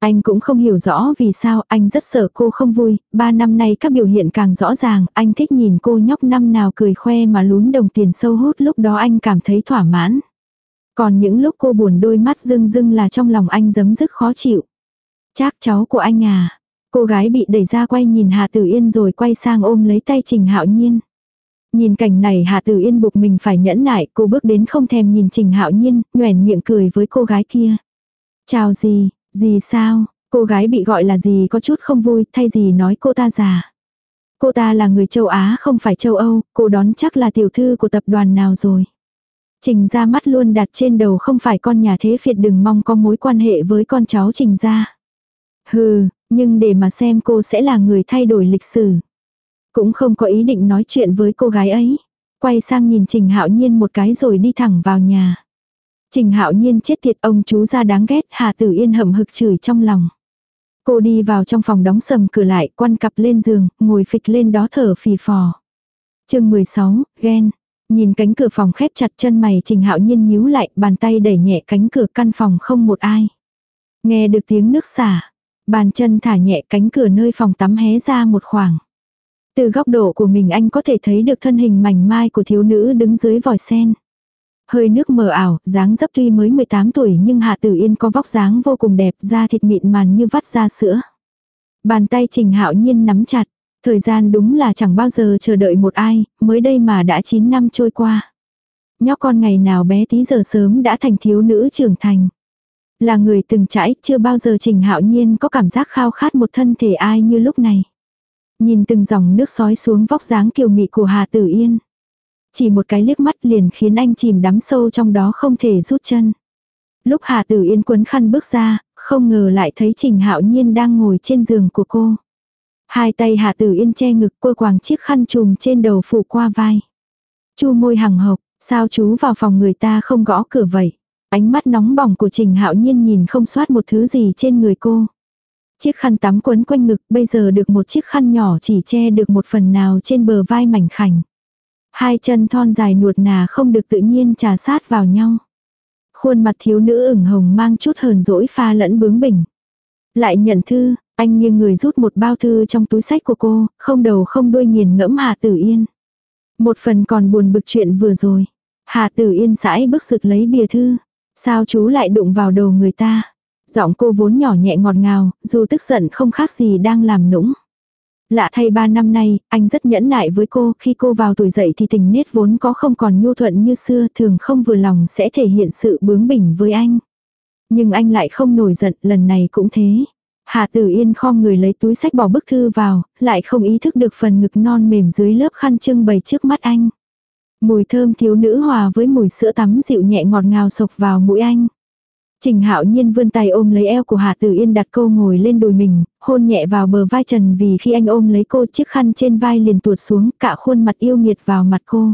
Anh cũng không hiểu rõ vì sao anh rất sợ cô không vui, ba năm nay các biểu hiện càng rõ ràng, anh thích nhìn cô nhóc năm nào cười khoe mà lún đồng tiền sâu hút lúc đó anh cảm thấy thỏa mãn. Còn những lúc cô buồn đôi mắt rưng rưng là trong lòng anh giấm dứt khó chịu. Chắc cháu của anh à. Cô gái bị đẩy ra quay nhìn Hà Tử Yên rồi quay sang ôm lấy tay Trình Hạo Nhiên. Nhìn cảnh này Hà Tử Yên buộc mình phải nhẫn nại, cô bước đến không thèm nhìn Trình Hạo Nhiên, nhoẻn miệng cười với cô gái kia. Chào gì, gì sao, cô gái bị gọi là gì có chút không vui, thay gì nói cô ta già. Cô ta là người châu Á không phải châu Âu, cô đón chắc là tiểu thư của tập đoàn nào rồi. Trình ra mắt luôn đặt trên đầu không phải con nhà thế phiệt đừng mong có mối quan hệ với con cháu trình ra. Hừ, nhưng để mà xem cô sẽ là người thay đổi lịch sử. Cũng không có ý định nói chuyện với cô gái ấy. Quay sang nhìn Trình Hạo Nhiên một cái rồi đi thẳng vào nhà. Trình Hạo Nhiên chết tiệt ông chú ra đáng ghét, Hà Tử Yên hậm hực chửi trong lòng. Cô đi vào trong phòng đóng sầm cửa lại, quan cặp lên giường, ngồi phịch lên đó thở phì phò. chương 16, ghen. Nhìn cánh cửa phòng khép chặt chân mày Trình Hạo Nhiên nhíu lại, bàn tay đẩy nhẹ cánh cửa căn phòng không một ai. Nghe được tiếng nước xả, bàn chân thả nhẹ cánh cửa nơi phòng tắm hé ra một khoảng. Từ góc độ của mình anh có thể thấy được thân hình mảnh mai của thiếu nữ đứng dưới vòi sen. Hơi nước mờ ảo, dáng dấp tuy mới 18 tuổi nhưng Hạ Tử Yên có vóc dáng vô cùng đẹp, da thịt mịn màn như vắt da sữa. Bàn tay Trình Hạo Nhiên nắm chặt, thời gian đúng là chẳng bao giờ chờ đợi một ai, mới đây mà đã 9 năm trôi qua. Nhóc con ngày nào bé tí giờ sớm đã thành thiếu nữ trưởng thành. Là người từng trải, chưa bao giờ Trình Hạo Nhiên có cảm giác khao khát một thân thể ai như lúc này. Nhìn từng dòng nước sói xuống vóc dáng kiều mị của Hà Tử Yên. Chỉ một cái liếc mắt liền khiến anh chìm đắm sâu trong đó không thể rút chân. Lúc Hà Tử Yên quấn khăn bước ra, không ngờ lại thấy Trình Hạo Nhiên đang ngồi trên giường của cô. Hai tay Hà Tử Yên che ngực cô quàng chiếc khăn trùm trên đầu phủ qua vai. Chu môi hằng hộc, sao chú vào phòng người ta không gõ cửa vậy? Ánh mắt nóng bỏng của Trình Hạo Nhiên nhìn không soát một thứ gì trên người cô. Chiếc khăn tắm quấn quanh ngực bây giờ được một chiếc khăn nhỏ chỉ che được một phần nào trên bờ vai mảnh khảnh. Hai chân thon dài nuột nà không được tự nhiên trà sát vào nhau. Khuôn mặt thiếu nữ ửng hồng mang chút hờn dỗi pha lẫn bướng bỉnh. Lại nhận thư, anh nghiêng người rút một bao thư trong túi sách của cô, không đầu không đuôi nghiền ngẫm Hà Tử Yên. Một phần còn buồn bực chuyện vừa rồi. Hà Tử Yên sãi bước sụt lấy bìa thư. Sao chú lại đụng vào đầu người ta? Giọng cô vốn nhỏ nhẹ ngọt ngào, dù tức giận không khác gì đang làm nũng. Lạ thay ba năm nay, anh rất nhẫn nại với cô, khi cô vào tuổi dậy thì tình nết vốn có không còn nhu thuận như xưa, thường không vừa lòng sẽ thể hiện sự bướng bỉnh với anh. Nhưng anh lại không nổi giận, lần này cũng thế. Hà Tử Yên khom người lấy túi sách bỏ bức thư vào, lại không ý thức được phần ngực non mềm dưới lớp khăn trưng bày trước mắt anh. Mùi thơm thiếu nữ hòa với mùi sữa tắm dịu nhẹ ngọt ngào sộc vào mũi anh. Trình Hạo Nhiên vươn tay ôm lấy eo của Hà Tử Yên đặt cô ngồi lên đùi mình, hôn nhẹ vào bờ vai Trần vì khi anh ôm lấy cô chiếc khăn trên vai liền tuột xuống, cả khuôn mặt yêu nghiệt vào mặt cô.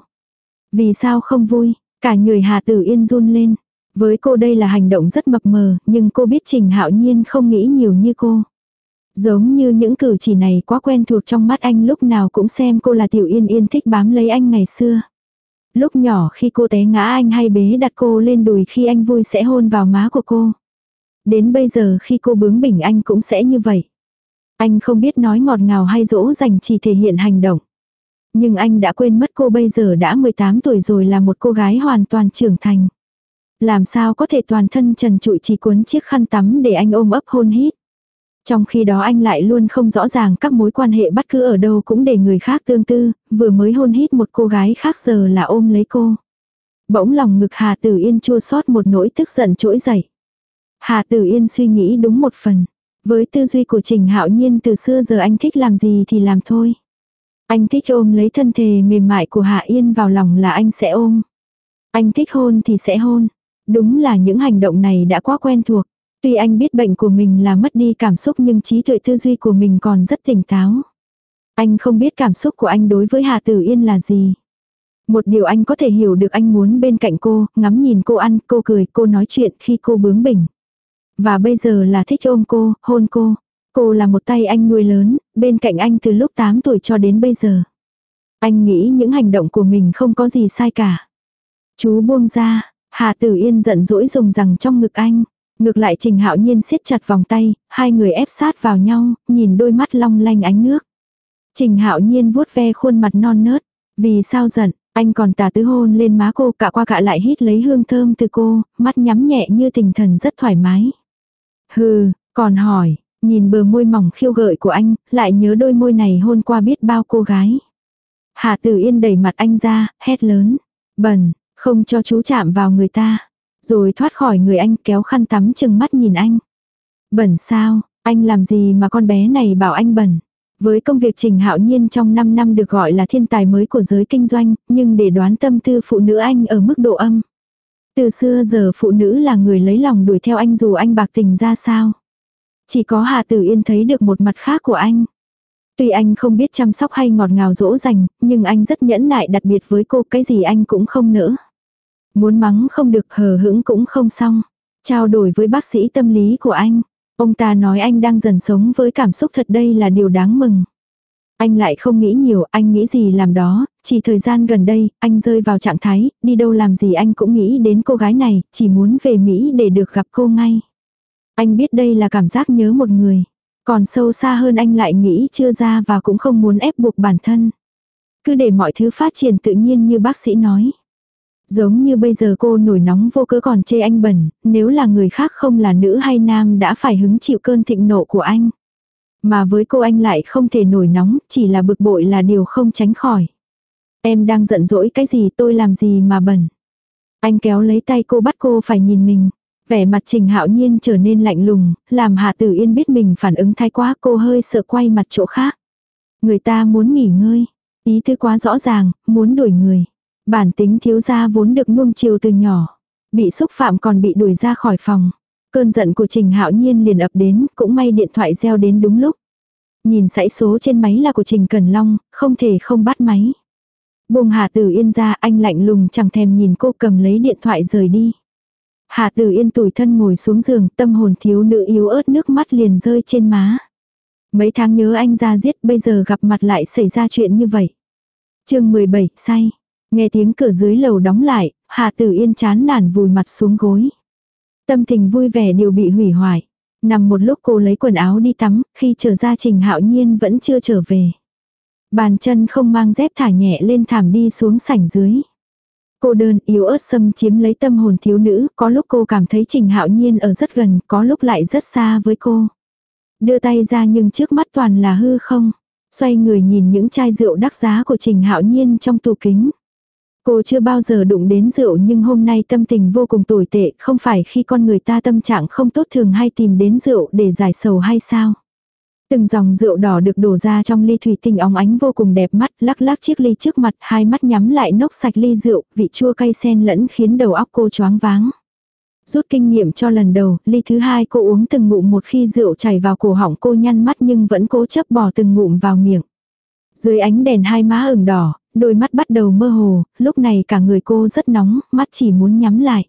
Vì sao không vui, cả người Hà Tử Yên run lên. Với cô đây là hành động rất mập mờ, nhưng cô biết Trình Hạo Nhiên không nghĩ nhiều như cô. Giống như những cử chỉ này quá quen thuộc trong mắt anh lúc nào cũng xem cô là Tiểu Yên Yên thích bám lấy anh ngày xưa. Lúc nhỏ khi cô té ngã anh hay bế đặt cô lên đùi khi anh vui sẽ hôn vào má của cô. Đến bây giờ khi cô bướng bỉnh anh cũng sẽ như vậy. Anh không biết nói ngọt ngào hay dỗ dành chỉ thể hiện hành động. Nhưng anh đã quên mất cô bây giờ đã 18 tuổi rồi là một cô gái hoàn toàn trưởng thành. Làm sao có thể toàn thân trần trụi chỉ cuốn chiếc khăn tắm để anh ôm ấp hôn hít. Trong khi đó anh lại luôn không rõ ràng các mối quan hệ bất cứ ở đâu cũng để người khác tương tư, vừa mới hôn hít một cô gái khác giờ là ôm lấy cô. Bỗng lòng ngực Hà Tử Yên chua xót một nỗi tức giận trỗi dậy. Hà Tử Yên suy nghĩ đúng một phần. Với tư duy của Trình Hạo Nhiên từ xưa giờ anh thích làm gì thì làm thôi. Anh thích ôm lấy thân thể mềm mại của Hạ Yên vào lòng là anh sẽ ôm. Anh thích hôn thì sẽ hôn. Đúng là những hành động này đã quá quen thuộc. Tuy anh biết bệnh của mình là mất đi cảm xúc nhưng trí tuệ tư duy của mình còn rất tỉnh táo. Anh không biết cảm xúc của anh đối với Hà Tử Yên là gì. Một điều anh có thể hiểu được anh muốn bên cạnh cô, ngắm nhìn cô ăn, cô cười, cô nói chuyện khi cô bướng bỉnh. Và bây giờ là thích ôm cô, hôn cô. Cô là một tay anh nuôi lớn, bên cạnh anh từ lúc 8 tuổi cho đến bây giờ. Anh nghĩ những hành động của mình không có gì sai cả. Chú buông ra, Hà Tử Yên giận dỗi dùng rằng trong ngực anh. Ngược lại Trình Hạo Nhiên siết chặt vòng tay, hai người ép sát vào nhau, nhìn đôi mắt long lanh ánh nước. Trình Hạo Nhiên vuốt ve khuôn mặt non nớt, vì sao giận, anh còn tà tứ hôn lên má cô cả qua cả lại hít lấy hương thơm từ cô, mắt nhắm nhẹ như tình thần rất thoải mái. Hừ, còn hỏi, nhìn bờ môi mỏng khiêu gợi của anh, lại nhớ đôi môi này hôn qua biết bao cô gái. Hạ Tử Yên đẩy mặt anh ra, hét lớn, bẩn, không cho chú chạm vào người ta. Rồi thoát khỏi người anh kéo khăn tắm chừng mắt nhìn anh. Bẩn sao, anh làm gì mà con bé này bảo anh bẩn. Với công việc Trình Hạo Nhiên trong 5 năm được gọi là thiên tài mới của giới kinh doanh, nhưng để đoán tâm tư phụ nữ anh ở mức độ âm. Từ xưa giờ phụ nữ là người lấy lòng đuổi theo anh dù anh bạc tình ra sao. Chỉ có Hà Tử Yên thấy được một mặt khác của anh. Tuy anh không biết chăm sóc hay ngọt ngào dỗ dành, nhưng anh rất nhẫn nại đặc biệt với cô cái gì anh cũng không nỡ. Muốn mắng không được hờ hững cũng không xong. Trao đổi với bác sĩ tâm lý của anh. Ông ta nói anh đang dần sống với cảm xúc thật đây là điều đáng mừng. Anh lại không nghĩ nhiều, anh nghĩ gì làm đó, chỉ thời gian gần đây, anh rơi vào trạng thái, đi đâu làm gì anh cũng nghĩ đến cô gái này, chỉ muốn về Mỹ để được gặp cô ngay. Anh biết đây là cảm giác nhớ một người. Còn sâu xa hơn anh lại nghĩ chưa ra và cũng không muốn ép buộc bản thân. Cứ để mọi thứ phát triển tự nhiên như bác sĩ nói. Giống như bây giờ cô nổi nóng vô cớ còn chê anh bẩn, nếu là người khác không là nữ hay nam đã phải hứng chịu cơn thịnh nộ của anh. Mà với cô anh lại không thể nổi nóng, chỉ là bực bội là điều không tránh khỏi. Em đang giận dỗi cái gì tôi làm gì mà bẩn. Anh kéo lấy tay cô bắt cô phải nhìn mình. Vẻ mặt trình hạo nhiên trở nên lạnh lùng, làm Hạ Tử Yên biết mình phản ứng thái quá cô hơi sợ quay mặt chỗ khác. Người ta muốn nghỉ ngơi. Ý tư quá rõ ràng, muốn đuổi người. Bản tính thiếu gia vốn được nuông chiều từ nhỏ. Bị xúc phạm còn bị đuổi ra khỏi phòng. Cơn giận của Trình Hạo Nhiên liền ập đến, cũng may điện thoại reo đến đúng lúc. Nhìn dãy số trên máy là của Trình Cẩn Long, không thể không bắt máy. Buông Hà Tử Yên ra anh lạnh lùng chẳng thèm nhìn cô cầm lấy điện thoại rời đi. Hà Tử Yên tủi thân ngồi xuống giường, tâm hồn thiếu nữ yếu ớt nước mắt liền rơi trên má. Mấy tháng nhớ anh ra giết, bây giờ gặp mặt lại xảy ra chuyện như vậy. chương 17, say. Nghe tiếng cửa dưới lầu đóng lại, Hà Tử Yên chán nản vùi mặt xuống gối. Tâm tình vui vẻ đều bị hủy hoại. Nằm một lúc cô lấy quần áo đi tắm, khi trở ra Trình Hạo Nhiên vẫn chưa trở về. Bàn chân không mang dép thả nhẹ lên thảm đi xuống sảnh dưới. Cô đơn yếu ớt xâm chiếm lấy tâm hồn thiếu nữ, có lúc cô cảm thấy Trình Hạo Nhiên ở rất gần, có lúc lại rất xa với cô. Đưa tay ra nhưng trước mắt toàn là hư không. Xoay người nhìn những chai rượu đắt giá của Trình Hạo Nhiên trong tủ kính. Cô chưa bao giờ đụng đến rượu nhưng hôm nay tâm tình vô cùng tồi tệ, không phải khi con người ta tâm trạng không tốt thường hay tìm đến rượu để giải sầu hay sao. Từng dòng rượu đỏ được đổ ra trong ly thủy tinh óng ánh vô cùng đẹp mắt, lắc lắc chiếc ly trước mặt, hai mắt nhắm lại nốc sạch ly rượu, vị chua cay sen lẫn khiến đầu óc cô choáng váng. Rút kinh nghiệm cho lần đầu, ly thứ hai cô uống từng ngụm một khi rượu chảy vào cổ họng cô nhăn mắt nhưng vẫn cố chấp bỏ từng ngụm vào miệng. Dưới ánh đèn hai má ửng đỏ, đôi mắt bắt đầu mơ hồ, lúc này cả người cô rất nóng, mắt chỉ muốn nhắm lại.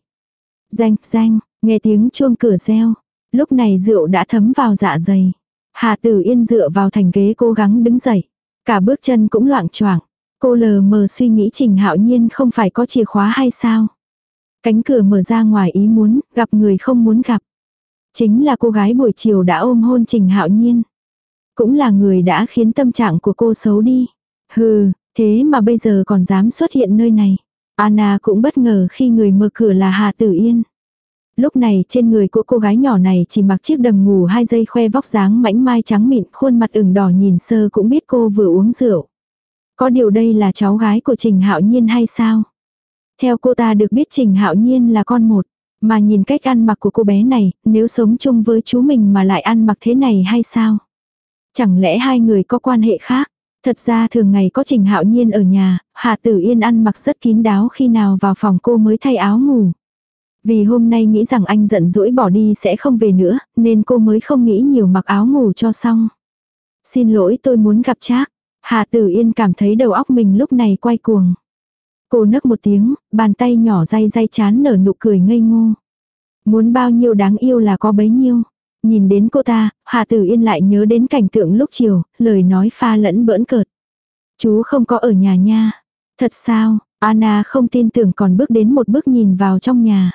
Danh, danh, nghe tiếng chuông cửa reo. Lúc này rượu đã thấm vào dạ dày. Hà Tử Yên dựa vào thành ghế cố gắng đứng dậy. Cả bước chân cũng loạn choạng. Cô lờ mờ suy nghĩ Trình Hạo Nhiên không phải có chìa khóa hay sao. Cánh cửa mở ra ngoài ý muốn, gặp người không muốn gặp. Chính là cô gái buổi chiều đã ôm hôn Trình Hạo Nhiên. Cũng là người đã khiến tâm trạng của cô xấu đi. Hừ, Thế mà bây giờ còn dám xuất hiện nơi này. Anna cũng bất ngờ khi người mở cửa là Hà Tử Yên. Lúc này trên người của cô gái nhỏ này chỉ mặc chiếc đầm ngủ hai dây khoe vóc dáng mảnh mai trắng mịn, khuôn mặt ửng đỏ nhìn sơ cũng biết cô vừa uống rượu. Có điều đây là cháu gái của Trình Hạo Nhiên hay sao? Theo cô ta được biết Trình Hạo Nhiên là con một, mà nhìn cách ăn mặc của cô bé này, nếu sống chung với chú mình mà lại ăn mặc thế này hay sao? Chẳng lẽ hai người có quan hệ khác? Thật ra thường ngày có Trình Hạo Nhiên ở nhà, Hạ Tử Yên ăn mặc rất kín đáo khi nào vào phòng cô mới thay áo ngủ. Vì hôm nay nghĩ rằng anh giận dỗi bỏ đi sẽ không về nữa, nên cô mới không nghĩ nhiều mặc áo ngủ cho xong. Xin lỗi tôi muốn gặp Trác. Hà Tử Yên cảm thấy đầu óc mình lúc này quay cuồng. Cô nấc một tiếng, bàn tay nhỏ day day chán nở nụ cười ngây ngô. Muốn bao nhiêu đáng yêu là có bấy nhiêu. Nhìn đến cô ta, Hà Tử Yên lại nhớ đến cảnh tượng lúc chiều, lời nói pha lẫn bỡn cợt. Chú không có ở nhà nha. Thật sao, Anna không tin tưởng còn bước đến một bước nhìn vào trong nhà.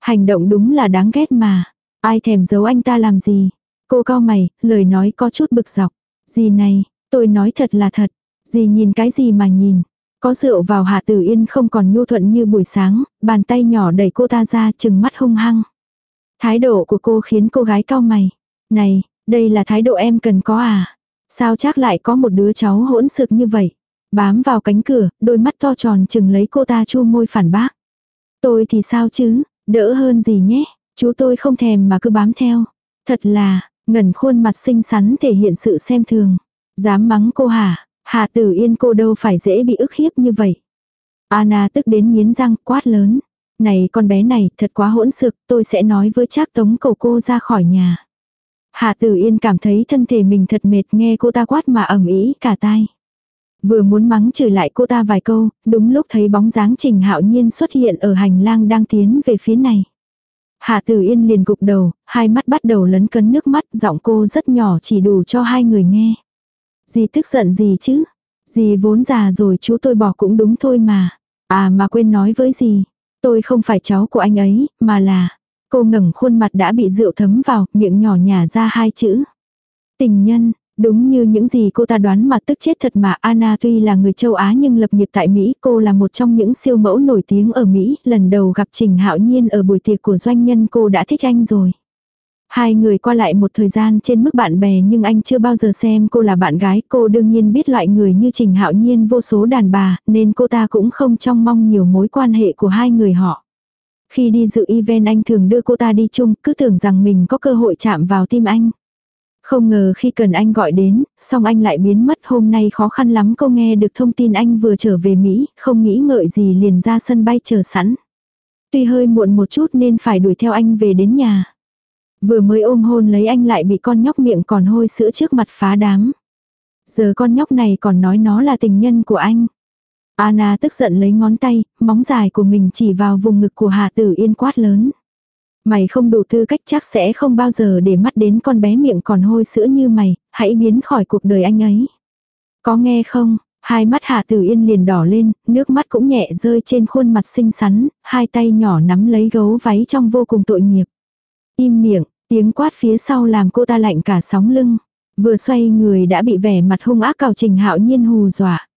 Hành động đúng là đáng ghét mà. Ai thèm giấu anh ta làm gì. Cô cao mày, lời nói có chút bực dọc. Gì này, tôi nói thật là thật. Gì nhìn cái gì mà nhìn. Có rượu vào Hà Tử Yên không còn nhu thuận như buổi sáng, bàn tay nhỏ đẩy cô ta ra chừng mắt hung hăng. Thái độ của cô khiến cô gái cao mày. Này, đây là thái độ em cần có à? Sao chắc lại có một đứa cháu hỗn xược như vậy? Bám vào cánh cửa, đôi mắt to tròn chừng lấy cô ta chu môi phản bác. Tôi thì sao chứ, đỡ hơn gì nhé, chú tôi không thèm mà cứ bám theo. Thật là, ngẩn khuôn mặt xinh xắn thể hiện sự xem thường. Dám mắng cô hả? Hà tử yên cô đâu phải dễ bị ức hiếp như vậy. Anna tức đến miến răng quát lớn. Này con bé này thật quá hỗn xược tôi sẽ nói với trác tống cầu cô ra khỏi nhà. Hà tử yên cảm thấy thân thể mình thật mệt nghe cô ta quát mà ẩm ý cả tai. Vừa muốn mắng chửi lại cô ta vài câu, đúng lúc thấy bóng dáng Trình Hạo Nhiên xuất hiện ở hành lang đang tiến về phía này. Hạ Tử Yên liền gục đầu, hai mắt bắt đầu lấn cấn nước mắt, giọng cô rất nhỏ chỉ đủ cho hai người nghe. Dì tức giận gì chứ? Dì vốn già rồi chú tôi bỏ cũng đúng thôi mà. À mà quên nói với dì. Tôi không phải cháu của anh ấy, mà là... Cô ngẩng khuôn mặt đã bị rượu thấm vào, miệng nhỏ nhả ra hai chữ. Tình nhân, Đúng như những gì cô ta đoán mà tức chết thật mà Anna tuy là người châu Á nhưng lập nghiệp tại Mỹ, cô là một trong những siêu mẫu nổi tiếng ở Mỹ, lần đầu gặp Trình Hạo Nhiên ở buổi tiệc của doanh nhân cô đã thích anh rồi. Hai người qua lại một thời gian trên mức bạn bè nhưng anh chưa bao giờ xem cô là bạn gái, cô đương nhiên biết loại người như Trình Hạo Nhiên vô số đàn bà, nên cô ta cũng không trông mong nhiều mối quan hệ của hai người họ. Khi đi dự event anh thường đưa cô ta đi chung, cứ tưởng rằng mình có cơ hội chạm vào tim anh. Không ngờ khi cần anh gọi đến, xong anh lại biến mất hôm nay khó khăn lắm cô nghe được thông tin anh vừa trở về Mỹ, không nghĩ ngợi gì liền ra sân bay chờ sẵn. Tuy hơi muộn một chút nên phải đuổi theo anh về đến nhà. Vừa mới ôm hôn lấy anh lại bị con nhóc miệng còn hôi sữa trước mặt phá đám. Giờ con nhóc này còn nói nó là tình nhân của anh. Anna tức giận lấy ngón tay, móng dài của mình chỉ vào vùng ngực của Hà Tử Yên quát lớn. Mày không đủ tư cách chắc sẽ không bao giờ để mắt đến con bé miệng còn hôi sữa như mày, hãy biến khỏi cuộc đời anh ấy. Có nghe không? Hai mắt hà Tử Yên liền đỏ lên, nước mắt cũng nhẹ rơi trên khuôn mặt xinh xắn, hai tay nhỏ nắm lấy gấu váy trong vô cùng tội nghiệp. Im miệng, tiếng quát phía sau làm cô ta lạnh cả sóng lưng. Vừa xoay người đã bị vẻ mặt hung ác cào trình hạo nhiên hù dọa.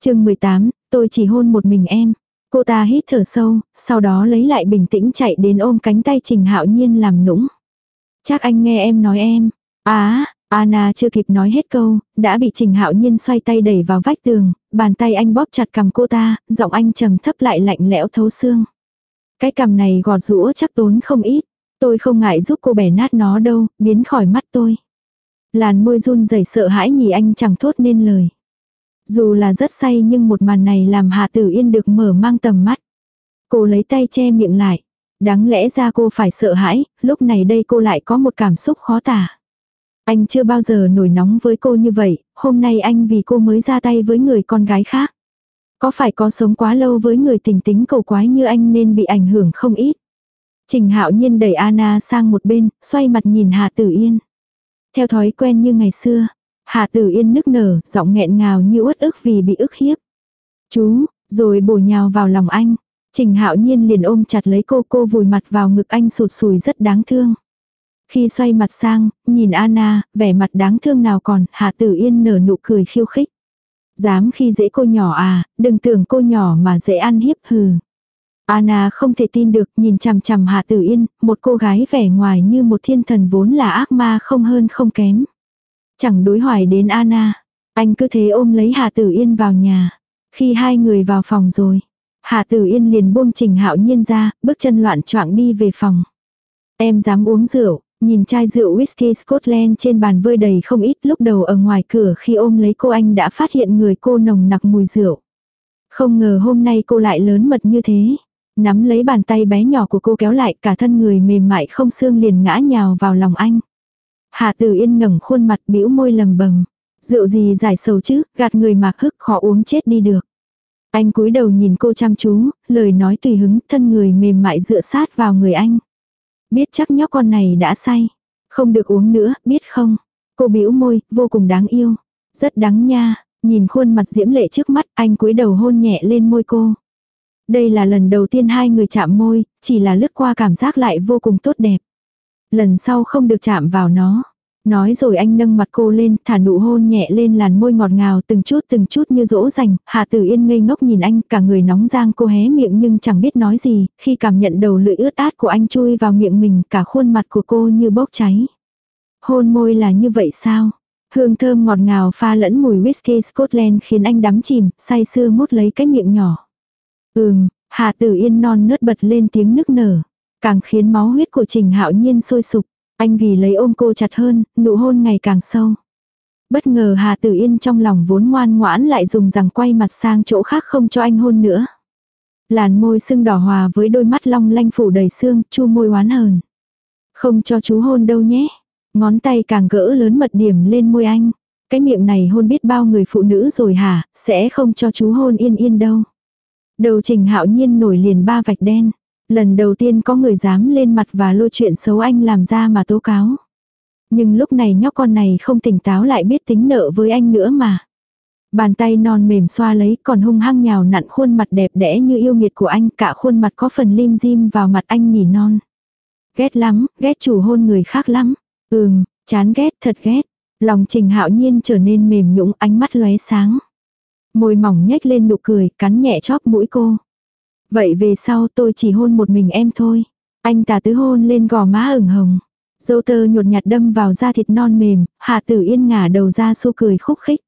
chương 18, tôi chỉ hôn một mình em. Cô ta hít thở sâu, sau đó lấy lại bình tĩnh chạy đến ôm cánh tay Trình Hạo Nhiên làm nũng. Chắc anh nghe em nói em. Á, à, Anna chưa kịp nói hết câu, đã bị Trình Hạo Nhiên xoay tay đẩy vào vách tường, bàn tay anh bóp chặt cầm cô ta, giọng anh trầm thấp lại lạnh lẽo thấu xương. Cái cầm này gọt rũa chắc tốn không ít, tôi không ngại giúp cô bẻ nát nó đâu, biến khỏi mắt tôi. Làn môi run rẩy sợ hãi nhì anh chẳng thốt nên lời. Dù là rất say nhưng một màn này làm hà Tử Yên được mở mang tầm mắt. Cô lấy tay che miệng lại. Đáng lẽ ra cô phải sợ hãi, lúc này đây cô lại có một cảm xúc khó tả. Anh chưa bao giờ nổi nóng với cô như vậy, hôm nay anh vì cô mới ra tay với người con gái khác. Có phải có sống quá lâu với người tình tính cầu quái như anh nên bị ảnh hưởng không ít. Trình hạo nhiên đẩy Anna sang một bên, xoay mặt nhìn Hà Tử Yên. Theo thói quen như ngày xưa, Hà tử yên nức nở, giọng nghẹn ngào như uất ức vì bị ức hiếp. Chú, rồi bổ nhào vào lòng anh. Trình hạo nhiên liền ôm chặt lấy cô cô vùi mặt vào ngực anh sụt sùi rất đáng thương. Khi xoay mặt sang, nhìn Anna, vẻ mặt đáng thương nào còn, Hà Tử Yên nở nụ cười khiêu khích. Dám khi dễ cô nhỏ à, đừng tưởng cô nhỏ mà dễ ăn hiếp hừ. Anna không thể tin được nhìn chằm chằm Hạ Tử Yên, một cô gái vẻ ngoài như một thiên thần vốn là ác ma không hơn không kém. Chẳng đối hoài đến Anna, anh cứ thế ôm lấy Hạ Tử Yên vào nhà. Khi hai người vào phòng rồi, Hạ Tử Yên liền buông Trình Hạo Nhiên ra, bước chân loạn choạng đi về phòng. Em dám uống rượu, nhìn chai rượu whisky Scotland trên bàn vơi đầy không ít lúc đầu ở ngoài cửa khi ôm lấy cô anh đã phát hiện người cô nồng nặc mùi rượu. Không ngờ hôm nay cô lại lớn mật như thế. Nắm lấy bàn tay bé nhỏ của cô kéo lại cả thân người mềm mại không xương liền ngã nhào vào lòng anh. Hà Tử Yên ngẩng khuôn mặt bĩu môi lầm bầm. Rượu gì giải sầu chứ, gạt người mạc hức khó uống chết đi được. Anh cúi đầu nhìn cô chăm chú, lời nói tùy hứng, thân người mềm mại dựa sát vào người anh. Biết chắc nhóc con này đã say. Không được uống nữa, biết không? Cô bĩu môi, vô cùng đáng yêu. Rất đáng nha, nhìn khuôn mặt diễm lệ trước mắt, anh cúi đầu hôn nhẹ lên môi cô. Đây là lần đầu tiên hai người chạm môi, chỉ là lướt qua cảm giác lại vô cùng tốt đẹp. Lần sau không được chạm vào nó. Nói rồi anh nâng mặt cô lên, thả nụ hôn nhẹ lên làn môi ngọt ngào từng chút từng chút như dỗ dành, Hạ Tử Yên ngây ngốc nhìn anh, cả người nóng rang cô hé miệng nhưng chẳng biết nói gì, khi cảm nhận đầu lưỡi ướt át của anh chui vào miệng mình, cả khuôn mặt của cô như bốc cháy. Hôn môi là như vậy sao? Hương thơm ngọt ngào pha lẫn mùi whisky Scotland khiến anh đắm chìm, say sưa mút lấy cái miệng nhỏ. Ừm, Hà Tử Yên non nớt bật lên tiếng nức nở, càng khiến máu huyết của Trình Hạo Nhiên sôi sục. Anh ghì lấy ôm cô chặt hơn, nụ hôn ngày càng sâu. Bất ngờ Hà Tử Yên trong lòng vốn ngoan ngoãn lại dùng rằng quay mặt sang chỗ khác không cho anh hôn nữa. Làn môi sưng đỏ hòa với đôi mắt long lanh phủ đầy xương, chu môi oán hờn. Không cho chú hôn đâu nhé. Ngón tay càng gỡ lớn mật điểm lên môi anh. Cái miệng này hôn biết bao người phụ nữ rồi hả, sẽ không cho chú hôn yên yên đâu. Đầu trình hạo nhiên nổi liền ba vạch đen. Lần đầu tiên có người dám lên mặt và lôi chuyện xấu anh làm ra mà tố cáo. Nhưng lúc này nhóc con này không tỉnh táo lại biết tính nợ với anh nữa mà. Bàn tay non mềm xoa lấy còn hung hăng nhào nặn khuôn mặt đẹp đẽ như yêu nghiệt của anh cả khuôn mặt có phần lim dim vào mặt anh nhỉ non. Ghét lắm, ghét chủ hôn người khác lắm. Ừm, chán ghét, thật ghét. Lòng trình hạo nhiên trở nên mềm nhũng ánh mắt lóe sáng. Môi mỏng nhếch lên nụ cười, cắn nhẹ chóp mũi cô. Vậy về sau tôi chỉ hôn một mình em thôi. Anh tà tứ hôn lên gò má ửng hồng. Dâu tơ nhột nhạt đâm vào da thịt non mềm, Hạ Tử Yên ngả đầu ra xu cười khúc khích.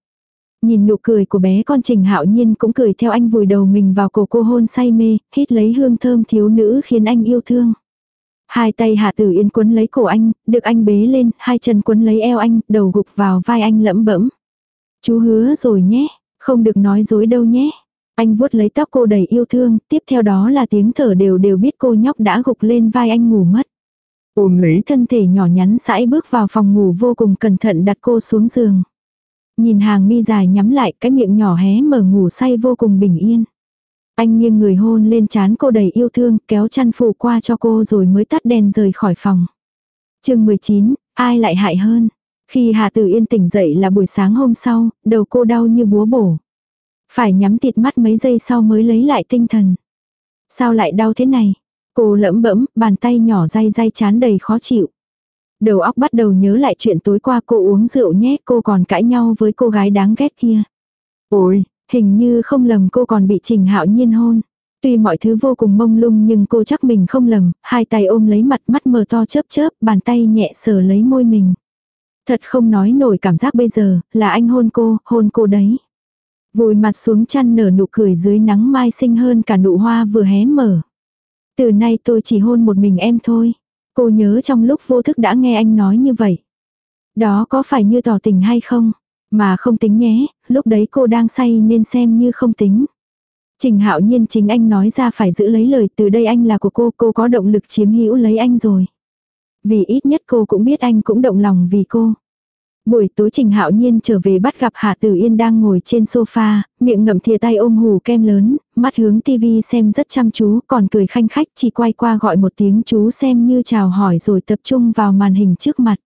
Nhìn nụ cười của bé con Trình Hạo Nhiên cũng cười theo anh vùi đầu mình vào cổ cô hôn say mê, hít lấy hương thơm thiếu nữ khiến anh yêu thương. Hai tay Hạ Tử Yên quấn lấy cổ anh, được anh bế lên, hai chân quấn lấy eo anh, đầu gục vào vai anh lẫm bẫm. Chú hứa rồi nhé, không được nói dối đâu nhé. Anh vuốt lấy tóc cô đầy yêu thương, tiếp theo đó là tiếng thở đều đều biết cô nhóc đã gục lên vai anh ngủ mất. Ôm lấy thân thể nhỏ nhắn sãi bước vào phòng ngủ vô cùng cẩn thận đặt cô xuống giường. Nhìn hàng mi dài nhắm lại cái miệng nhỏ hé mở ngủ say vô cùng bình yên. Anh nghiêng người hôn lên chán cô đầy yêu thương kéo chăn phủ qua cho cô rồi mới tắt đèn rời khỏi phòng. chương 19, ai lại hại hơn? Khi Hà Tử Yên tỉnh dậy là buổi sáng hôm sau, đầu cô đau như búa bổ. Phải nhắm tịt mắt mấy giây sau mới lấy lại tinh thần. Sao lại đau thế này? Cô lẫm bẫm, bàn tay nhỏ day day chán đầy khó chịu. Đầu óc bắt đầu nhớ lại chuyện tối qua cô uống rượu nhé, cô còn cãi nhau với cô gái đáng ghét kia. Ôi, hình như không lầm cô còn bị Trình Hạo Nhiên hôn. Tuy mọi thứ vô cùng mông lung nhưng cô chắc mình không lầm, hai tay ôm lấy mặt mắt mờ to chớp chớp, bàn tay nhẹ sờ lấy môi mình. Thật không nói nổi cảm giác bây giờ, là anh hôn cô, hôn cô đấy. Vùi mặt xuống chăn nở nụ cười dưới nắng mai xinh hơn cả nụ hoa vừa hé mở. Từ nay tôi chỉ hôn một mình em thôi. Cô nhớ trong lúc vô thức đã nghe anh nói như vậy. Đó có phải như tỏ tình hay không? Mà không tính nhé, lúc đấy cô đang say nên xem như không tính. Trình hạo nhiên chính anh nói ra phải giữ lấy lời từ đây anh là của cô, cô có động lực chiếm hữu lấy anh rồi. Vì ít nhất cô cũng biết anh cũng động lòng vì cô. Buổi tối Trình Hạo Nhiên trở về bắt gặp Hạ Tử Yên đang ngồi trên sofa, miệng ngậm thìa tay ôm hù kem lớn, mắt hướng tivi xem rất chăm chú, còn cười khanh khách chỉ quay qua gọi một tiếng chú xem như chào hỏi rồi tập trung vào màn hình trước mặt.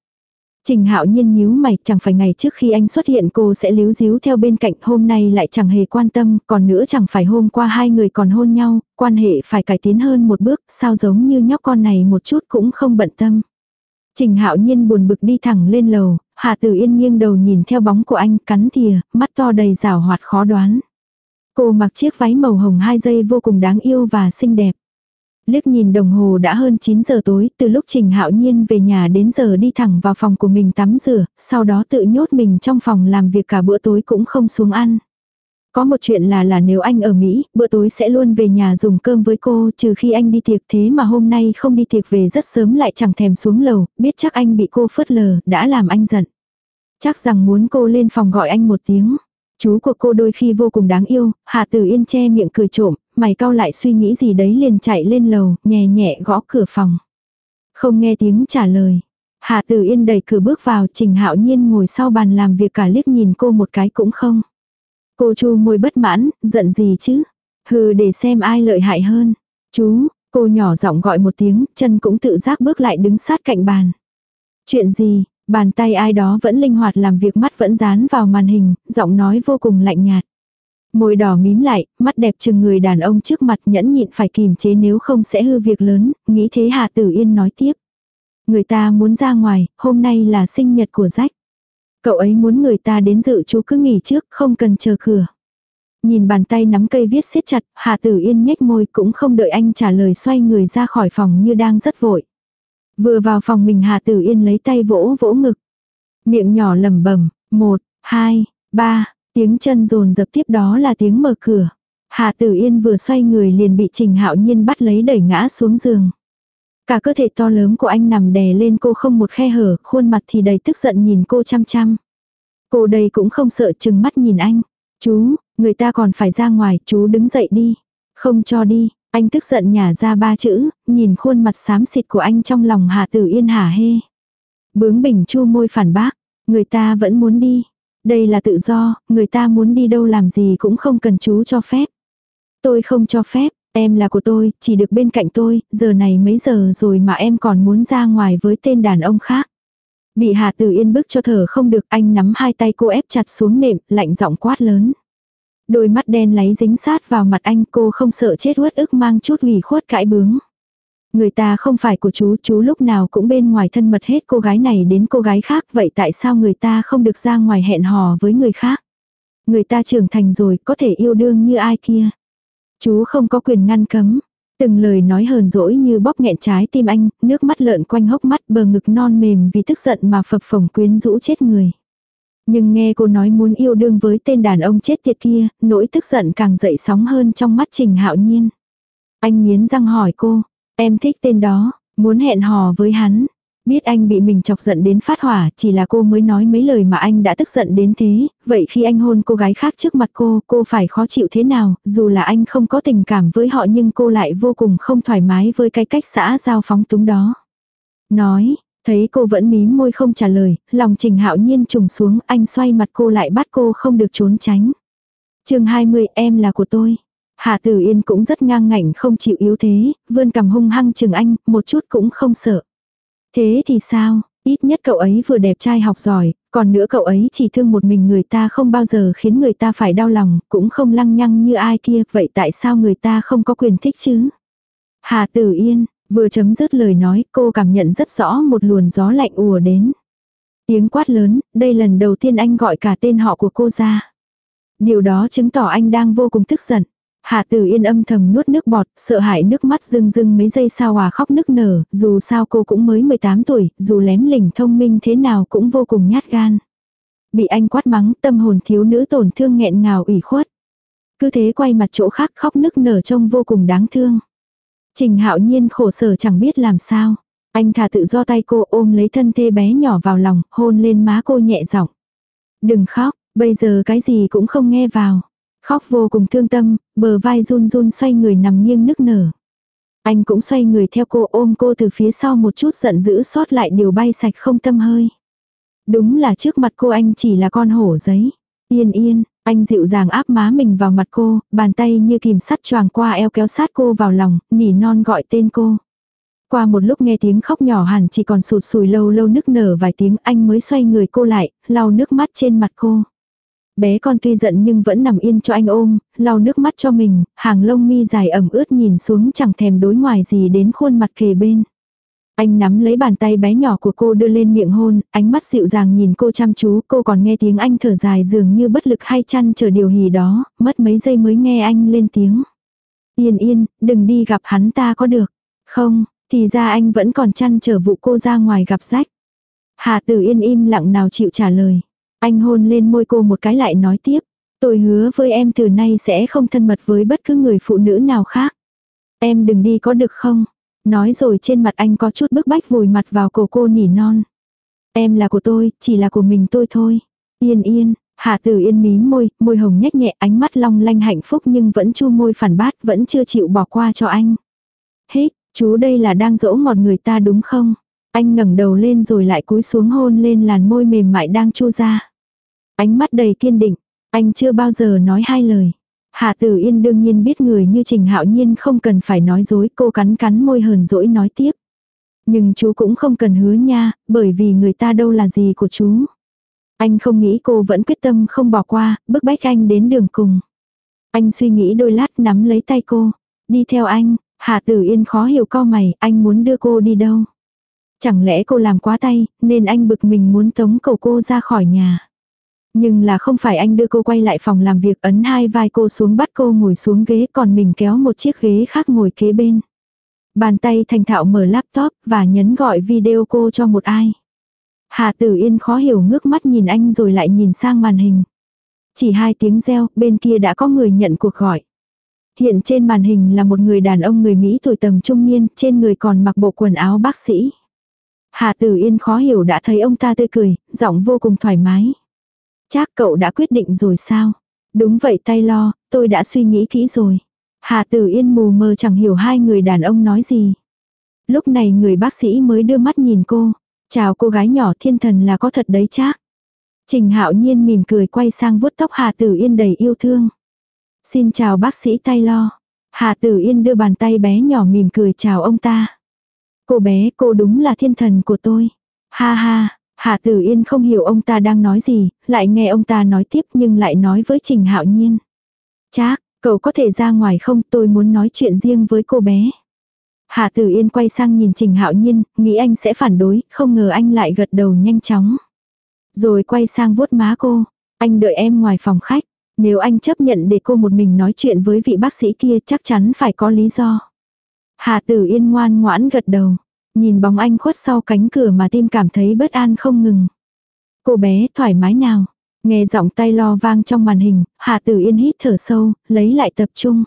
Trình Hạo Nhiên nhíu mày, chẳng phải ngày trước khi anh xuất hiện cô sẽ líu díu theo bên cạnh, hôm nay lại chẳng hề quan tâm, còn nữa chẳng phải hôm qua hai người còn hôn nhau, quan hệ phải cải tiến hơn một bước, sao giống như nhóc con này một chút cũng không bận tâm. Trình Hạo Nhiên buồn bực đi thẳng lên lầu, Hà Tử Yên nghiêng đầu nhìn theo bóng của anh, cắn thìa, mắt to đầy rào hoạt khó đoán. Cô mặc chiếc váy màu hồng hai giây vô cùng đáng yêu và xinh đẹp. Liếc nhìn đồng hồ đã hơn 9 giờ tối, từ lúc Trình Hạo Nhiên về nhà đến giờ đi thẳng vào phòng của mình tắm rửa, sau đó tự nhốt mình trong phòng làm việc cả bữa tối cũng không xuống ăn. Có một chuyện là là nếu anh ở Mỹ, bữa tối sẽ luôn về nhà dùng cơm với cô trừ khi anh đi tiệc thế mà hôm nay không đi tiệc về rất sớm lại chẳng thèm xuống lầu, biết chắc anh bị cô phớt lờ, đã làm anh giận. Chắc rằng muốn cô lên phòng gọi anh một tiếng. Chú của cô đôi khi vô cùng đáng yêu, Hạ Tử Yên che miệng cười trộm, mày cau lại suy nghĩ gì đấy liền chạy lên lầu, nhẹ nhẹ gõ cửa phòng. Không nghe tiếng trả lời. Hạ Tử Yên đẩy cửa bước vào, Trình Hạo Nhiên ngồi sau bàn làm việc cả liếc nhìn cô một cái cũng không. Cô chu môi bất mãn, giận gì chứ? Hừ để xem ai lợi hại hơn. Chú, cô nhỏ giọng gọi một tiếng, chân cũng tự giác bước lại đứng sát cạnh bàn. Chuyện gì, bàn tay ai đó vẫn linh hoạt làm việc mắt vẫn dán vào màn hình, giọng nói vô cùng lạnh nhạt. Môi đỏ mím lại, mắt đẹp chừng người đàn ông trước mặt nhẫn nhịn phải kìm chế nếu không sẽ hư việc lớn, nghĩ thế Hà Tử Yên nói tiếp. Người ta muốn ra ngoài, hôm nay là sinh nhật của rách. Cậu ấy muốn người ta đến dự chú cứ nghỉ trước, không cần chờ cửa. Nhìn bàn tay nắm cây viết siết chặt, Hà Tử Yên nhếch môi cũng không đợi anh trả lời xoay người ra khỏi phòng như đang rất vội. Vừa vào phòng mình Hà Tử Yên lấy tay vỗ vỗ ngực. Miệng nhỏ lẩm bẩm một, hai, ba, tiếng chân rồn dập tiếp đó là tiếng mở cửa. Hà Tử Yên vừa xoay người liền bị Trình Hạo Nhiên bắt lấy đẩy ngã xuống giường. Cả cơ thể to lớn của anh nằm đè lên cô không một khe hở, khuôn mặt thì đầy tức giận nhìn cô chăm chăm. Cô đây cũng không sợ chừng mắt nhìn anh. Chú, người ta còn phải ra ngoài, chú đứng dậy đi. Không cho đi, anh tức giận nhả ra ba chữ, nhìn khuôn mặt xám xịt của anh trong lòng Hà Tử Yên hả hê. Bướng bỉnh chu môi phản bác, người ta vẫn muốn đi. Đây là tự do, người ta muốn đi đâu làm gì cũng không cần chú cho phép. Tôi không cho phép, Em là của tôi, chỉ được bên cạnh tôi, giờ này mấy giờ rồi mà em còn muốn ra ngoài với tên đàn ông khác. Bị Hà Tử Yên bức cho thở không được anh nắm hai tay cô ép chặt xuống nệm, lạnh giọng quát lớn. Đôi mắt đen láy dính sát vào mặt anh cô không sợ chết uất ức mang chút ủy khuất cãi bướng. Người ta không phải của chú, chú lúc nào cũng bên ngoài thân mật hết cô gái này đến cô gái khác, vậy tại sao người ta không được ra ngoài hẹn hò với người khác? Người ta trưởng thành rồi, có thể yêu đương như ai kia. Chú không có quyền ngăn cấm. Từng lời nói hờn dỗi như bóp nghẹn trái tim anh, nước mắt lợn quanh hốc mắt bờ ngực non mềm vì tức giận mà phập phồng quyến rũ chết người. Nhưng nghe cô nói muốn yêu đương với tên đàn ông chết tiệt kia, nỗi tức giận càng dậy sóng hơn trong mắt Trình Hạo Nhiên. Anh nghiến răng hỏi cô, em thích tên đó, muốn hẹn hò với hắn, Biết anh bị mình chọc giận đến phát hỏa, chỉ là cô mới nói mấy lời mà anh đã tức giận đến thế, vậy khi anh hôn cô gái khác trước mặt cô, cô phải khó chịu thế nào, dù là anh không có tình cảm với họ nhưng cô lại vô cùng không thoải mái với cái cách xã giao phóng túng đó. Nói, thấy cô vẫn mím môi không trả lời, lòng trình hạo nhiên trùng xuống, anh xoay mặt cô lại bắt cô không được trốn tránh. chương 20 em là của tôi. Hạ Tử Yên cũng rất ngang ngảnh không chịu yếu thế, vươn cầm hung hăng chừng anh, một chút cũng không sợ. Thế thì sao, ít nhất cậu ấy vừa đẹp trai học giỏi, còn nữa cậu ấy chỉ thương một mình người ta không bao giờ khiến người ta phải đau lòng, cũng không lăng nhăng như ai kia, vậy tại sao người ta không có quyền thích chứ? Hà Tử Yên, vừa chấm dứt lời nói, cô cảm nhận rất rõ một luồn gió lạnh ùa đến. Tiếng quát lớn, đây lần đầu tiên anh gọi cả tên họ của cô ra. Điều đó chứng tỏ anh đang vô cùng tức giận. Hạ tử yên âm thầm nuốt nước bọt, sợ hãi nước mắt rưng rưng mấy giây sau hòa khóc nức nở, dù sao cô cũng mới 18 tuổi, dù lém lỉnh thông minh thế nào cũng vô cùng nhát gan. Bị anh quát mắng, tâm hồn thiếu nữ tổn thương nghẹn ngào ủy khuất. Cứ thế quay mặt chỗ khác khóc nức nở trông vô cùng đáng thương. Trình hạo nhiên khổ sở chẳng biết làm sao. Anh thả tự do tay cô ôm lấy thân thê bé nhỏ vào lòng, hôn lên má cô nhẹ giọng. Đừng khóc, bây giờ cái gì cũng không nghe vào. Khóc vô cùng thương tâm, bờ vai run run xoay người nằm nghiêng nức nở. Anh cũng xoay người theo cô ôm cô từ phía sau một chút giận dữ sót lại điều bay sạch không tâm hơi. Đúng là trước mặt cô anh chỉ là con hổ giấy. Yên yên, anh dịu dàng áp má mình vào mặt cô, bàn tay như kìm sắt choàng qua eo kéo sát cô vào lòng, nỉ non gọi tên cô. Qua một lúc nghe tiếng khóc nhỏ hẳn chỉ còn sụt sùi lâu lâu nức nở vài tiếng anh mới xoay người cô lại, lau nước mắt trên mặt cô. Bé con tuy giận nhưng vẫn nằm yên cho anh ôm, lau nước mắt cho mình, hàng lông mi dài ẩm ướt nhìn xuống chẳng thèm đối ngoài gì đến khuôn mặt kề bên. Anh nắm lấy bàn tay bé nhỏ của cô đưa lên miệng hôn, ánh mắt dịu dàng nhìn cô chăm chú, cô còn nghe tiếng anh thở dài dường như bất lực hay chăn chờ điều hì đó, mất mấy giây mới nghe anh lên tiếng. Yên yên, đừng đi gặp hắn ta có được. Không, thì ra anh vẫn còn chăn chờ vụ cô ra ngoài gặp rách. Hà Tử Yên im lặng nào chịu trả lời. Anh hôn lên môi cô một cái lại nói tiếp. Tôi hứa với em từ nay sẽ không thân mật với bất cứ người phụ nữ nào khác. Em đừng đi có được không? Nói rồi trên mặt anh có chút bức bách vùi mặt vào cổ cô nỉ non. Em là của tôi, chỉ là của mình tôi thôi. Yên yên, Hạ Tử Yên mím môi, môi hồng nhếch nhẹ ánh mắt long lanh hạnh phúc nhưng vẫn chu môi phản bát vẫn chưa chịu bỏ qua cho anh. Hết, chú đây là đang dỗ ngọt người ta đúng không? Anh ngẩng đầu lên rồi lại cúi xuống hôn lên làn môi mềm mại đang chu ra. Ánh mắt đầy kiên định, anh chưa bao giờ nói hai lời. Hạ Tử Yên đương nhiên biết người như Trình Hạo Nhiên không cần phải nói dối, cô cắn cắn môi hờn dỗi nói tiếp. Nhưng chú cũng không cần hứa nha, bởi vì người ta đâu là gì của chú. Anh không nghĩ cô vẫn quyết tâm không bỏ qua, bức bách anh đến đường cùng. Anh suy nghĩ đôi lát nắm lấy tay cô. Đi theo anh, Hạ Tử Yên khó hiểu co mày, anh muốn đưa cô đi đâu. Chẳng lẽ cô làm quá tay, nên anh bực mình muốn tống cầu cô ra khỏi nhà. Nhưng là không phải anh đưa cô quay lại phòng làm việc ấn hai vai cô xuống bắt cô ngồi xuống ghế còn mình kéo một chiếc ghế khác ngồi kế bên. Bàn tay thành thạo mở laptop và nhấn gọi video cô cho một ai. Hà Tử Yên khó hiểu ngước mắt nhìn anh rồi lại nhìn sang màn hình. Chỉ hai tiếng reo, bên kia đã có người nhận cuộc gọi. Hiện trên màn hình là một người đàn ông người Mỹ tuổi tầm trung niên, trên người còn mặc bộ quần áo bác sĩ. Hà Tử Yên khó hiểu đã thấy ông ta tươi cười, giọng vô cùng thoải mái. Chắc cậu đã quyết định rồi sao? Đúng vậy tay lo, tôi đã suy nghĩ kỹ rồi. Hà Tử Yên mù mờ chẳng hiểu hai người đàn ông nói gì. Lúc này người bác sĩ mới đưa mắt nhìn cô. Chào cô gái nhỏ thiên thần là có thật đấy chắc. Trình hạo nhiên mỉm cười quay sang vuốt tóc Hà Tử Yên đầy yêu thương. Xin chào bác sĩ tay lo. Hà Tử Yên đưa bàn tay bé nhỏ mỉm cười chào ông ta. Cô bé cô đúng là thiên thần của tôi. Ha ha, Hạ Tử Yên không hiểu ông ta đang nói gì, lại nghe ông ta nói tiếp nhưng lại nói với Trình Hạo Nhiên. Chác, cậu có thể ra ngoài không tôi muốn nói chuyện riêng với cô bé. Hạ Tử Yên quay sang nhìn Trình Hạo Nhiên, nghĩ anh sẽ phản đối, không ngờ anh lại gật đầu nhanh chóng. Rồi quay sang vuốt má cô, anh đợi em ngoài phòng khách. Nếu anh chấp nhận để cô một mình nói chuyện với vị bác sĩ kia chắc chắn phải có lý do. Hà Tử Yên ngoan ngoãn gật đầu. Nhìn bóng anh khuất sau cánh cửa mà tim cảm thấy bất an không ngừng. Cô bé thoải mái nào. Nghe giọng tay lo vang trong màn hình, Hà Tử Yên hít thở sâu, lấy lại tập trung.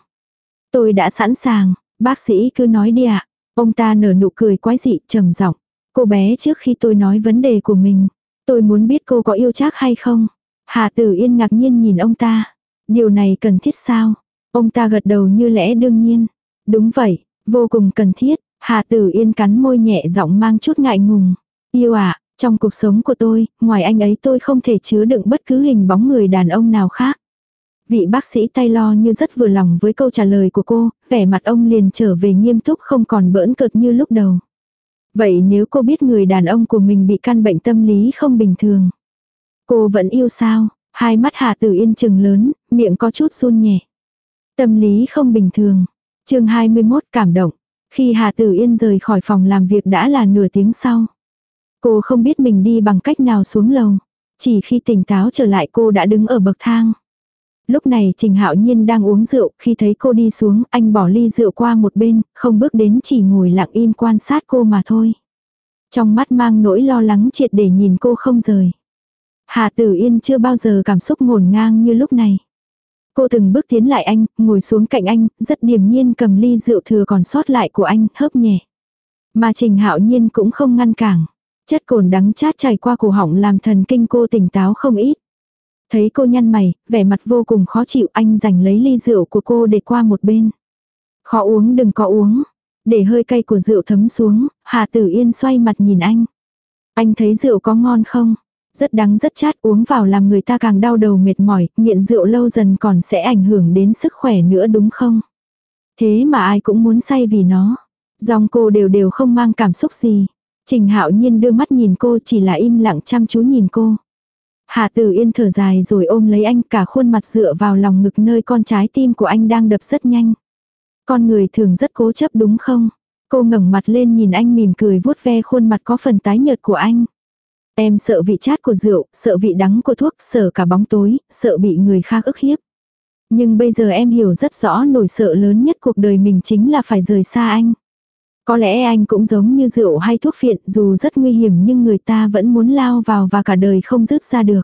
Tôi đã sẵn sàng, bác sĩ cứ nói đi ạ. Ông ta nở nụ cười quái dị, trầm giọng. Cô bé trước khi tôi nói vấn đề của mình, tôi muốn biết cô có yêu chắc hay không. Hà Tử Yên ngạc nhiên nhìn ông ta. Điều này cần thiết sao? Ông ta gật đầu như lẽ đương nhiên. Đúng vậy, vô cùng cần thiết. Hà Tử Yên cắn môi nhẹ giọng mang chút ngại ngùng. Yêu ạ, trong cuộc sống của tôi, ngoài anh ấy tôi không thể chứa đựng bất cứ hình bóng người đàn ông nào khác. Vị bác sĩ tay lo như rất vừa lòng với câu trả lời của cô, vẻ mặt ông liền trở về nghiêm túc không còn bỡn cợt như lúc đầu. Vậy nếu cô biết người đàn ông của mình bị căn bệnh tâm lý không bình thường, cô vẫn yêu sao? Hai mắt Hà Tử Yên trừng lớn, miệng có chút run nhẹ. Tâm lý không bình thường chương 21 cảm động. Khi Hà Tử Yên rời khỏi phòng làm việc đã là nửa tiếng sau. Cô không biết mình đi bằng cách nào xuống lầu. Chỉ khi tỉnh táo trở lại cô đã đứng ở bậc thang. Lúc này Trình Hạo Nhiên đang uống rượu, khi thấy cô đi xuống, anh bỏ ly rượu qua một bên, không bước đến chỉ ngồi lặng im quan sát cô mà thôi. Trong mắt mang nỗi lo lắng triệt để nhìn cô không rời. Hà Tử Yên chưa bao giờ cảm xúc ngổn ngang như lúc này. Cô từng bước tiến lại anh, ngồi xuống cạnh anh, rất điềm nhiên cầm ly rượu thừa còn sót lại của anh, hớp nhẹ. Mà Trình Hạo Nhiên cũng không ngăn cản. Chất cồn đắng chát chảy qua cổ họng làm thần kinh cô tỉnh táo không ít. Thấy cô nhăn mày, vẻ mặt vô cùng khó chịu anh giành lấy ly rượu của cô để qua một bên. Khó uống đừng có uống. Để hơi cay của rượu thấm xuống, Hà Tử Yên xoay mặt nhìn anh. Anh thấy rượu có ngon không? Rất đắng rất chát uống vào làm người ta càng đau đầu mệt mỏi, nghiện rượu lâu dần còn sẽ ảnh hưởng đến sức khỏe nữa đúng không? Thế mà ai cũng muốn say vì nó. Dòng cô đều đều không mang cảm xúc gì. Trình hạo nhiên đưa mắt nhìn cô chỉ là im lặng chăm chú nhìn cô. Hạ tử yên thở dài rồi ôm lấy anh cả khuôn mặt dựa vào lòng ngực nơi con trái tim của anh đang đập rất nhanh. Con người thường rất cố chấp đúng không? Cô ngẩng mặt lên nhìn anh mỉm cười vuốt ve khuôn mặt có phần tái nhợt của anh. Em sợ vị chát của rượu, sợ vị đắng của thuốc, sợ cả bóng tối, sợ bị người khác ức hiếp. Nhưng bây giờ em hiểu rất rõ nỗi sợ lớn nhất cuộc đời mình chính là phải rời xa anh. Có lẽ anh cũng giống như rượu hay thuốc phiện dù rất nguy hiểm nhưng người ta vẫn muốn lao vào và cả đời không dứt ra được.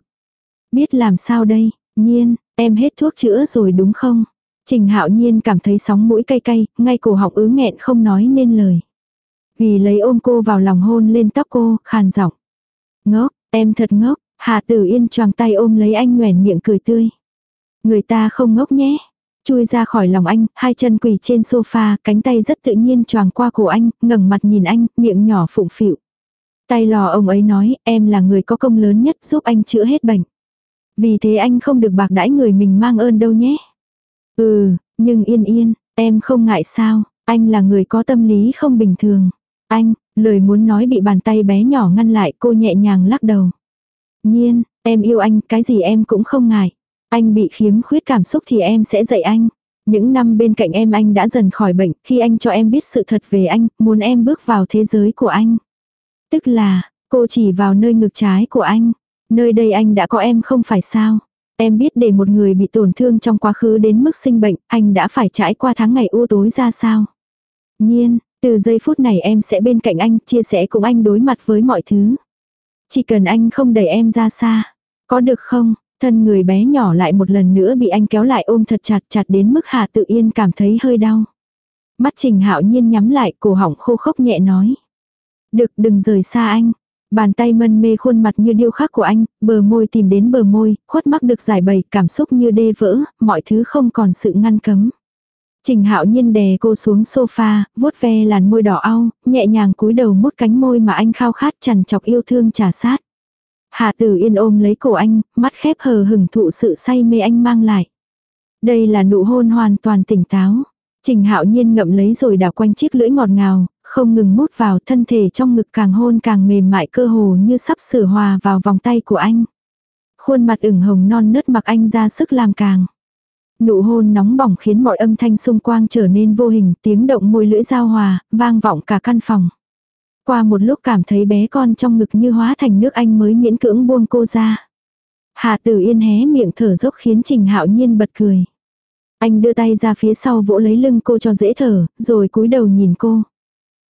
Biết làm sao đây, nhiên, em hết thuốc chữa rồi đúng không? Trình hạo nhiên cảm thấy sóng mũi cay cay, ngay cổ họng ứ nghẹn không nói nên lời. Vì lấy ôm cô vào lòng hôn lên tóc cô, khàn giọng. Ngốc, em thật ngốc, Hà Tử Yên choàng tay ôm lấy anh nhoẻn miệng cười tươi. Người ta không ngốc nhé. Chui ra khỏi lòng anh, hai chân quỳ trên sofa, cánh tay rất tự nhiên choàng qua cổ anh, ngẩng mặt nhìn anh, miệng nhỏ phụng phịu. Tay lò ông ấy nói, em là người có công lớn nhất giúp anh chữa hết bệnh. Vì thế anh không được bạc đãi người mình mang ơn đâu nhé. Ừ, nhưng yên yên, em không ngại sao, anh là người có tâm lý không bình thường. Anh, lời muốn nói bị bàn tay bé nhỏ ngăn lại cô nhẹ nhàng lắc đầu. Nhiên, em yêu anh, cái gì em cũng không ngại. Anh bị khiếm khuyết cảm xúc thì em sẽ dạy anh. Những năm bên cạnh em anh đã dần khỏi bệnh, khi anh cho em biết sự thật về anh, muốn em bước vào thế giới của anh. Tức là, cô chỉ vào nơi ngực trái của anh. Nơi đây anh đã có em không phải sao. Em biết để một người bị tổn thương trong quá khứ đến mức sinh bệnh, anh đã phải trải qua tháng ngày u tối ra sao. Nhiên, từ giây phút này em sẽ bên cạnh anh, chia sẻ cùng anh đối mặt với mọi thứ. Chỉ cần anh không đẩy em ra xa. Có được không? Thân người bé nhỏ lại một lần nữa bị anh kéo lại ôm thật chặt chặt đến mức Hà tự yên cảm thấy hơi đau. Mắt Trình Hạo Nhiên nhắm lại, cổ họng khô khốc nhẹ nói. Được, đừng rời xa anh. Bàn tay mân mê khuôn mặt như điêu khắc của anh, bờ môi tìm đến bờ môi, khuất mắc được giải bày, cảm xúc như đê vỡ, mọi thứ không còn sự ngăn cấm. Trình hạo nhiên đè cô xuống sofa, vuốt ve làn môi đỏ au, nhẹ nhàng cúi đầu mút cánh môi mà anh khao khát chằn chọc yêu thương trả sát. Hạ tử yên ôm lấy cổ anh, mắt khép hờ hừng thụ sự say mê anh mang lại. Đây là nụ hôn hoàn toàn tỉnh táo. Trình hạo nhiên ngậm lấy rồi đảo quanh chiếc lưỡi ngọt ngào, không ngừng mút vào thân thể trong ngực càng hôn càng mềm mại cơ hồ như sắp sửa hòa vào vòng tay của anh. Khuôn mặt ửng hồng non nớt mặc anh ra sức làm càng. Nụ hôn nóng bỏng khiến mọi âm thanh xung quanh trở nên vô hình, tiếng động môi lưỡi giao hòa, vang vọng cả căn phòng. Qua một lúc cảm thấy bé con trong ngực như hóa thành nước anh mới miễn cưỡng buông cô ra. Hà Tử Yên hé miệng thở dốc khiến Trình Hạo Nhiên bật cười. Anh đưa tay ra phía sau vỗ lấy lưng cô cho dễ thở, rồi cúi đầu nhìn cô.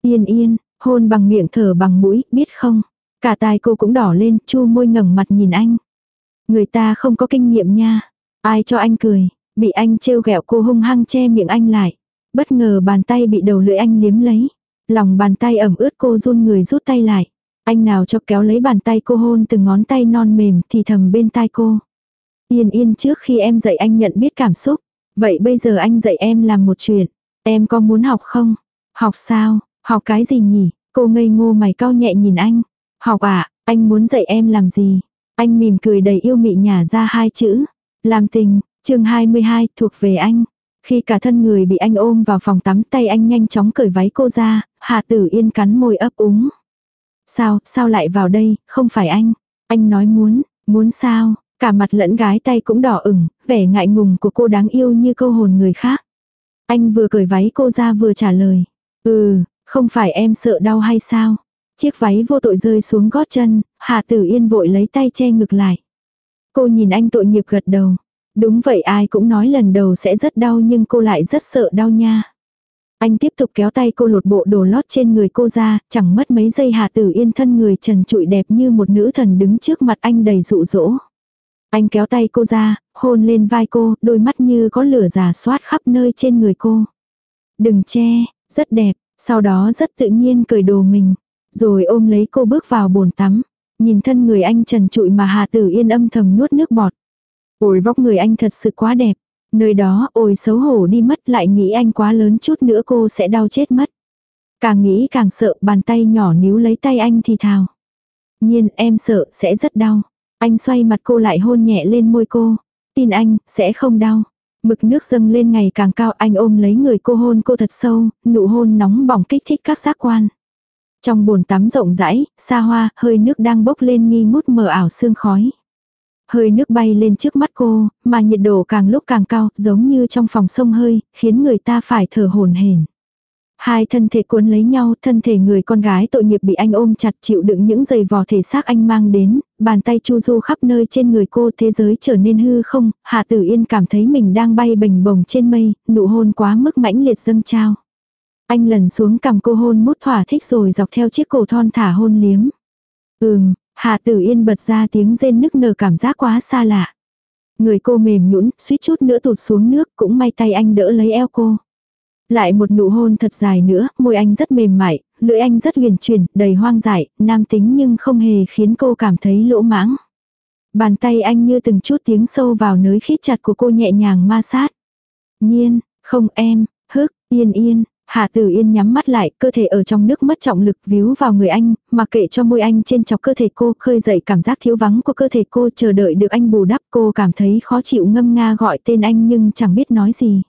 Yên yên, hôn bằng miệng thở bằng mũi, biết không? Cả tai cô cũng đỏ lên, chu môi ngẩng mặt nhìn anh. Người ta không có kinh nghiệm nha. Ai cho anh cười, bị anh trêu ghẹo cô hung hăng che miệng anh lại. Bất ngờ bàn tay bị đầu lưỡi anh liếm lấy. Lòng bàn tay ẩm ướt cô run người rút tay lại. Anh nào cho kéo lấy bàn tay cô hôn từng ngón tay non mềm thì thầm bên tai cô. Yên yên trước khi em dạy anh nhận biết cảm xúc. Vậy bây giờ anh dạy em làm một chuyện. Em có muốn học không? Học sao? Học cái gì nhỉ? Cô ngây ngô mày cao nhẹ nhìn anh. Học à, anh muốn dạy em làm gì? Anh mỉm cười đầy yêu mị nhả ra hai chữ. Làm tình, chương 22 thuộc về anh. Khi cả thân người bị anh ôm vào phòng tắm tay anh nhanh chóng cởi váy cô ra, Hà Tử Yên cắn môi ấp úng. Sao, sao lại vào đây, không phải anh. Anh nói muốn, muốn sao, cả mặt lẫn gái tay cũng đỏ ửng, vẻ ngại ngùng của cô đáng yêu như câu hồn người khác. Anh vừa cởi váy cô ra vừa trả lời. Ừ, không phải em sợ đau hay sao? Chiếc váy vô tội rơi xuống gót chân, Hà Tử Yên vội lấy tay che ngực lại. Cô nhìn anh tội nghiệp gật đầu. Đúng vậy ai cũng nói lần đầu sẽ rất đau nhưng cô lại rất sợ đau nha. Anh tiếp tục kéo tay cô lột bộ đồ lót trên người cô ra, chẳng mất mấy giây Hà Tử Yên thân người trần trụi đẹp như một nữ thần đứng trước mặt anh đầy dụ dỗ. Anh kéo tay cô ra, hôn lên vai cô, đôi mắt như có lửa giả soát khắp nơi trên người cô. Đừng che, rất đẹp, sau đó rất tự nhiên cởi đồ mình, rồi ôm lấy cô bước vào bồn tắm. Nhìn thân người anh trần trụi mà Hà Tử Yên âm thầm nuốt nước bọt. Ôi vóc người anh thật sự quá đẹp. Nơi đó ôi xấu hổ đi mất lại nghĩ anh quá lớn chút nữa cô sẽ đau chết mất. Càng nghĩ càng sợ bàn tay nhỏ níu lấy tay anh thì thào. Nhiên em sợ sẽ rất đau. Anh xoay mặt cô lại hôn nhẹ lên môi cô. Tin anh, sẽ không đau. Mực nước dâng lên ngày càng cao anh ôm lấy người cô hôn cô thật sâu, nụ hôn nóng bỏng kích thích các giác quan. Trong bồn tắm rộng rãi, xa hoa, hơi nước đang bốc lên nghi ngút mờ ảo sương khói. Hơi nước bay lên trước mắt cô, mà nhiệt độ càng lúc càng cao, giống như trong phòng sông hơi, khiến người ta phải thở hồn hển. Hai thân thể cuốn lấy nhau, thân thể người con gái tội nghiệp bị anh ôm chặt chịu đựng những giày vò thể xác anh mang đến, bàn tay chu du khắp nơi trên người cô thế giới trở nên hư không, Hạ Tử Yên cảm thấy mình đang bay bình bồng trên mây, nụ hôn quá mức mãnh liệt dâng trao. Anh lần xuống cầm cô hôn mút thỏa thích rồi dọc theo chiếc cổ thon thả hôn liếm. Ừm, Hà Tử Yên bật ra tiếng rên nức nở cảm giác quá xa lạ. Người cô mềm nhũn, suýt chút nữa tụt xuống nước, cũng may tay anh đỡ lấy eo cô. Lại một nụ hôn thật dài nữa, môi anh rất mềm mại, lưỡi anh rất huyền chuyển, đầy hoang dại, nam tính nhưng không hề khiến cô cảm thấy lỗ mãng. Bàn tay anh như từng chút tiếng sâu vào nới khít chặt của cô nhẹ nhàng ma sát. Nhiên, không em, hức, yên yên, Hạ Tử Yên nhắm mắt lại, cơ thể ở trong nước mất trọng lực víu vào người anh, mà kệ cho môi anh trên chọc cơ thể cô, khơi dậy cảm giác thiếu vắng của cơ thể cô, chờ đợi được anh bù đắp cô cảm thấy khó chịu ngâm nga gọi tên anh nhưng chẳng biết nói gì.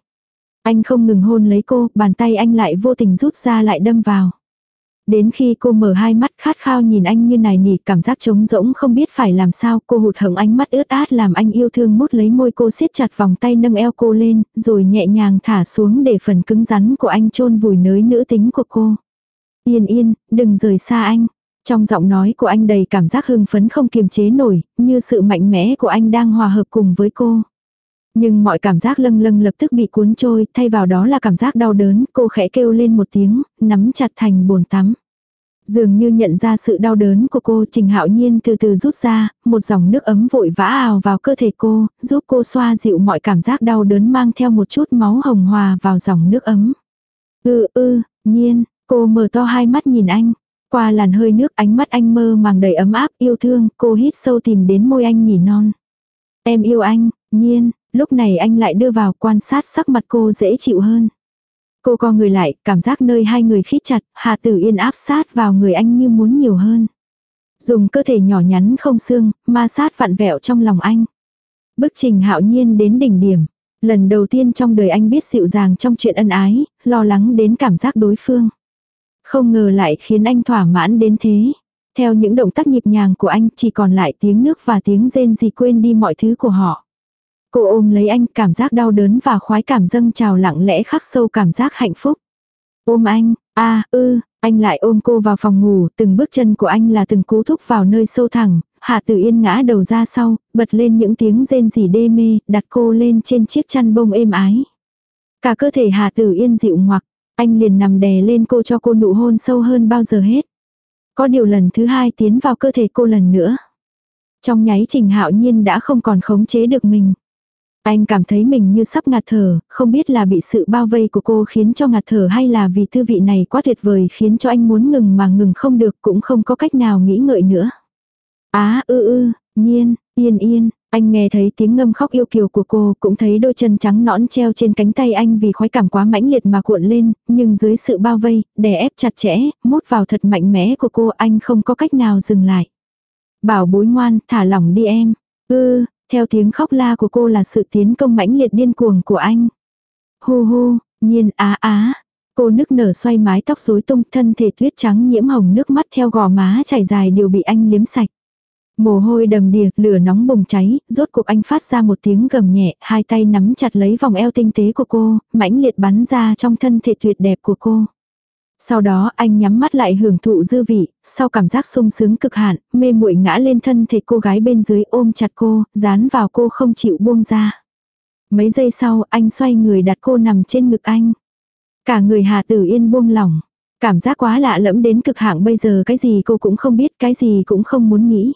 Anh không ngừng hôn lấy cô, bàn tay anh lại vô tình rút ra lại đâm vào. Đến khi cô mở hai mắt khát khao nhìn anh như này nỉ cảm giác trống rỗng không biết phải làm sao cô hụt hẫng ánh mắt ướt át làm anh yêu thương mút lấy môi cô siết chặt vòng tay nâng eo cô lên rồi nhẹ nhàng thả xuống để phần cứng rắn của anh chôn vùi nới nữ tính của cô. Yên yên, đừng rời xa anh. Trong giọng nói của anh đầy cảm giác hưng phấn không kiềm chế nổi, như sự mạnh mẽ của anh đang hòa hợp cùng với cô. Nhưng mọi cảm giác lâng lâng lập tức bị cuốn trôi, thay vào đó là cảm giác đau đớn, cô khẽ kêu lên một tiếng, nắm chặt thành bồn tắm. Dường như nhận ra sự đau đớn của cô, Trình Hạo Nhiên từ từ rút ra, một dòng nước ấm vội vã ào vào cơ thể cô, giúp cô xoa dịu mọi cảm giác đau đớn mang theo một chút máu hồng hòa vào dòng nước ấm. ư ư, nhiên, cô mở to hai mắt nhìn anh. Qua làn hơi nước ánh mắt anh mơ màng đầy ấm áp yêu thương, cô hít sâu tìm đến môi anh nhỉ non. Em yêu anh, nhiên, Lúc này anh lại đưa vào quan sát sắc mặt cô dễ chịu hơn. Cô co người lại, cảm giác nơi hai người khít chặt, Hà Tử Yên áp sát vào người anh như muốn nhiều hơn. Dùng cơ thể nhỏ nhắn không xương, ma sát vặn vẹo trong lòng anh. Bức trình hạo nhiên đến đỉnh điểm. Lần đầu tiên trong đời anh biết dịu dàng trong chuyện ân ái, lo lắng đến cảm giác đối phương. Không ngờ lại khiến anh thỏa mãn đến thế. Theo những động tác nhịp nhàng của anh chỉ còn lại tiếng nước và tiếng rên gì quên đi mọi thứ của họ. Cô ôm lấy anh, cảm giác đau đớn và khoái cảm dâng trào lặng lẽ khắc sâu cảm giác hạnh phúc. Ôm anh, a ư, anh lại ôm cô vào phòng ngủ, từng bước chân của anh là từng cú thúc vào nơi sâu thẳng, Hạ Tử Yên ngã đầu ra sau, bật lên những tiếng rên rỉ đê mê, đặt cô lên trên chiếc chăn bông êm ái. Cả cơ thể Hạ Tử Yên dịu ngoặc, anh liền nằm đè lên cô cho cô nụ hôn sâu hơn bao giờ hết. Có điều lần thứ hai tiến vào cơ thể cô lần nữa. Trong nháy Trình Hạo Nhiên đã không còn khống chế được mình. Anh cảm thấy mình như sắp ngạt thở, không biết là bị sự bao vây của cô khiến cho ngạt thở hay là vì thư vị này quá tuyệt vời khiến cho anh muốn ngừng mà ngừng không được cũng không có cách nào nghĩ ngợi nữa. Á ư ư, nhiên, yên yên, anh nghe thấy tiếng ngâm khóc yêu kiều của cô, cũng thấy đôi chân trắng nõn treo trên cánh tay anh vì khoái cảm quá mãnh liệt mà cuộn lên, nhưng dưới sự bao vây, đè ép chặt chẽ, mút vào thật mạnh mẽ của cô anh không có cách nào dừng lại. Bảo bối ngoan, thả lỏng đi em. Ư, theo tiếng khóc la của cô là sự tiến công mãnh liệt điên cuồng của anh. Hu hu, nhiên á á. Cô nức nở xoay mái tóc rối tung thân thể tuyết trắng nhiễm hồng nước mắt theo gò má chảy dài đều bị anh liếm sạch. Mồ hôi đầm đìa, lửa nóng bùng cháy, rốt cuộc anh phát ra một tiếng gầm nhẹ, hai tay nắm chặt lấy vòng eo tinh tế của cô, mãnh liệt bắn ra trong thân thể tuyệt đẹp của cô. Sau đó anh nhắm mắt lại hưởng thụ dư vị, sau cảm giác sung sướng cực hạn, mê muội ngã lên thân thể cô gái bên dưới ôm chặt cô, dán vào cô không chịu buông ra. Mấy giây sau anh xoay người đặt cô nằm trên ngực anh. Cả người Hà Tử Yên buông lỏng. Cảm giác quá lạ lẫm đến cực hạng bây giờ cái gì cô cũng không biết, cái gì cũng không muốn nghĩ.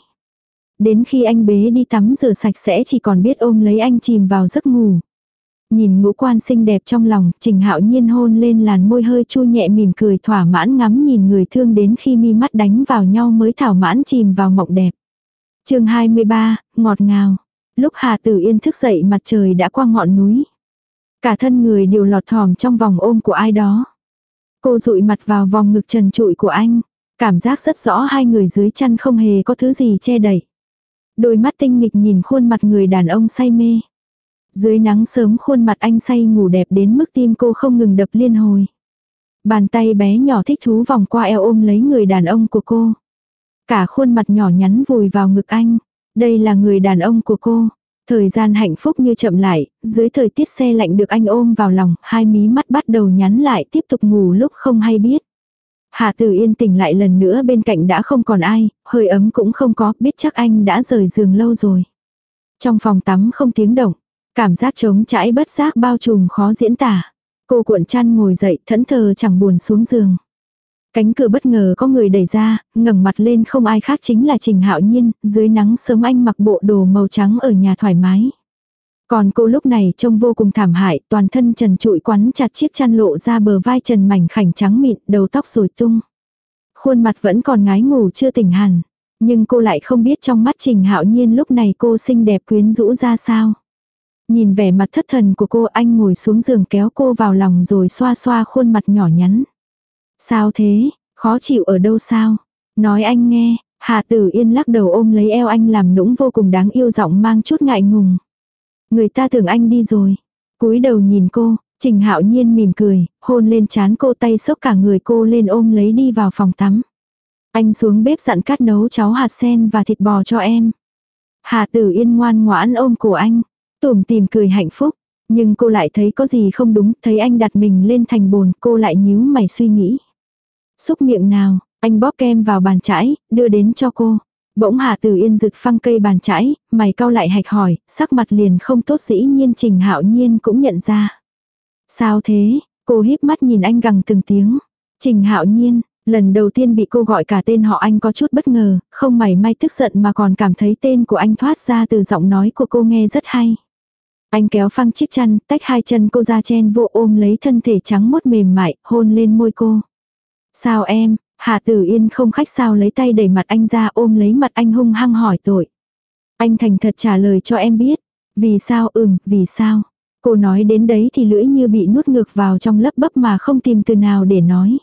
Đến khi anh bế đi tắm rửa sạch sẽ chỉ còn biết ôm lấy anh chìm vào giấc ngủ. Nhìn ngũ quan xinh đẹp trong lòng, Trình Hạo Nhiên hôn lên làn môi hơi chu nhẹ mỉm cười thỏa mãn ngắm nhìn người thương đến khi mi mắt đánh vào nhau mới thảo mãn chìm vào mộng đẹp. chương 23, ngọt ngào. Lúc Hà Tử Yên thức dậy mặt trời đã qua ngọn núi. Cả thân người đều lọt thỏm trong vòng ôm của ai đó. Cô dụi mặt vào vòng ngực trần trụi của anh. Cảm giác rất rõ hai người dưới chăn không hề có thứ gì che đẩy. Đôi mắt tinh nghịch nhìn khuôn mặt người đàn ông say mê. Dưới nắng sớm khuôn mặt anh say ngủ đẹp đến mức tim cô không ngừng đập liên hồi. Bàn tay bé nhỏ thích thú vòng qua eo ôm lấy người đàn ông của cô. Cả khuôn mặt nhỏ nhắn vùi vào ngực anh. Đây là người đàn ông của cô. Thời gian hạnh phúc như chậm lại, dưới thời tiết xe lạnh được anh ôm vào lòng, hai mí mắt bắt đầu nhắn lại tiếp tục ngủ lúc không hay biết. Hà Tử Yên tỉnh lại lần nữa bên cạnh đã không còn ai, hơi ấm cũng không có, biết chắc anh đã rời giường lâu rồi. Trong phòng tắm không tiếng động, cảm giác trống trãi bất giác bao trùm khó diễn tả. Cô cuộn chăn ngồi dậy thẫn thờ chẳng buồn xuống giường. Cánh cửa bất ngờ có người đẩy ra, ngẩng mặt lên không ai khác chính là Trình Hạo Nhiên, dưới nắng sớm anh mặc bộ đồ màu trắng ở nhà thoải mái. Còn cô lúc này trông vô cùng thảm hại, toàn thân trần trụi quắn chặt chiếc chăn lộ ra bờ vai trần mảnh khảnh trắng mịn, đầu tóc rồi tung. Khuôn mặt vẫn còn ngái ngủ chưa tỉnh hẳn, nhưng cô lại không biết trong mắt Trình Hạo Nhiên lúc này cô xinh đẹp quyến rũ ra sao. Nhìn vẻ mặt thất thần của cô anh ngồi xuống giường kéo cô vào lòng rồi xoa xoa khuôn mặt nhỏ nhắn. Sao thế, khó chịu ở đâu sao? Nói anh nghe, Hà Tử Yên lắc đầu ôm lấy eo anh làm nũng vô cùng đáng yêu giọng mang chút ngại ngùng. Người ta tưởng anh đi rồi. cúi đầu nhìn cô, Trình Hạo Nhiên mỉm cười, hôn lên chán cô tay xốc cả người cô lên ôm lấy đi vào phòng tắm. Anh xuống bếp dặn cắt nấu cháo hạt sen và thịt bò cho em. Hà Tử Yên ngoan ngoãn ôm cổ anh, Tùm tìm cười hạnh phúc. Nhưng cô lại thấy có gì không đúng, thấy anh đặt mình lên thành bồn, cô lại nhíu mày suy nghĩ. Xúc miệng nào, anh bóp kem vào bàn chải, đưa đến cho cô. Bỗng Hà Tử Yên rực phăng cây bàn chải, mày cau lại hạch hỏi, sắc mặt liền không tốt dĩ nhiên Trình Hạo Nhiên cũng nhận ra. Sao thế? Cô híp mắt nhìn anh gằn từng tiếng. Trình Hạo Nhiên, lần đầu tiên bị cô gọi cả tên họ anh có chút bất ngờ, không mảy may tức giận mà còn cảm thấy tên của anh thoát ra từ giọng nói của cô nghe rất hay. Anh kéo phăng chiếc chăn, tách hai chân cô ra chen vô ôm lấy thân thể trắng mốt mềm mại, hôn lên môi cô. Sao em, Hà Tử Yên không khách sao lấy tay đẩy mặt anh ra ôm lấy mặt anh hung hăng hỏi tội. Anh thành thật trả lời cho em biết. Vì sao ừm, vì sao. Cô nói đến đấy thì lưỡi như bị nuốt ngược vào trong lấp bấp mà không tìm từ nào để nói.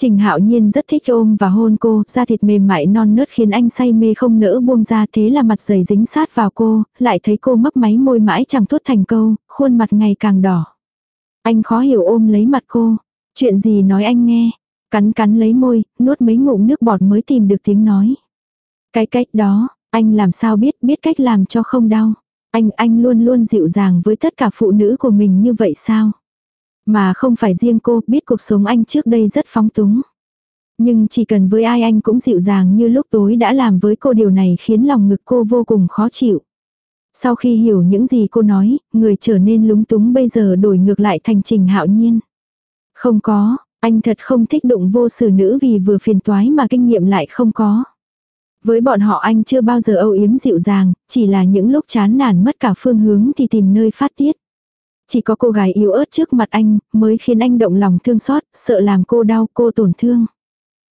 Trình Hạo Nhiên rất thích ôm và hôn cô, da thịt mềm mại non nớt khiến anh say mê không nỡ buông ra thế là mặt dày dính sát vào cô, lại thấy cô mấp máy môi mãi chẳng thốt thành câu, khuôn mặt ngày càng đỏ. Anh khó hiểu ôm lấy mặt cô, chuyện gì nói anh nghe, Cắn cắn lấy môi, nuốt mấy ngụm nước bọt mới tìm được tiếng nói. Cái cách đó, anh làm sao biết, biết cách làm cho không đau. Anh, anh luôn luôn dịu dàng với tất cả phụ nữ của mình như vậy sao? Mà không phải riêng cô, biết cuộc sống anh trước đây rất phóng túng. Nhưng chỉ cần với ai anh cũng dịu dàng như lúc tối đã làm với cô điều này khiến lòng ngực cô vô cùng khó chịu. Sau khi hiểu những gì cô nói, người trở nên lúng túng bây giờ đổi ngược lại thành trình hạo nhiên. Không có, anh thật không thích đụng vô xử nữ vì vừa phiền toái mà kinh nghiệm lại không có. Với bọn họ anh chưa bao giờ âu yếm dịu dàng, chỉ là những lúc chán nản mất cả phương hướng thì tìm nơi phát tiết. Chỉ có cô gái yếu ớt trước mặt anh mới khiến anh động lòng thương xót, sợ làm cô đau cô tổn thương.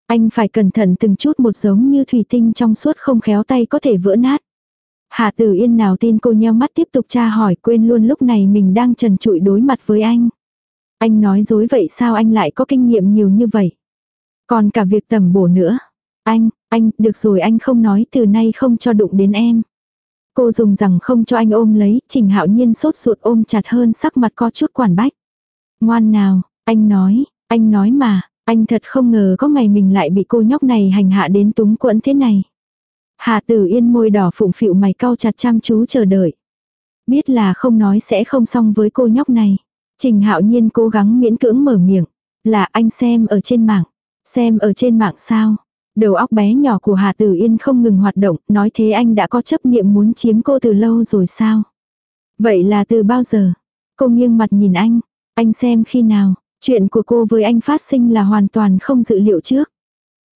Anh phải cẩn thận từng chút một giống như thủy tinh trong suốt không khéo tay có thể vỡ nát. Hà Tử Yên nào tin cô nheo mắt tiếp tục tra hỏi quên luôn lúc này mình đang trần trụi đối mặt với anh. Anh nói dối vậy sao anh lại có kinh nghiệm nhiều như vậy? Còn cả việc tầm bổ nữa. Anh, anh, được rồi anh không nói từ nay không cho đụng đến em. Cô dùng rằng không cho anh ôm lấy, trình hạo nhiên sốt ruột ôm chặt hơn sắc mặt có chút quản bách. Ngoan nào, anh nói, anh nói mà, anh thật không ngờ có ngày mình lại bị cô nhóc này hành hạ đến túng quẫn thế này. Hà tử yên môi đỏ phụng phịu mày cau chặt chăm chú chờ đợi. Biết là không nói sẽ không xong với cô nhóc này. Trình hạo nhiên cố gắng miễn cưỡng mở miệng. Là anh xem ở trên mạng. Xem ở trên mạng sao? Đầu óc bé nhỏ của Hà Tử Yên không ngừng hoạt động, nói thế anh đã có chấp niệm muốn chiếm cô từ lâu rồi sao? Vậy là từ bao giờ? Cô nghiêng mặt nhìn anh. Anh xem khi nào? Chuyện của cô với anh phát sinh là hoàn toàn không dự liệu trước.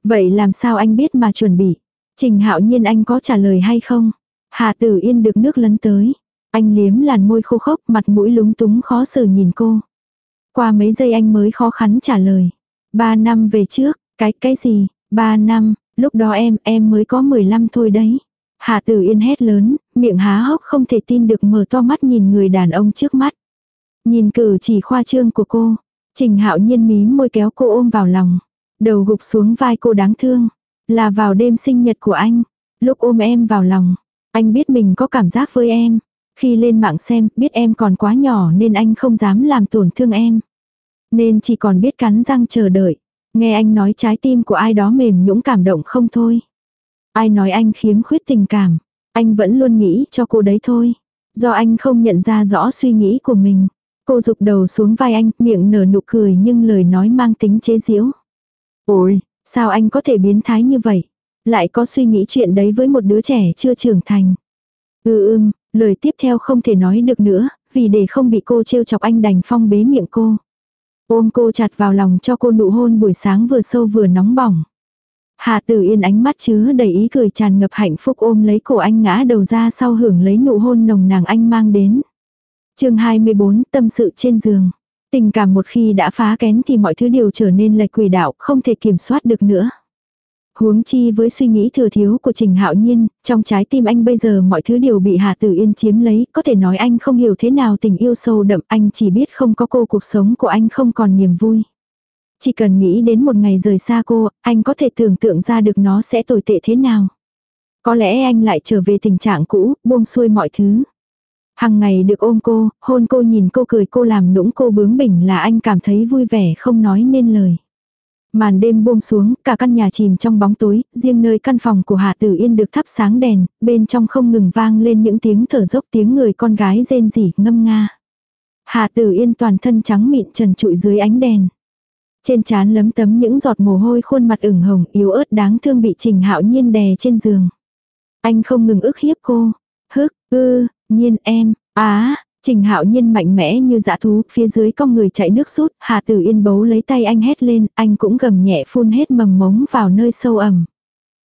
Vậy làm sao anh biết mà chuẩn bị? Trình hạo nhiên anh có trả lời hay không? Hà Tử Yên được nước lấn tới. Anh liếm làn môi khô khốc, mặt mũi lúng túng khó xử nhìn cô. Qua mấy giây anh mới khó khăn trả lời. Ba năm về trước, cái, cái gì, ba năm, lúc đó em, em mới có 15 thôi đấy. Hạ tử yên hét lớn, miệng há hốc không thể tin được mở to mắt nhìn người đàn ông trước mắt. Nhìn cử chỉ khoa trương của cô, trình hạo nhiên mím môi kéo cô ôm vào lòng. Đầu gục xuống vai cô đáng thương. Là vào đêm sinh nhật của anh. Lúc ôm em vào lòng. Anh biết mình có cảm giác với em. Khi lên mạng xem, biết em còn quá nhỏ nên anh không dám làm tổn thương em. Nên chỉ còn biết cắn răng chờ đợi. Nghe anh nói trái tim của ai đó mềm nhũng cảm động không thôi. Ai nói anh khiếm khuyết tình cảm. Anh vẫn luôn nghĩ cho cô đấy thôi. Do anh không nhận ra rõ suy nghĩ của mình. Cô rụt đầu xuống vai anh, miệng nở nụ cười nhưng lời nói mang tính chế giễu. Ôi, Sao anh có thể biến thái như vậy? Lại có suy nghĩ chuyện đấy với một đứa trẻ chưa trưởng thành. Ừ ưm, lời tiếp theo không thể nói được nữa, vì để không bị cô trêu chọc anh đành phong bế miệng cô. Ôm cô chặt vào lòng cho cô nụ hôn buổi sáng vừa sâu vừa nóng bỏng. Hà Tử Yên ánh mắt chứa đầy ý cười tràn ngập hạnh phúc ôm lấy cổ anh ngã đầu ra sau hưởng lấy nụ hôn nồng nàn anh mang đến. chương 24 tâm sự trên giường. Tình cảm một khi đã phá kén thì mọi thứ đều trở nên lệch quỷ đạo, không thể kiểm soát được nữa. Huống chi với suy nghĩ thừa thiếu của Trình Hạo Nhiên, trong trái tim anh bây giờ mọi thứ đều bị Hà Tử Yên chiếm lấy, có thể nói anh không hiểu thế nào tình yêu sâu đậm, anh chỉ biết không có cô cuộc sống của anh không còn niềm vui. Chỉ cần nghĩ đến một ngày rời xa cô, anh có thể tưởng tượng ra được nó sẽ tồi tệ thế nào. Có lẽ anh lại trở về tình trạng cũ, buông xuôi mọi thứ. Hằng ngày được ôm cô, hôn cô nhìn cô cười cô làm nũng cô bướng bỉnh là anh cảm thấy vui vẻ không nói nên lời. Màn đêm buông xuống, cả căn nhà chìm trong bóng tối, riêng nơi căn phòng của Hạ Tử Yên được thắp sáng đèn, bên trong không ngừng vang lên những tiếng thở dốc tiếng người con gái rên rỉ ngâm nga. Hạ Tử Yên toàn thân trắng mịn trần trụi dưới ánh đèn. Trên trán lấm tấm những giọt mồ hôi khuôn mặt ửng hồng yếu ớt đáng thương bị Trình Hạo Nhiên đè trên giường. Anh không ngừng ức hiếp cô. Hức, ư, nhiên em, á, Trình Hạo Nhiên mạnh mẽ như dã thú, phía dưới con người chạy nước rút, Hà Tử Yên bấu lấy tay anh hét lên, anh cũng gầm nhẹ phun hết mầm mống vào nơi sâu ẩm.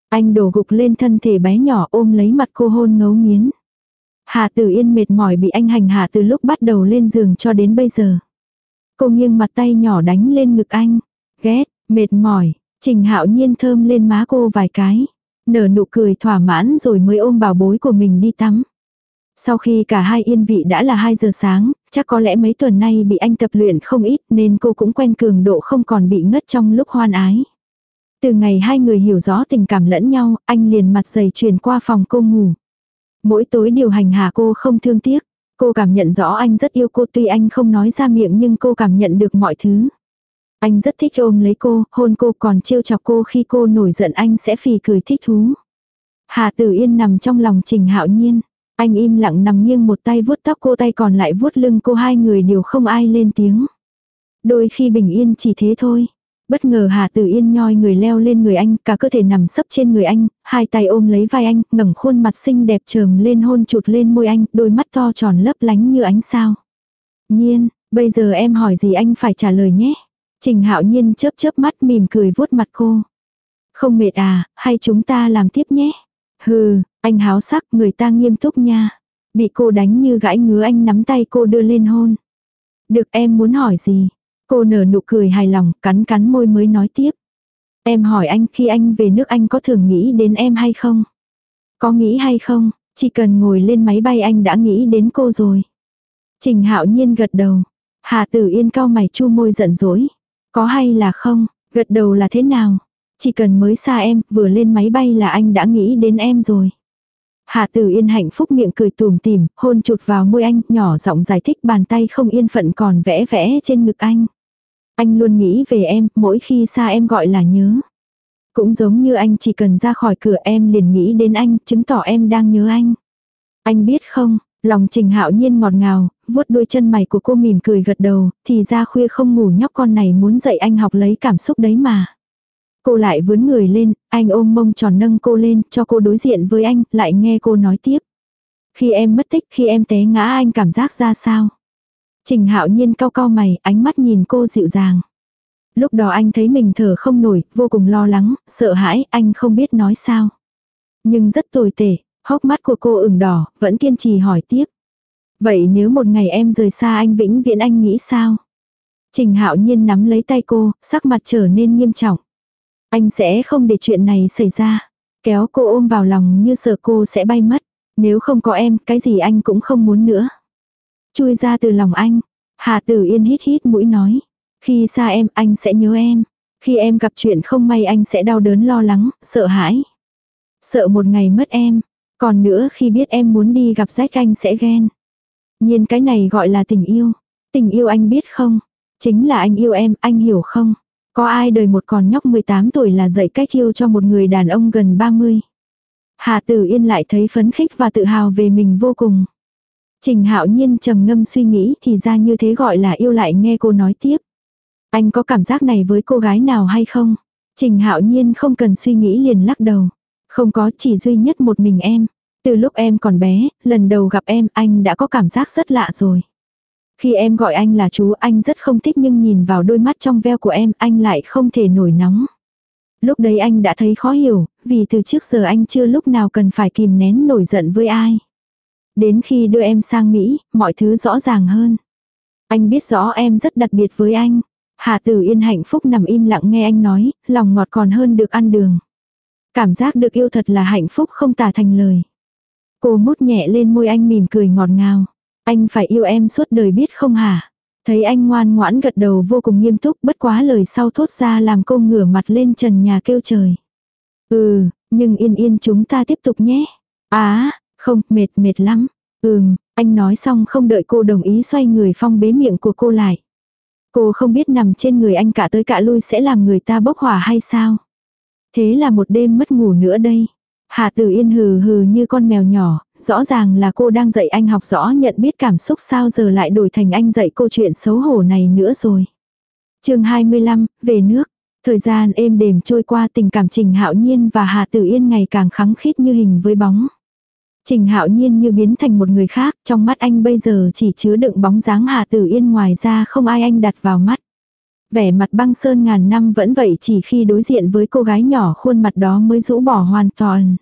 Anh đổ gục lên thân thể bé nhỏ ôm lấy mặt cô hôn ngấu nghiến. Hà Tử Yên mệt mỏi bị anh hành hạ từ lúc bắt đầu lên giường cho đến bây giờ. Cô nghiêng mặt tay nhỏ đánh lên ngực anh. Ghét, mệt mỏi, Trình Hạo Nhiên thơm lên má cô vài cái. Nở nụ cười thỏa mãn rồi mới ôm bảo bối của mình đi tắm. Sau khi cả hai yên vị đã là 2 giờ sáng, chắc có lẽ mấy tuần nay bị anh tập luyện không ít nên cô cũng quen cường độ không còn bị ngất trong lúc hoan ái. Từ ngày hai người hiểu rõ tình cảm lẫn nhau, anh liền mặt dày chuyển qua phòng cô ngủ. Mỗi tối điều hành hạ cô không thương tiếc. Cô cảm nhận rõ anh rất yêu cô tuy anh không nói ra miệng nhưng cô cảm nhận được mọi thứ. Anh rất thích ôm lấy cô, hôn cô còn trêu chọc cô khi cô nổi giận anh sẽ phì cười thích thú. Hà Tử Yên nằm trong lòng Trình Hạo Nhiên. Anh im lặng nằm nghiêng một tay vuốt tóc cô tay còn lại vuốt lưng cô hai người đều không ai lên tiếng. Đôi khi bình yên chỉ thế thôi. Bất ngờ Hà Tử Yên nhoi người leo lên người anh, cả cơ thể nằm sấp trên người anh, hai tay ôm lấy vai anh, ngẩng khuôn mặt xinh đẹp trầm lên hôn chụt lên môi anh, đôi mắt to tròn lấp lánh như ánh sao. Nhiên, bây giờ em hỏi gì anh phải trả lời nhé. Trình Hạo Nhiên chớp chớp mắt mỉm cười vuốt mặt cô. Không mệt à, hay chúng ta làm tiếp nhé. Hừ, anh háo sắc người ta nghiêm túc nha. Bị cô đánh như gãi ngứa anh nắm tay cô đưa lên hôn. Được em muốn hỏi gì? Cô nở nụ cười hài lòng, cắn cắn môi mới nói tiếp. Em hỏi anh khi anh về nước anh có thường nghĩ đến em hay không? Có nghĩ hay không? Chỉ cần ngồi lên máy bay anh đã nghĩ đến cô rồi. Trình hạo nhiên gật đầu. Hà tử yên cao mày chu môi giận dỗi. Có hay là không? Gật đầu là thế nào? Chỉ cần mới xa em, vừa lên máy bay là anh đã nghĩ đến em rồi. Hạ tử yên hạnh phúc miệng cười tùm tìm, hôn chụt vào môi anh, nhỏ giọng giải thích bàn tay không yên phận còn vẽ vẽ trên ngực anh. Anh luôn nghĩ về em, mỗi khi xa em gọi là nhớ. Cũng giống như anh chỉ cần ra khỏi cửa em liền nghĩ đến anh, chứng tỏ em đang nhớ anh. Anh biết không, lòng trình hạo nhiên ngọt ngào, vuốt đôi chân mày của cô mỉm cười gật đầu, thì ra khuya không ngủ nhóc con này muốn dạy anh học lấy cảm xúc đấy mà. Cô lại vướn người lên, anh ôm mông tròn nâng cô lên, cho cô đối diện với anh, lại nghe cô nói tiếp. Khi em mất tích, khi em té ngã anh cảm giác ra sao? Trình hạo nhiên cao cao mày, ánh mắt nhìn cô dịu dàng. Lúc đó anh thấy mình thở không nổi, vô cùng lo lắng, sợ hãi, anh không biết nói sao. Nhưng rất tồi tệ, hốc mắt của cô ửng đỏ, vẫn kiên trì hỏi tiếp. Vậy nếu một ngày em rời xa anh vĩnh viễn anh nghĩ sao? Trình hạo nhiên nắm lấy tay cô, sắc mặt trở nên nghiêm trọng. Anh sẽ không để chuyện này xảy ra. Kéo cô ôm vào lòng như sợ cô sẽ bay mất. Nếu không có em, cái gì anh cũng không muốn nữa. Chui ra từ lòng anh. Hà Tử Yên hít hít mũi nói. Khi xa em, anh sẽ nhớ em. Khi em gặp chuyện không may anh sẽ đau đớn lo lắng, sợ hãi. Sợ một ngày mất em. Còn nữa khi biết em muốn đi gặp rách anh sẽ ghen. Nhiên cái này gọi là tình yêu. Tình yêu anh biết không? Chính là anh yêu em, anh hiểu không? Có ai đời một con nhóc 18 tuổi là dạy cách yêu cho một người đàn ông gần 30. Hà Tử Yên lại thấy phấn khích và tự hào về mình vô cùng. Trình hạo nhiên trầm ngâm suy nghĩ thì ra như thế gọi là yêu lại nghe cô nói tiếp. Anh có cảm giác này với cô gái nào hay không? Trình hạo nhiên không cần suy nghĩ liền lắc đầu. Không có chỉ duy nhất một mình em. Từ lúc em còn bé, lần đầu gặp em anh đã có cảm giác rất lạ rồi. Khi em gọi anh là chú anh rất không thích nhưng nhìn vào đôi mắt trong veo của em anh lại không thể nổi nóng. Lúc đấy anh đã thấy khó hiểu, vì từ trước giờ anh chưa lúc nào cần phải kìm nén nổi giận với ai. Đến khi đưa em sang Mỹ, mọi thứ rõ ràng hơn. Anh biết rõ em rất đặc biệt với anh. Hà Tử Yên hạnh phúc nằm im lặng nghe anh nói, lòng ngọt còn hơn được ăn đường. Cảm giác được yêu thật là hạnh phúc không tả thành lời. Cô mút nhẹ lên môi anh mỉm cười ngọt ngào. Anh phải yêu em suốt đời biết không hả? Thấy anh ngoan ngoãn gật đầu vô cùng nghiêm túc bất quá lời sau thốt ra làm cô ngửa mặt lên trần nhà kêu trời. Ừ, nhưng yên yên chúng ta tiếp tục nhé. Á, không, mệt mệt lắm. Ừm, anh nói xong không đợi cô đồng ý xoay người phong bế miệng của cô lại. Cô không biết nằm trên người anh cả tới cả lui sẽ làm người ta bốc hỏa hay sao. Thế là một đêm mất ngủ nữa đây. Hà Tử Yên hừ hừ như con mèo nhỏ, rõ ràng là cô đang dạy anh học rõ nhận biết cảm xúc sao giờ lại đổi thành anh dạy cô chuyện xấu hổ này nữa rồi. chương 25, về nước. Thời gian êm đềm trôi qua tình cảm Trình Hạo Nhiên và Hà Tử Yên ngày càng khắng khít như hình với bóng. Trình Hạo Nhiên như biến thành một người khác, trong mắt anh bây giờ chỉ chứa đựng bóng dáng Hà Tử Yên ngoài ra không ai anh đặt vào mắt. Vẻ mặt băng sơn ngàn năm vẫn vậy chỉ khi đối diện với cô gái nhỏ khuôn mặt đó mới rũ bỏ hoàn toàn.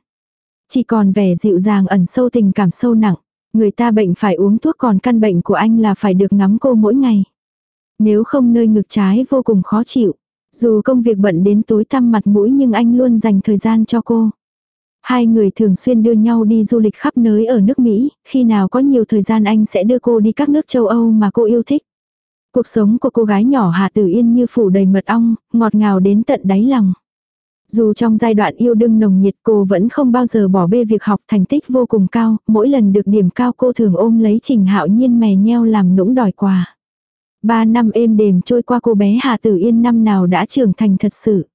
Chỉ còn vẻ dịu dàng ẩn sâu tình cảm sâu nặng. Người ta bệnh phải uống thuốc còn căn bệnh của anh là phải được ngắm cô mỗi ngày. Nếu không nơi ngực trái vô cùng khó chịu. Dù công việc bận đến tối tăm mặt mũi nhưng anh luôn dành thời gian cho cô. Hai người thường xuyên đưa nhau đi du lịch khắp nơi ở nước Mỹ, khi nào có nhiều thời gian anh sẽ đưa cô đi các nước châu Âu mà cô yêu thích. Cuộc sống của cô gái nhỏ Hà Tử Yên như phủ đầy mật ong, ngọt ngào đến tận đáy lòng. Dù trong giai đoạn yêu đương nồng nhiệt cô vẫn không bao giờ bỏ bê việc học thành tích vô cùng cao, mỗi lần được điểm cao cô thường ôm lấy Trình Hạo Nhiên mè nheo làm nũng đòi quà. Ba năm êm đềm trôi qua cô bé Hà Tử Yên năm nào đã trưởng thành thật sự.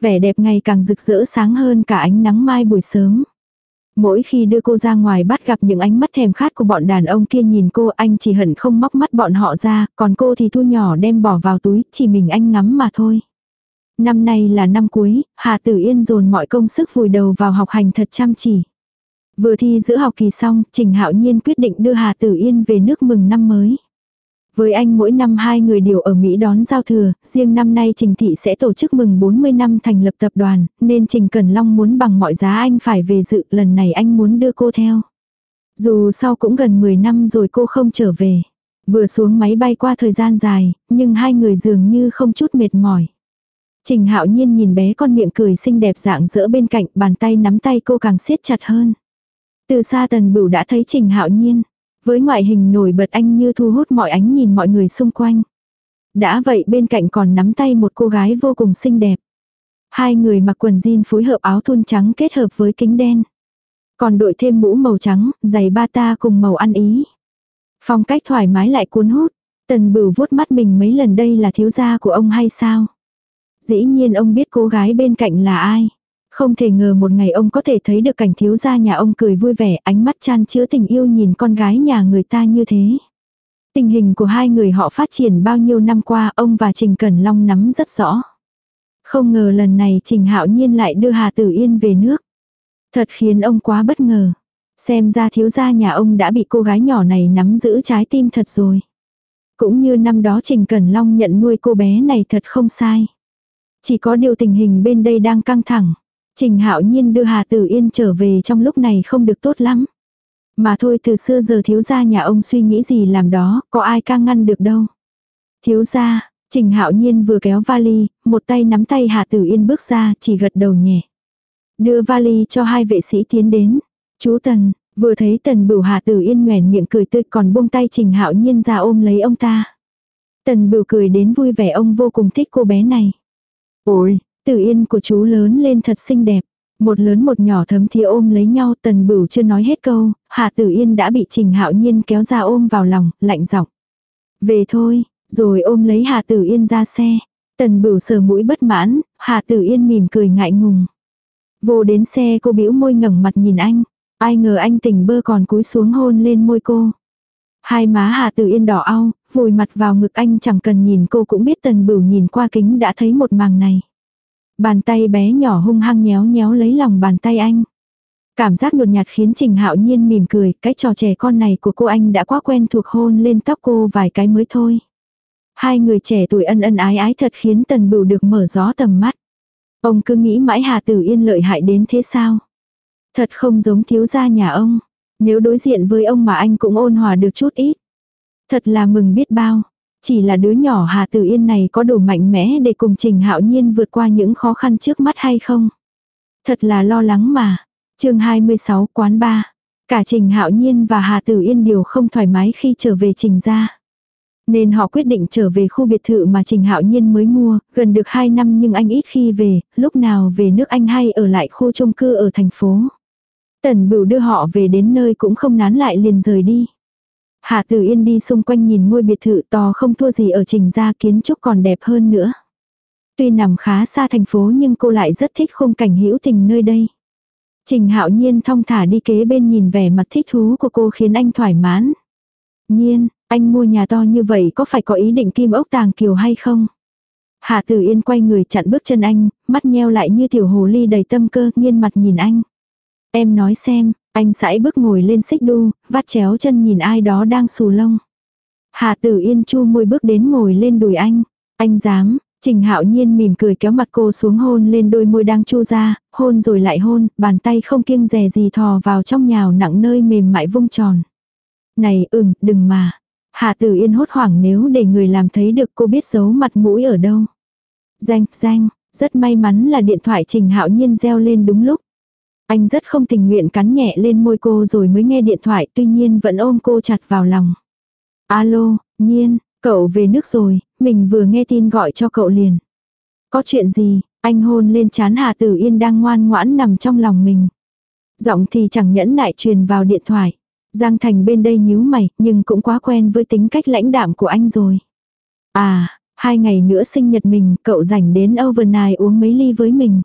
Vẻ đẹp ngày càng rực rỡ sáng hơn cả ánh nắng mai buổi sớm. Mỗi khi đưa cô ra ngoài bắt gặp những ánh mắt thèm khát của bọn đàn ông kia nhìn cô anh chỉ hận không móc mắt bọn họ ra, còn cô thì thu nhỏ đem bỏ vào túi, chỉ mình anh ngắm mà thôi. Năm nay là năm cuối, Hà Tử Yên dồn mọi công sức vùi đầu vào học hành thật chăm chỉ. Vừa thi giữa học kỳ xong, Trình Hạo Nhiên quyết định đưa Hà Tử Yên về nước mừng năm mới. Với anh mỗi năm hai người đều ở Mỹ đón giao thừa, riêng năm nay Trình Thị sẽ tổ chức mừng 40 năm thành lập tập đoàn, nên Trình Cẩn Long muốn bằng mọi giá anh phải về dự, lần này anh muốn đưa cô theo. Dù sau cũng gần 10 năm rồi cô không trở về. Vừa xuống máy bay qua thời gian dài, nhưng hai người dường như không chút mệt mỏi. Trình hạo nhiên nhìn bé con miệng cười xinh đẹp dạng dỡ bên cạnh, bàn tay nắm tay cô càng siết chặt hơn. Từ xa tần bửu đã thấy trình hạo nhiên. Với ngoại hình nổi bật anh như thu hút mọi ánh nhìn mọi người xung quanh. Đã vậy bên cạnh còn nắm tay một cô gái vô cùng xinh đẹp. Hai người mặc quần jean phối hợp áo thun trắng kết hợp với kính đen. Còn đội thêm mũ màu trắng, giày bata cùng màu ăn ý. Phong cách thoải mái lại cuốn hút. Tần bửu vuốt mắt mình mấy lần đây là thiếu gia của ông hay sao? Dĩ nhiên ông biết cô gái bên cạnh là ai. Không thể ngờ một ngày ông có thể thấy được cảnh thiếu gia nhà ông cười vui vẻ, ánh mắt chan chứa tình yêu nhìn con gái nhà người ta như thế. Tình hình của hai người họ phát triển bao nhiêu năm qua ông và Trình Cẩn Long nắm rất rõ. Không ngờ lần này Trình Hạo Nhiên lại đưa Hà Tử Yên về nước. Thật khiến ông quá bất ngờ. Xem ra thiếu gia nhà ông đã bị cô gái nhỏ này nắm giữ trái tim thật rồi. Cũng như năm đó Trình Cẩn Long nhận nuôi cô bé này thật không sai. Chỉ có điều tình hình bên đây đang căng thẳng. Trình Hạo Nhiên đưa Hà Tử Yên trở về trong lúc này không được tốt lắm. Mà thôi từ xưa giờ thiếu gia nhà ông suy nghĩ gì làm đó, có ai can ngăn được đâu. Thiếu gia, Trình Hạo Nhiên vừa kéo vali, một tay nắm tay Hà Tử Yên bước ra, chỉ gật đầu nhẹ. Đưa vali cho hai vệ sĩ tiến đến. Chú Tần, vừa thấy Tần Bửu Hà Tử Yên nhoẻn miệng cười tươi còn buông tay Trình Hạo Nhiên ra ôm lấy ông ta. Tần Bửu cười đến vui vẻ ông vô cùng thích cô bé này. Ôi, Tử Yên của chú lớn lên thật xinh đẹp. Một lớn một nhỏ thấm thía ôm lấy nhau tần bửu chưa nói hết câu, Hạ Tử Yên đã bị Trình Hạo Nhiên kéo ra ôm vào lòng, lạnh giọng. Về thôi, rồi ôm lấy Hạ Tử Yên ra xe. Tần bửu sờ mũi bất mãn, Hạ Tử Yên mỉm cười ngại ngùng. Vô đến xe cô bĩu môi ngẩng mặt nhìn anh. Ai ngờ anh tỉnh bơ còn cúi xuống hôn lên môi cô. Hai má Hà Tử Yên đỏ au, vùi mặt vào ngực anh chẳng cần nhìn cô cũng biết tần bửu nhìn qua kính đã thấy một màng này. Bàn tay bé nhỏ hung hăng nhéo nhéo lấy lòng bàn tay anh. Cảm giác nhột nhạt khiến Trình Hạo Nhiên mỉm cười, cái trò trẻ con này của cô anh đã quá quen thuộc hôn lên tóc cô vài cái mới thôi. Hai người trẻ tuổi ân ân ái ái thật khiến Tần Bửu được mở gió tầm mắt. Ông cứ nghĩ mãi Hà Tử Yên lợi hại đến thế sao? Thật không giống thiếu gia nhà ông. Nếu đối diện với ông mà anh cũng ôn hòa được chút ít. Thật là mừng biết bao. Chỉ là đứa nhỏ Hà Tử Yên này có đủ mạnh mẽ để cùng Trình Hạo Nhiên vượt qua những khó khăn trước mắt hay không? Thật là lo lắng mà. chương 26 quán ba. Cả Trình Hạo Nhiên và Hà Tử Yên đều không thoải mái khi trở về Trình gia. Nên họ quyết định trở về khu biệt thự mà Trình Hạo Nhiên mới mua, gần được 2 năm nhưng anh ít khi về, lúc nào về nước anh hay ở lại khu chung cư ở thành phố. Tần Bửu đưa họ về đến nơi cũng không nán lại liền rời đi. Hạ Tử Yên đi xung quanh nhìn ngôi biệt thự to không thua gì ở trình gia kiến trúc còn đẹp hơn nữa. Tuy nằm khá xa thành phố nhưng cô lại rất thích khung cảnh hữu tình nơi đây. Trình hạo nhiên thong thả đi kế bên nhìn vẻ mặt thích thú của cô khiến anh thoải mãn. Nhiên, anh mua nhà to như vậy có phải có ý định kim ốc tàng kiều hay không? Hạ Tử Yên quay người chặn bước chân anh, mắt nheo lại như tiểu hồ ly đầy tâm cơ, nghiên mặt nhìn anh. Em nói xem, anh sải bước ngồi lên xích đu, vắt chéo chân nhìn ai đó đang xù lông. Hà tử yên chu môi bước đến ngồi lên đùi anh. Anh dám, Trình hạo nhiên mỉm cười kéo mặt cô xuống hôn lên đôi môi đang chu ra, hôn rồi lại hôn, bàn tay không kiêng rè gì thò vào trong nhào nặng nơi mềm mại vung tròn. Này ừm, đừng mà. hà tử yên hốt hoảng nếu để người làm thấy được cô biết giấu mặt mũi ở đâu. Danh, danh, rất may mắn là điện thoại trình hạo nhiên reo lên đúng lúc. Anh rất không tình nguyện cắn nhẹ lên môi cô rồi mới nghe điện thoại tuy nhiên vẫn ôm cô chặt vào lòng. Alo, nhiên, cậu về nước rồi, mình vừa nghe tin gọi cho cậu liền. Có chuyện gì, anh hôn lên chán Hà Tử Yên đang ngoan ngoãn nằm trong lòng mình. Giọng thì chẳng nhẫn nại truyền vào điện thoại. Giang Thành bên đây nhíu mày, nhưng cũng quá quen với tính cách lãnh đạm của anh rồi. À, hai ngày nữa sinh nhật mình, cậu rảnh đến overnight uống mấy ly với mình.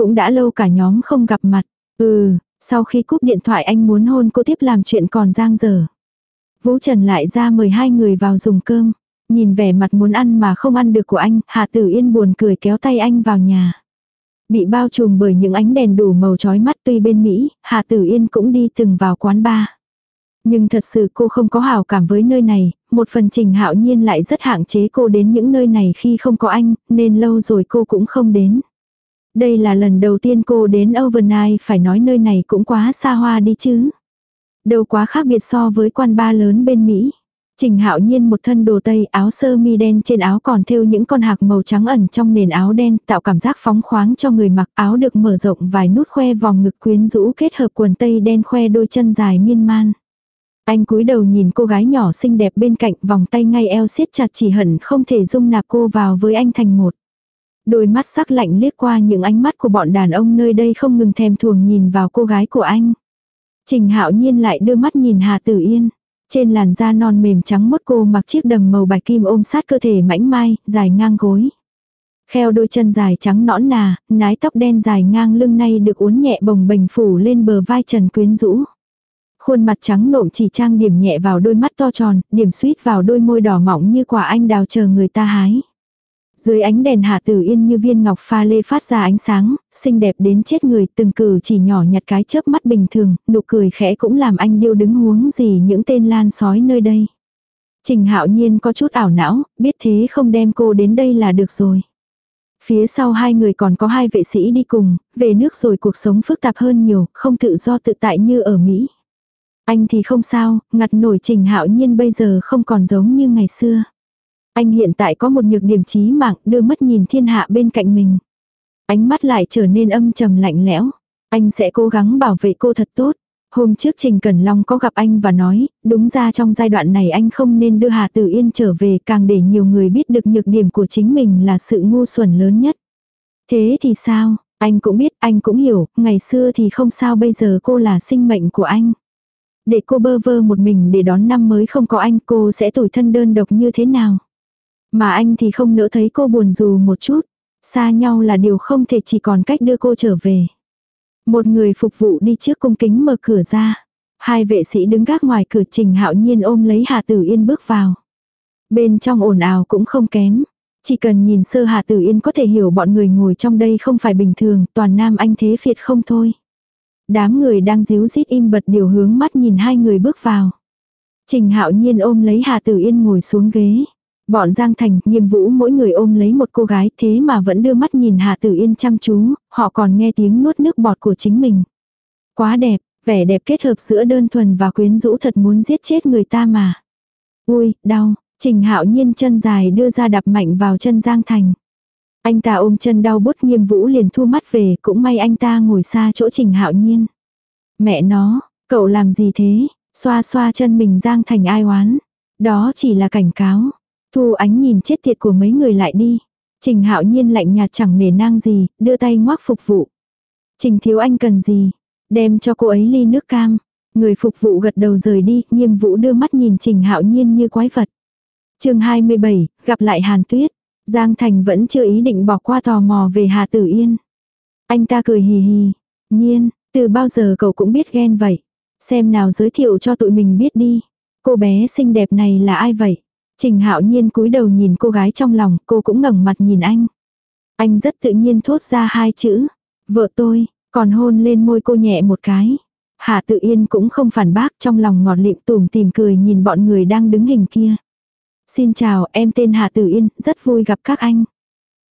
Cũng đã lâu cả nhóm không gặp mặt. Ừ, sau khi cúp điện thoại anh muốn hôn cô tiếp làm chuyện còn giang dở. Vũ Trần lại ra mời hai người vào dùng cơm. Nhìn vẻ mặt muốn ăn mà không ăn được của anh, Hà Tử Yên buồn cười kéo tay anh vào nhà. Bị bao trùm bởi những ánh đèn đủ màu chói mắt tuy bên Mỹ, Hà Tử Yên cũng đi từng vào quán bar. Nhưng thật sự cô không có hào cảm với nơi này, một phần trình hạo nhiên lại rất hạn chế cô đến những nơi này khi không có anh, nên lâu rồi cô cũng không đến. Đây là lần đầu tiên cô đến overnight, phải nói nơi này cũng quá xa hoa đi chứ. Đâu quá khác biệt so với quan ba lớn bên Mỹ. Trình hạo nhiên một thân đồ tây, áo sơ mi đen, trên áo còn thêu những con hạc màu trắng ẩn trong nền áo đen, tạo cảm giác phóng khoáng cho người mặc áo được mở rộng vài nút khoe vòng ngực quyến rũ kết hợp quần tây đen khoe đôi chân dài miên man. Anh cúi đầu nhìn cô gái nhỏ xinh đẹp bên cạnh, vòng tay ngay eo siết chặt chỉ hận không thể dung nạp cô vào với anh thành một. Đôi mắt sắc lạnh liếc qua những ánh mắt của bọn đàn ông nơi đây không ngừng thèm thuồng nhìn vào cô gái của anh. Trình hạo nhiên lại đưa mắt nhìn Hà Tử Yên. Trên làn da non mềm trắng mốt cô mặc chiếc đầm màu bạch kim ôm sát cơ thể mảnh mai, dài ngang gối. Kheo đôi chân dài trắng nõn nà, nái tóc đen dài ngang lưng nay được uốn nhẹ bồng bềnh phủ lên bờ vai trần quyến rũ. Khuôn mặt trắng nộm chỉ trang điểm nhẹ vào đôi mắt to tròn, điểm suýt vào đôi môi đỏ mỏng như quả anh đào chờ người ta hái. Dưới ánh đèn hạ tử yên như viên ngọc pha lê phát ra ánh sáng, xinh đẹp đến chết người từng cử chỉ nhỏ nhặt cái chớp mắt bình thường, nụ cười khẽ cũng làm anh điêu đứng huống gì những tên lan sói nơi đây. Trình hạo nhiên có chút ảo não, biết thế không đem cô đến đây là được rồi. Phía sau hai người còn có hai vệ sĩ đi cùng, về nước rồi cuộc sống phức tạp hơn nhiều, không tự do tự tại như ở Mỹ. Anh thì không sao, ngặt nổi trình hạo nhiên bây giờ không còn giống như ngày xưa. Anh hiện tại có một nhược điểm trí mạng đưa mất nhìn thiên hạ bên cạnh mình. Ánh mắt lại trở nên âm trầm lạnh lẽo. Anh sẽ cố gắng bảo vệ cô thật tốt. Hôm trước Trình Cần Long có gặp anh và nói, đúng ra trong giai đoạn này anh không nên đưa Hà Tử Yên trở về càng để nhiều người biết được nhược điểm của chính mình là sự ngu xuẩn lớn nhất. Thế thì sao, anh cũng biết, anh cũng hiểu, ngày xưa thì không sao bây giờ cô là sinh mệnh của anh. Để cô bơ vơ một mình để đón năm mới không có anh cô sẽ tủi thân đơn độc như thế nào. Mà anh thì không nỡ thấy cô buồn dù một chút. Xa nhau là điều không thể chỉ còn cách đưa cô trở về. Một người phục vụ đi trước cung kính mở cửa ra. Hai vệ sĩ đứng gác ngoài cửa Trình Hạo Nhiên ôm lấy Hà Tử Yên bước vào. Bên trong ồn ào cũng không kém. Chỉ cần nhìn sơ Hà Tử Yên có thể hiểu bọn người ngồi trong đây không phải bình thường, toàn nam anh thế phiệt không thôi. Đám người đang díu dít im bật điều hướng mắt nhìn hai người bước vào. Trình Hạo Nhiên ôm lấy Hà Tử Yên ngồi xuống ghế. Bọn Giang Thành, nghiêm vũ mỗi người ôm lấy một cô gái thế mà vẫn đưa mắt nhìn Hà Tử Yên chăm chú, họ còn nghe tiếng nuốt nước bọt của chính mình. Quá đẹp, vẻ đẹp kết hợp giữa đơn thuần và quyến rũ thật muốn giết chết người ta mà. Ui, đau, Trình Hạo Nhiên chân dài đưa ra đập mạnh vào chân Giang Thành. Anh ta ôm chân đau bút nghiêm vũ liền thu mắt về, cũng may anh ta ngồi xa chỗ Trình Hạo Nhiên. Mẹ nó, cậu làm gì thế? Xoa xoa chân mình Giang Thành ai oán. Đó chỉ là cảnh cáo. Thu ánh nhìn chết tiệt của mấy người lại đi. Trình hạo nhiên lạnh nhạt chẳng nể nang gì, đưa tay ngoác phục vụ. Trình thiếu anh cần gì? Đem cho cô ấy ly nước cam. Người phục vụ gật đầu rời đi, nghiêm vũ đưa mắt nhìn trình hạo nhiên như quái vật. chương 27, gặp lại Hàn Tuyết. Giang Thành vẫn chưa ý định bỏ qua tò mò về Hà Tử Yên. Anh ta cười hì hì. Nhiên, từ bao giờ cậu cũng biết ghen vậy. Xem nào giới thiệu cho tụi mình biết đi. Cô bé xinh đẹp này là ai vậy? Trình hạo nhiên cúi đầu nhìn cô gái trong lòng, cô cũng ngẩng mặt nhìn anh. Anh rất tự nhiên thốt ra hai chữ. Vợ tôi, còn hôn lên môi cô nhẹ một cái. Hạ tự yên cũng không phản bác trong lòng ngọt lịm tùm tìm cười nhìn bọn người đang đứng hình kia. Xin chào, em tên Hạ Tử Yên, rất vui gặp các anh.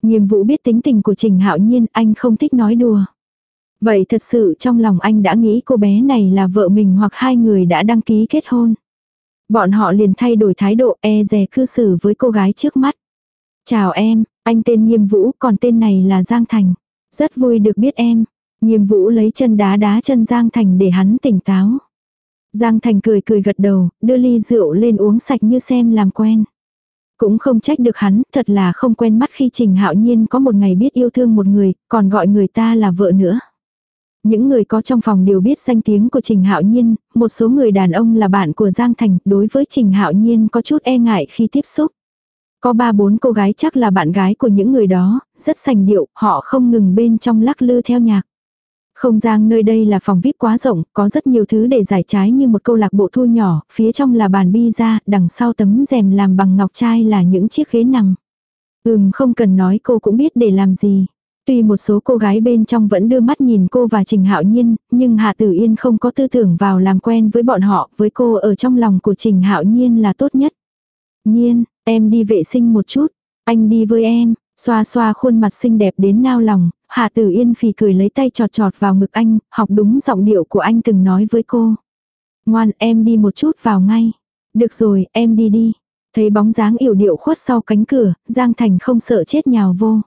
Nhiệm vụ biết tính tình của Trình Hạo Nhiên, anh không thích nói đùa. Vậy thật sự trong lòng anh đã nghĩ cô bé này là vợ mình hoặc hai người đã đăng ký kết hôn. Bọn họ liền thay đổi thái độ e dè cư xử với cô gái trước mắt. Chào em, anh tên Nghiêm Vũ, còn tên này là Giang Thành. Rất vui được biết em. Nghiêm Vũ lấy chân đá đá chân Giang Thành để hắn tỉnh táo. Giang Thành cười cười gật đầu, đưa ly rượu lên uống sạch như xem làm quen. Cũng không trách được hắn, thật là không quen mắt khi Trình Hạo Nhiên có một ngày biết yêu thương một người, còn gọi người ta là vợ nữa. Những người có trong phòng đều biết danh tiếng của Trình Hạo Nhiên, một số người đàn ông là bạn của Giang Thành, đối với Trình Hạo Nhiên có chút e ngại khi tiếp xúc. Có ba bốn cô gái chắc là bạn gái của những người đó, rất sành điệu, họ không ngừng bên trong lắc lư theo nhạc. Không gian nơi đây là phòng VIP quá rộng, có rất nhiều thứ để giải trái như một câu lạc bộ thu nhỏ, phía trong là bàn bi ra, đằng sau tấm rèm làm bằng ngọc trai là những chiếc ghế nằm. Ừm không cần nói cô cũng biết để làm gì. Tuy một số cô gái bên trong vẫn đưa mắt nhìn cô và Trình Hạo Nhiên, nhưng Hạ Tử Yên không có tư tưởng vào làm quen với bọn họ, với cô ở trong lòng của Trình Hạo Nhiên là tốt nhất. Nhiên, em đi vệ sinh một chút, anh đi với em, xoa xoa khuôn mặt xinh đẹp đến nao lòng, Hạ Tử Yên phì cười lấy tay trọt trọt vào ngực anh, học đúng giọng điệu của anh từng nói với cô. Ngoan em đi một chút vào ngay. Được rồi, em đi đi. Thấy bóng dáng yểu điệu khuất sau cánh cửa, Giang Thành không sợ chết nhào vô.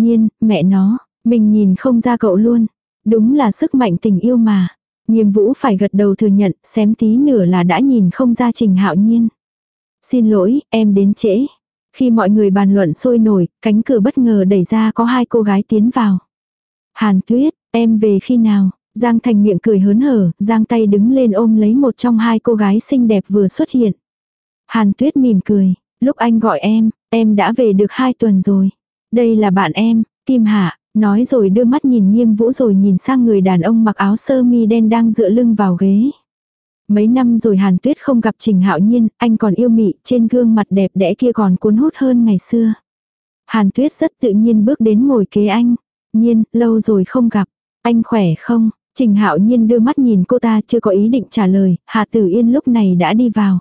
Nhiên, mẹ nó, mình nhìn không ra cậu luôn. Đúng là sức mạnh tình yêu mà. Nghiêm vũ phải gật đầu thừa nhận, xém tí nửa là đã nhìn không ra trình hạo nhiên. Xin lỗi, em đến trễ. Khi mọi người bàn luận sôi nổi, cánh cửa bất ngờ đẩy ra có hai cô gái tiến vào. Hàn tuyết, em về khi nào? Giang Thành miệng cười hớn hở, giang tay đứng lên ôm lấy một trong hai cô gái xinh đẹp vừa xuất hiện. Hàn tuyết mỉm cười, lúc anh gọi em, em đã về được hai tuần rồi. Đây là bạn em, Kim Hạ, nói rồi đưa mắt nhìn nghiêm vũ rồi nhìn sang người đàn ông mặc áo sơ mi đen đang dựa lưng vào ghế. Mấy năm rồi Hàn Tuyết không gặp Trình Hạo Nhiên, anh còn yêu mị, trên gương mặt đẹp đẽ kia còn cuốn hút hơn ngày xưa. Hàn Tuyết rất tự nhiên bước đến ngồi kế anh. Nhiên, lâu rồi không gặp. Anh khỏe không? Trình Hạo Nhiên đưa mắt nhìn cô ta chưa có ý định trả lời, Hà Tử Yên lúc này đã đi vào.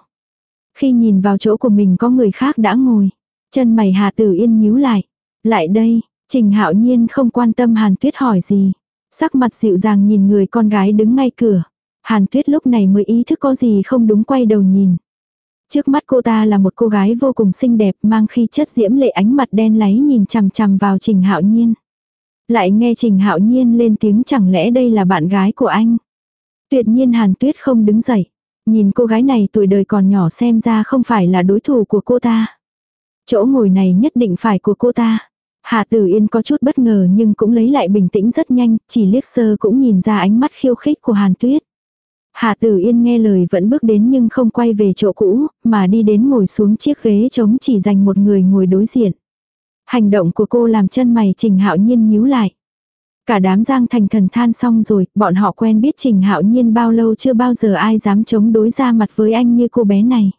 Khi nhìn vào chỗ của mình có người khác đã ngồi. Chân mày Hà Tử Yên nhíu lại. Lại đây, Trình Hạo Nhiên không quan tâm Hàn Tuyết hỏi gì. Sắc mặt dịu dàng nhìn người con gái đứng ngay cửa. Hàn Tuyết lúc này mới ý thức có gì không đúng quay đầu nhìn. Trước mắt cô ta là một cô gái vô cùng xinh đẹp mang khi chất diễm lệ ánh mặt đen láy nhìn chằm chằm vào Trình Hạo Nhiên. Lại nghe Trình Hạo Nhiên lên tiếng chẳng lẽ đây là bạn gái của anh. Tuyệt nhiên Hàn Tuyết không đứng dậy. Nhìn cô gái này tuổi đời còn nhỏ xem ra không phải là đối thủ của cô ta. Chỗ ngồi này nhất định phải của cô ta. Hà Tử Yên có chút bất ngờ nhưng cũng lấy lại bình tĩnh rất nhanh, chỉ liếc sơ cũng nhìn ra ánh mắt khiêu khích của Hàn Tuyết. Hà Tử Yên nghe lời vẫn bước đến nhưng không quay về chỗ cũ, mà đi đến ngồi xuống chiếc ghế trống chỉ dành một người ngồi đối diện. Hành động của cô làm chân mày Trình Hạo Nhiên nhíu lại. Cả đám giang thành thần than xong rồi, bọn họ quen biết Trình Hạo Nhiên bao lâu chưa bao giờ ai dám chống đối ra mặt với anh như cô bé này.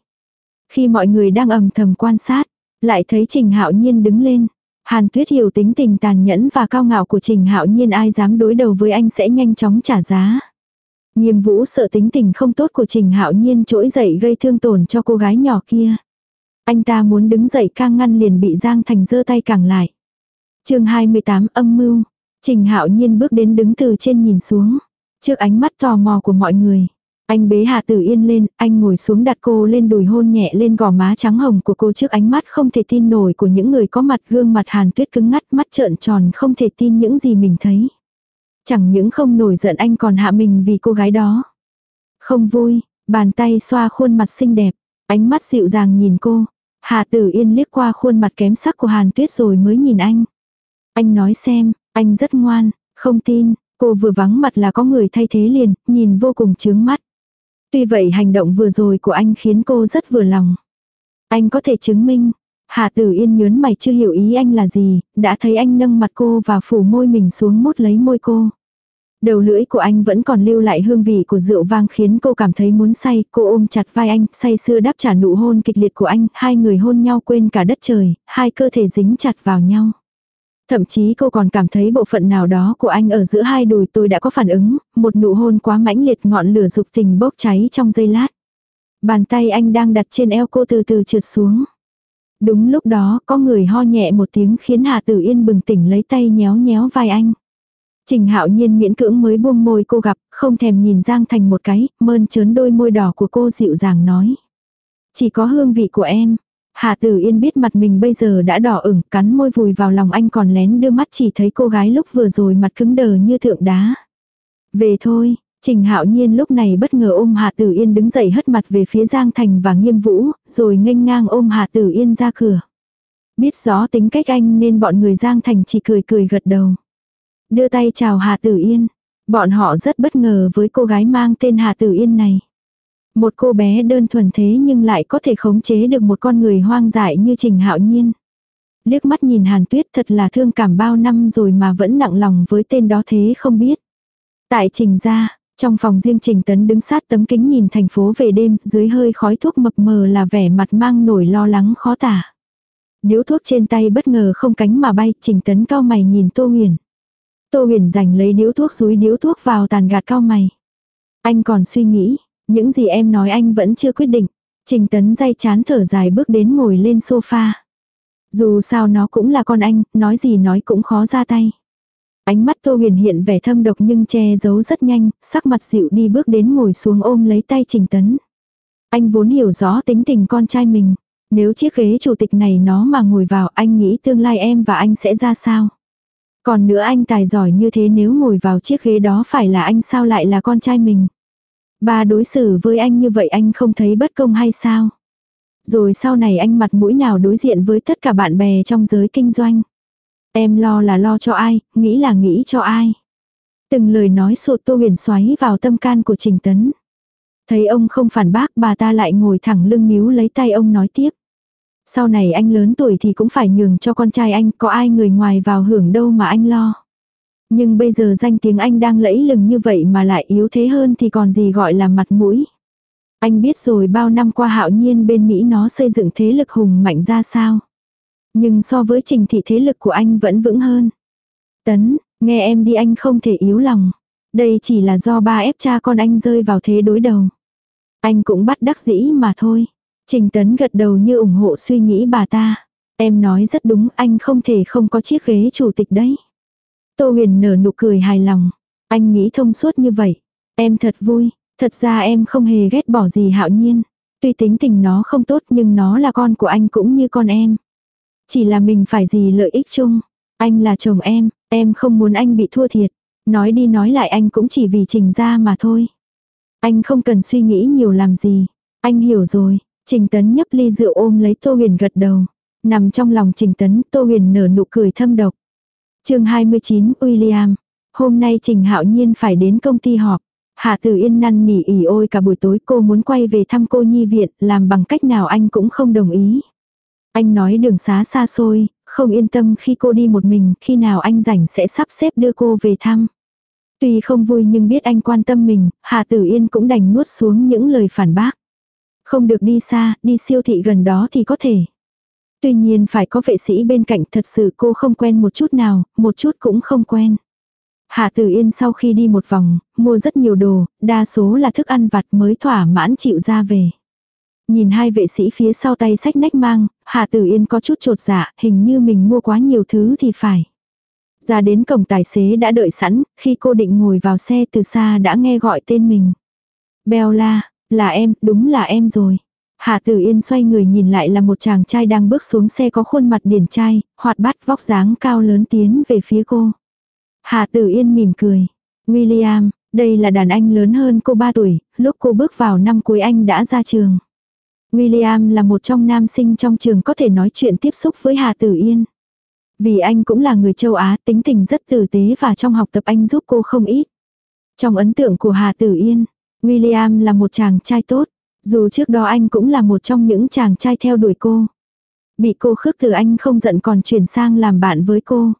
Khi mọi người đang ầm thầm quan sát, lại thấy Trình Hạo Nhiên đứng lên. Hàn Tuyết hiểu tính tình tàn nhẫn và cao ngạo của Trình Hạo Nhiên ai dám đối đầu với anh sẽ nhanh chóng trả giá. Nghiêm Vũ sợ tính tình không tốt của Trình Hạo Nhiên trỗi dậy gây thương tổn cho cô gái nhỏ kia. Anh ta muốn đứng dậy ca ngăn liền bị Giang Thành giơ tay cản lại. Chương 28 âm mưu. Trình Hạo Nhiên bước đến đứng từ trên nhìn xuống, trước ánh mắt tò mò của mọi người. Anh bế Hà Tử Yên lên, anh ngồi xuống đặt cô lên đùi hôn nhẹ lên gò má trắng hồng của cô trước ánh mắt không thể tin nổi của những người có mặt gương mặt Hàn Tuyết cứng ngắt mắt trợn tròn không thể tin những gì mình thấy. Chẳng những không nổi giận anh còn hạ mình vì cô gái đó. Không vui, bàn tay xoa khuôn mặt xinh đẹp, ánh mắt dịu dàng nhìn cô. Hà Tử Yên liếc qua khuôn mặt kém sắc của Hàn Tuyết rồi mới nhìn anh. Anh nói xem, anh rất ngoan, không tin, cô vừa vắng mặt là có người thay thế liền, nhìn vô cùng chướng mắt. Tuy vậy hành động vừa rồi của anh khiến cô rất vừa lòng. Anh có thể chứng minh. Hà Tử Yên nhớn mày chưa hiểu ý anh là gì, đã thấy anh nâng mặt cô và phủ môi mình xuống mút lấy môi cô. Đầu lưỡi của anh vẫn còn lưu lại hương vị của rượu vang khiến cô cảm thấy muốn say, cô ôm chặt vai anh, say sưa đáp trả nụ hôn kịch liệt của anh, hai người hôn nhau quên cả đất trời, hai cơ thể dính chặt vào nhau. Thậm chí cô còn cảm thấy bộ phận nào đó của anh ở giữa hai đùi tôi đã có phản ứng, một nụ hôn quá mãnh liệt ngọn lửa dục tình bốc cháy trong giây lát. Bàn tay anh đang đặt trên eo cô từ từ trượt xuống. Đúng lúc đó có người ho nhẹ một tiếng khiến Hà Tử Yên bừng tỉnh lấy tay nhéo nhéo vai anh. Trình hạo nhiên miễn cưỡng mới buông môi cô gặp, không thèm nhìn Giang Thành một cái, mơn trớn đôi môi đỏ của cô dịu dàng nói. Chỉ có hương vị của em, Hà Tử Yên biết mặt mình bây giờ đã đỏ ửng, cắn môi vùi vào lòng anh còn lén đưa mắt chỉ thấy cô gái lúc vừa rồi mặt cứng đờ như thượng đá. Về thôi, Trình Hạo Nhiên lúc này bất ngờ ôm Hà Tử Yên đứng dậy hất mặt về phía Giang Thành và Nghiêm Vũ, rồi nghênh ngang ôm Hà Tử Yên ra cửa. Biết rõ tính cách anh nên bọn người Giang Thành chỉ cười cười gật đầu. Đưa tay chào Hà Tử Yên. Bọn họ rất bất ngờ với cô gái mang tên Hà Tử Yên này. Một cô bé đơn thuần thế nhưng lại có thể khống chế được một con người hoang dại như Trình Hạo Nhiên. Liếc mắt nhìn Hàn Tuyết thật là thương cảm bao năm rồi mà vẫn nặng lòng với tên đó thế không biết. Tại Trình gia, trong phòng riêng Trình Tấn đứng sát tấm kính nhìn thành phố về đêm, dưới hơi khói thuốc mập mờ là vẻ mặt mang nổi lo lắng khó tả. Điếu thuốc trên tay bất ngờ không cánh mà bay, Trình Tấn cao mày nhìn Tô Huyền. Tô Huyền giành lấy điếu thuốc rúi điếu thuốc vào tàn gạt cao mày. Anh còn suy nghĩ, những gì em nói anh vẫn chưa quyết định. Trình tấn dây chán thở dài bước đến ngồi lên sofa. Dù sao nó cũng là con anh, nói gì nói cũng khó ra tay. Ánh mắt Tô Huyền hiện vẻ thâm độc nhưng che giấu rất nhanh, sắc mặt dịu đi bước đến ngồi xuống ôm lấy tay Trình Tấn. Anh vốn hiểu rõ tính tình con trai mình. Nếu chiếc ghế chủ tịch này nó mà ngồi vào anh nghĩ tương lai em và anh sẽ ra sao. Còn nữa anh tài giỏi như thế nếu ngồi vào chiếc ghế đó phải là anh sao lại là con trai mình. Ba đối xử với anh như vậy anh không thấy bất công hay sao? Rồi sau này anh mặt mũi nào đối diện với tất cả bạn bè trong giới kinh doanh? Em lo là lo cho ai, nghĩ là nghĩ cho ai? Từng lời nói sụt tô huyền xoáy vào tâm can của Trình Tấn. Thấy ông không phản bác bà ta lại ngồi thẳng lưng níu lấy tay ông nói tiếp. Sau này anh lớn tuổi thì cũng phải nhường cho con trai anh, có ai người ngoài vào hưởng đâu mà anh lo. Nhưng bây giờ danh tiếng anh đang lẫy lừng như vậy mà lại yếu thế hơn thì còn gì gọi là mặt mũi. Anh biết rồi bao năm qua hạo nhiên bên Mỹ nó xây dựng thế lực hùng mạnh ra sao. Nhưng so với trình thị thế lực của anh vẫn vững hơn. Tấn, nghe em đi anh không thể yếu lòng. Đây chỉ là do ba ép cha con anh rơi vào thế đối đầu. Anh cũng bắt đắc dĩ mà thôi. Trình Tấn gật đầu như ủng hộ suy nghĩ bà ta. Em nói rất đúng anh không thể không có chiếc ghế chủ tịch đấy. Tô huyền nở nụ cười hài lòng. Anh nghĩ thông suốt như vậy. Em thật vui. Thật ra em không hề ghét bỏ gì hạo nhiên. Tuy tính tình nó không tốt nhưng nó là con của anh cũng như con em. Chỉ là mình phải gì lợi ích chung. Anh là chồng em, em không muốn anh bị thua thiệt. Nói đi nói lại anh cũng chỉ vì trình ra mà thôi. Anh không cần suy nghĩ nhiều làm gì. Anh hiểu rồi. Trình tấn nhấp ly rượu ôm lấy Tô Huyền gật đầu. Nằm trong lòng trình tấn Tô Huyền nở nụ cười thâm độc chương 29 William. Hôm nay Trình Hạo Nhiên phải đến công ty họp. Hạ Tử Yên năn nỉ ỉ ôi cả buổi tối cô muốn quay về thăm cô nhi viện, làm bằng cách nào anh cũng không đồng ý. Anh nói đường xá xa xôi, không yên tâm khi cô đi một mình, khi nào anh rảnh sẽ sắp xếp đưa cô về thăm. Tuy không vui nhưng biết anh quan tâm mình, Hà Tử Yên cũng đành nuốt xuống những lời phản bác. Không được đi xa, đi siêu thị gần đó thì có thể. Tuy nhiên phải có vệ sĩ bên cạnh thật sự cô không quen một chút nào, một chút cũng không quen. Hạ Tử Yên sau khi đi một vòng, mua rất nhiều đồ, đa số là thức ăn vặt mới thỏa mãn chịu ra về. Nhìn hai vệ sĩ phía sau tay sách nách mang, Hạ Tử Yên có chút trột dạ, hình như mình mua quá nhiều thứ thì phải. Ra đến cổng tài xế đã đợi sẵn, khi cô định ngồi vào xe từ xa đã nghe gọi tên mình. Bella, là em, đúng là em rồi. Hạ Tử Yên xoay người nhìn lại là một chàng trai đang bước xuống xe có khuôn mặt điển trai, hoạt bát vóc dáng cao lớn tiến về phía cô. Hạ Tử Yên mỉm cười. William, đây là đàn anh lớn hơn cô 3 tuổi, lúc cô bước vào năm cuối anh đã ra trường. William là một trong nam sinh trong trường có thể nói chuyện tiếp xúc với Hà Tử Yên. Vì anh cũng là người châu Á, tính tình rất tử tế và trong học tập anh giúp cô không ít. Trong ấn tượng của Hà Tử Yên, William là một chàng trai tốt. Dù trước đó anh cũng là một trong những chàng trai theo đuổi cô. Bị cô khước từ anh không giận còn chuyển sang làm bạn với cô.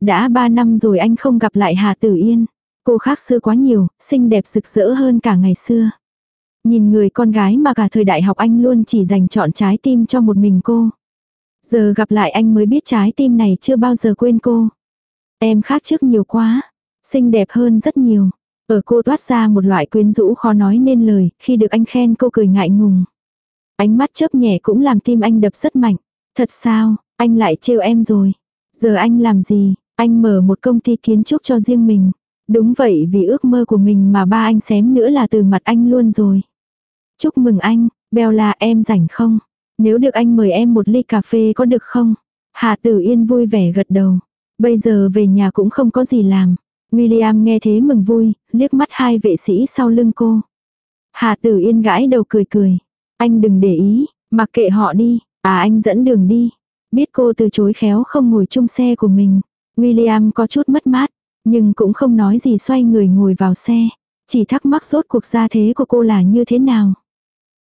Đã ba năm rồi anh không gặp lại Hà Tử Yên. Cô khác xưa quá nhiều, xinh đẹp rực rỡ hơn cả ngày xưa. Nhìn người con gái mà cả thời đại học anh luôn chỉ dành chọn trái tim cho một mình cô. Giờ gặp lại anh mới biết trái tim này chưa bao giờ quên cô. Em khác trước nhiều quá. Xinh đẹp hơn rất nhiều. Ở cô toát ra một loại quyến rũ khó nói nên lời, khi được anh khen cô cười ngại ngùng. Ánh mắt chớp nhẹ cũng làm tim anh đập rất mạnh. Thật sao, anh lại trêu em rồi. Giờ anh làm gì, anh mở một công ty kiến trúc cho riêng mình. Đúng vậy vì ước mơ của mình mà ba anh xém nữa là từ mặt anh luôn rồi. Chúc mừng anh, Bella em rảnh không? Nếu được anh mời em một ly cà phê có được không? Hà Tử Yên vui vẻ gật đầu. Bây giờ về nhà cũng không có gì làm. William nghe thế mừng vui, liếc mắt hai vệ sĩ sau lưng cô. Hà Tử Yên gãi đầu cười cười. Anh đừng để ý, mặc kệ họ đi, à anh dẫn đường đi. Biết cô từ chối khéo không ngồi chung xe của mình. William có chút mất mát, nhưng cũng không nói gì xoay người ngồi vào xe. Chỉ thắc mắc rốt cuộc gia thế của cô là như thế nào.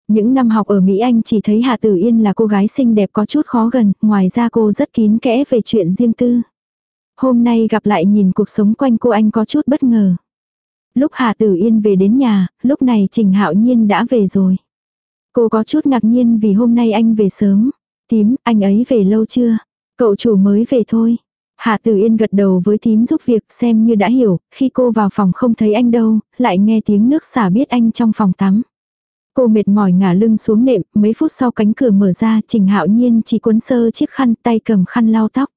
Những năm học ở Mỹ Anh chỉ thấy Hà Tử Yên là cô gái xinh đẹp có chút khó gần, ngoài ra cô rất kín kẽ về chuyện riêng tư. Hôm nay gặp lại nhìn cuộc sống quanh cô anh có chút bất ngờ. Lúc Hà Tử Yên về đến nhà, lúc này Trình Hạo Nhiên đã về rồi. Cô có chút ngạc nhiên vì hôm nay anh về sớm. Tím, anh ấy về lâu chưa? Cậu chủ mới về thôi. Hạ Tử Yên gật đầu với thím giúp việc xem như đã hiểu, khi cô vào phòng không thấy anh đâu, lại nghe tiếng nước xả biết anh trong phòng tắm. Cô mệt mỏi ngả lưng xuống nệm, mấy phút sau cánh cửa mở ra, Trình Hạo Nhiên chỉ cuốn sơ chiếc khăn tay cầm khăn lau tóc.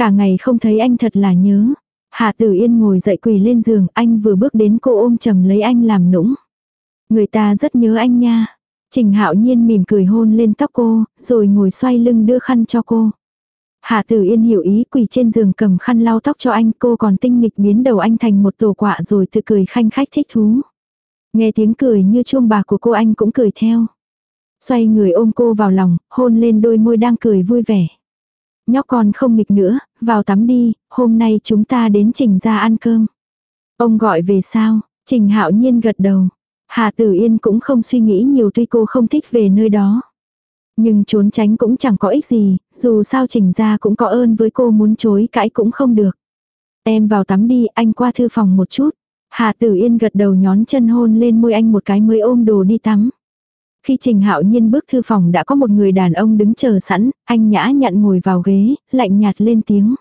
Cả ngày không thấy anh thật là nhớ. Hạ Tử Yên ngồi dậy quỳ lên giường, anh vừa bước đến cô ôm chầm lấy anh làm nũng. Người ta rất nhớ anh nha. Trình Hạo Nhiên mỉm cười hôn lên tóc cô, rồi ngồi xoay lưng đưa khăn cho cô. Hạ Tử Yên hiểu ý quỳ trên giường cầm khăn lau tóc cho anh, cô còn tinh nghịch biến đầu anh thành một tổ quạ rồi tự cười khanh khách thích thú. Nghe tiếng cười như chuông bạc của cô anh cũng cười theo. Xoay người ôm cô vào lòng, hôn lên đôi môi đang cười vui vẻ. Nhóc con không nghịch nữa, vào tắm đi, hôm nay chúng ta đến Trình ra ăn cơm. Ông gọi về sao, Trình hạo nhiên gật đầu. Hà Tử Yên cũng không suy nghĩ nhiều tuy cô không thích về nơi đó. Nhưng trốn tránh cũng chẳng có ích gì, dù sao Trình ra cũng có ơn với cô muốn chối cãi cũng không được. Em vào tắm đi, anh qua thư phòng một chút. Hà Tử Yên gật đầu nhón chân hôn lên môi anh một cái mới ôm đồ đi tắm. Khi Trình Hạo Nhiên bước thư phòng đã có một người đàn ông đứng chờ sẵn, anh nhã nhặn ngồi vào ghế, lạnh nhạt lên tiếng.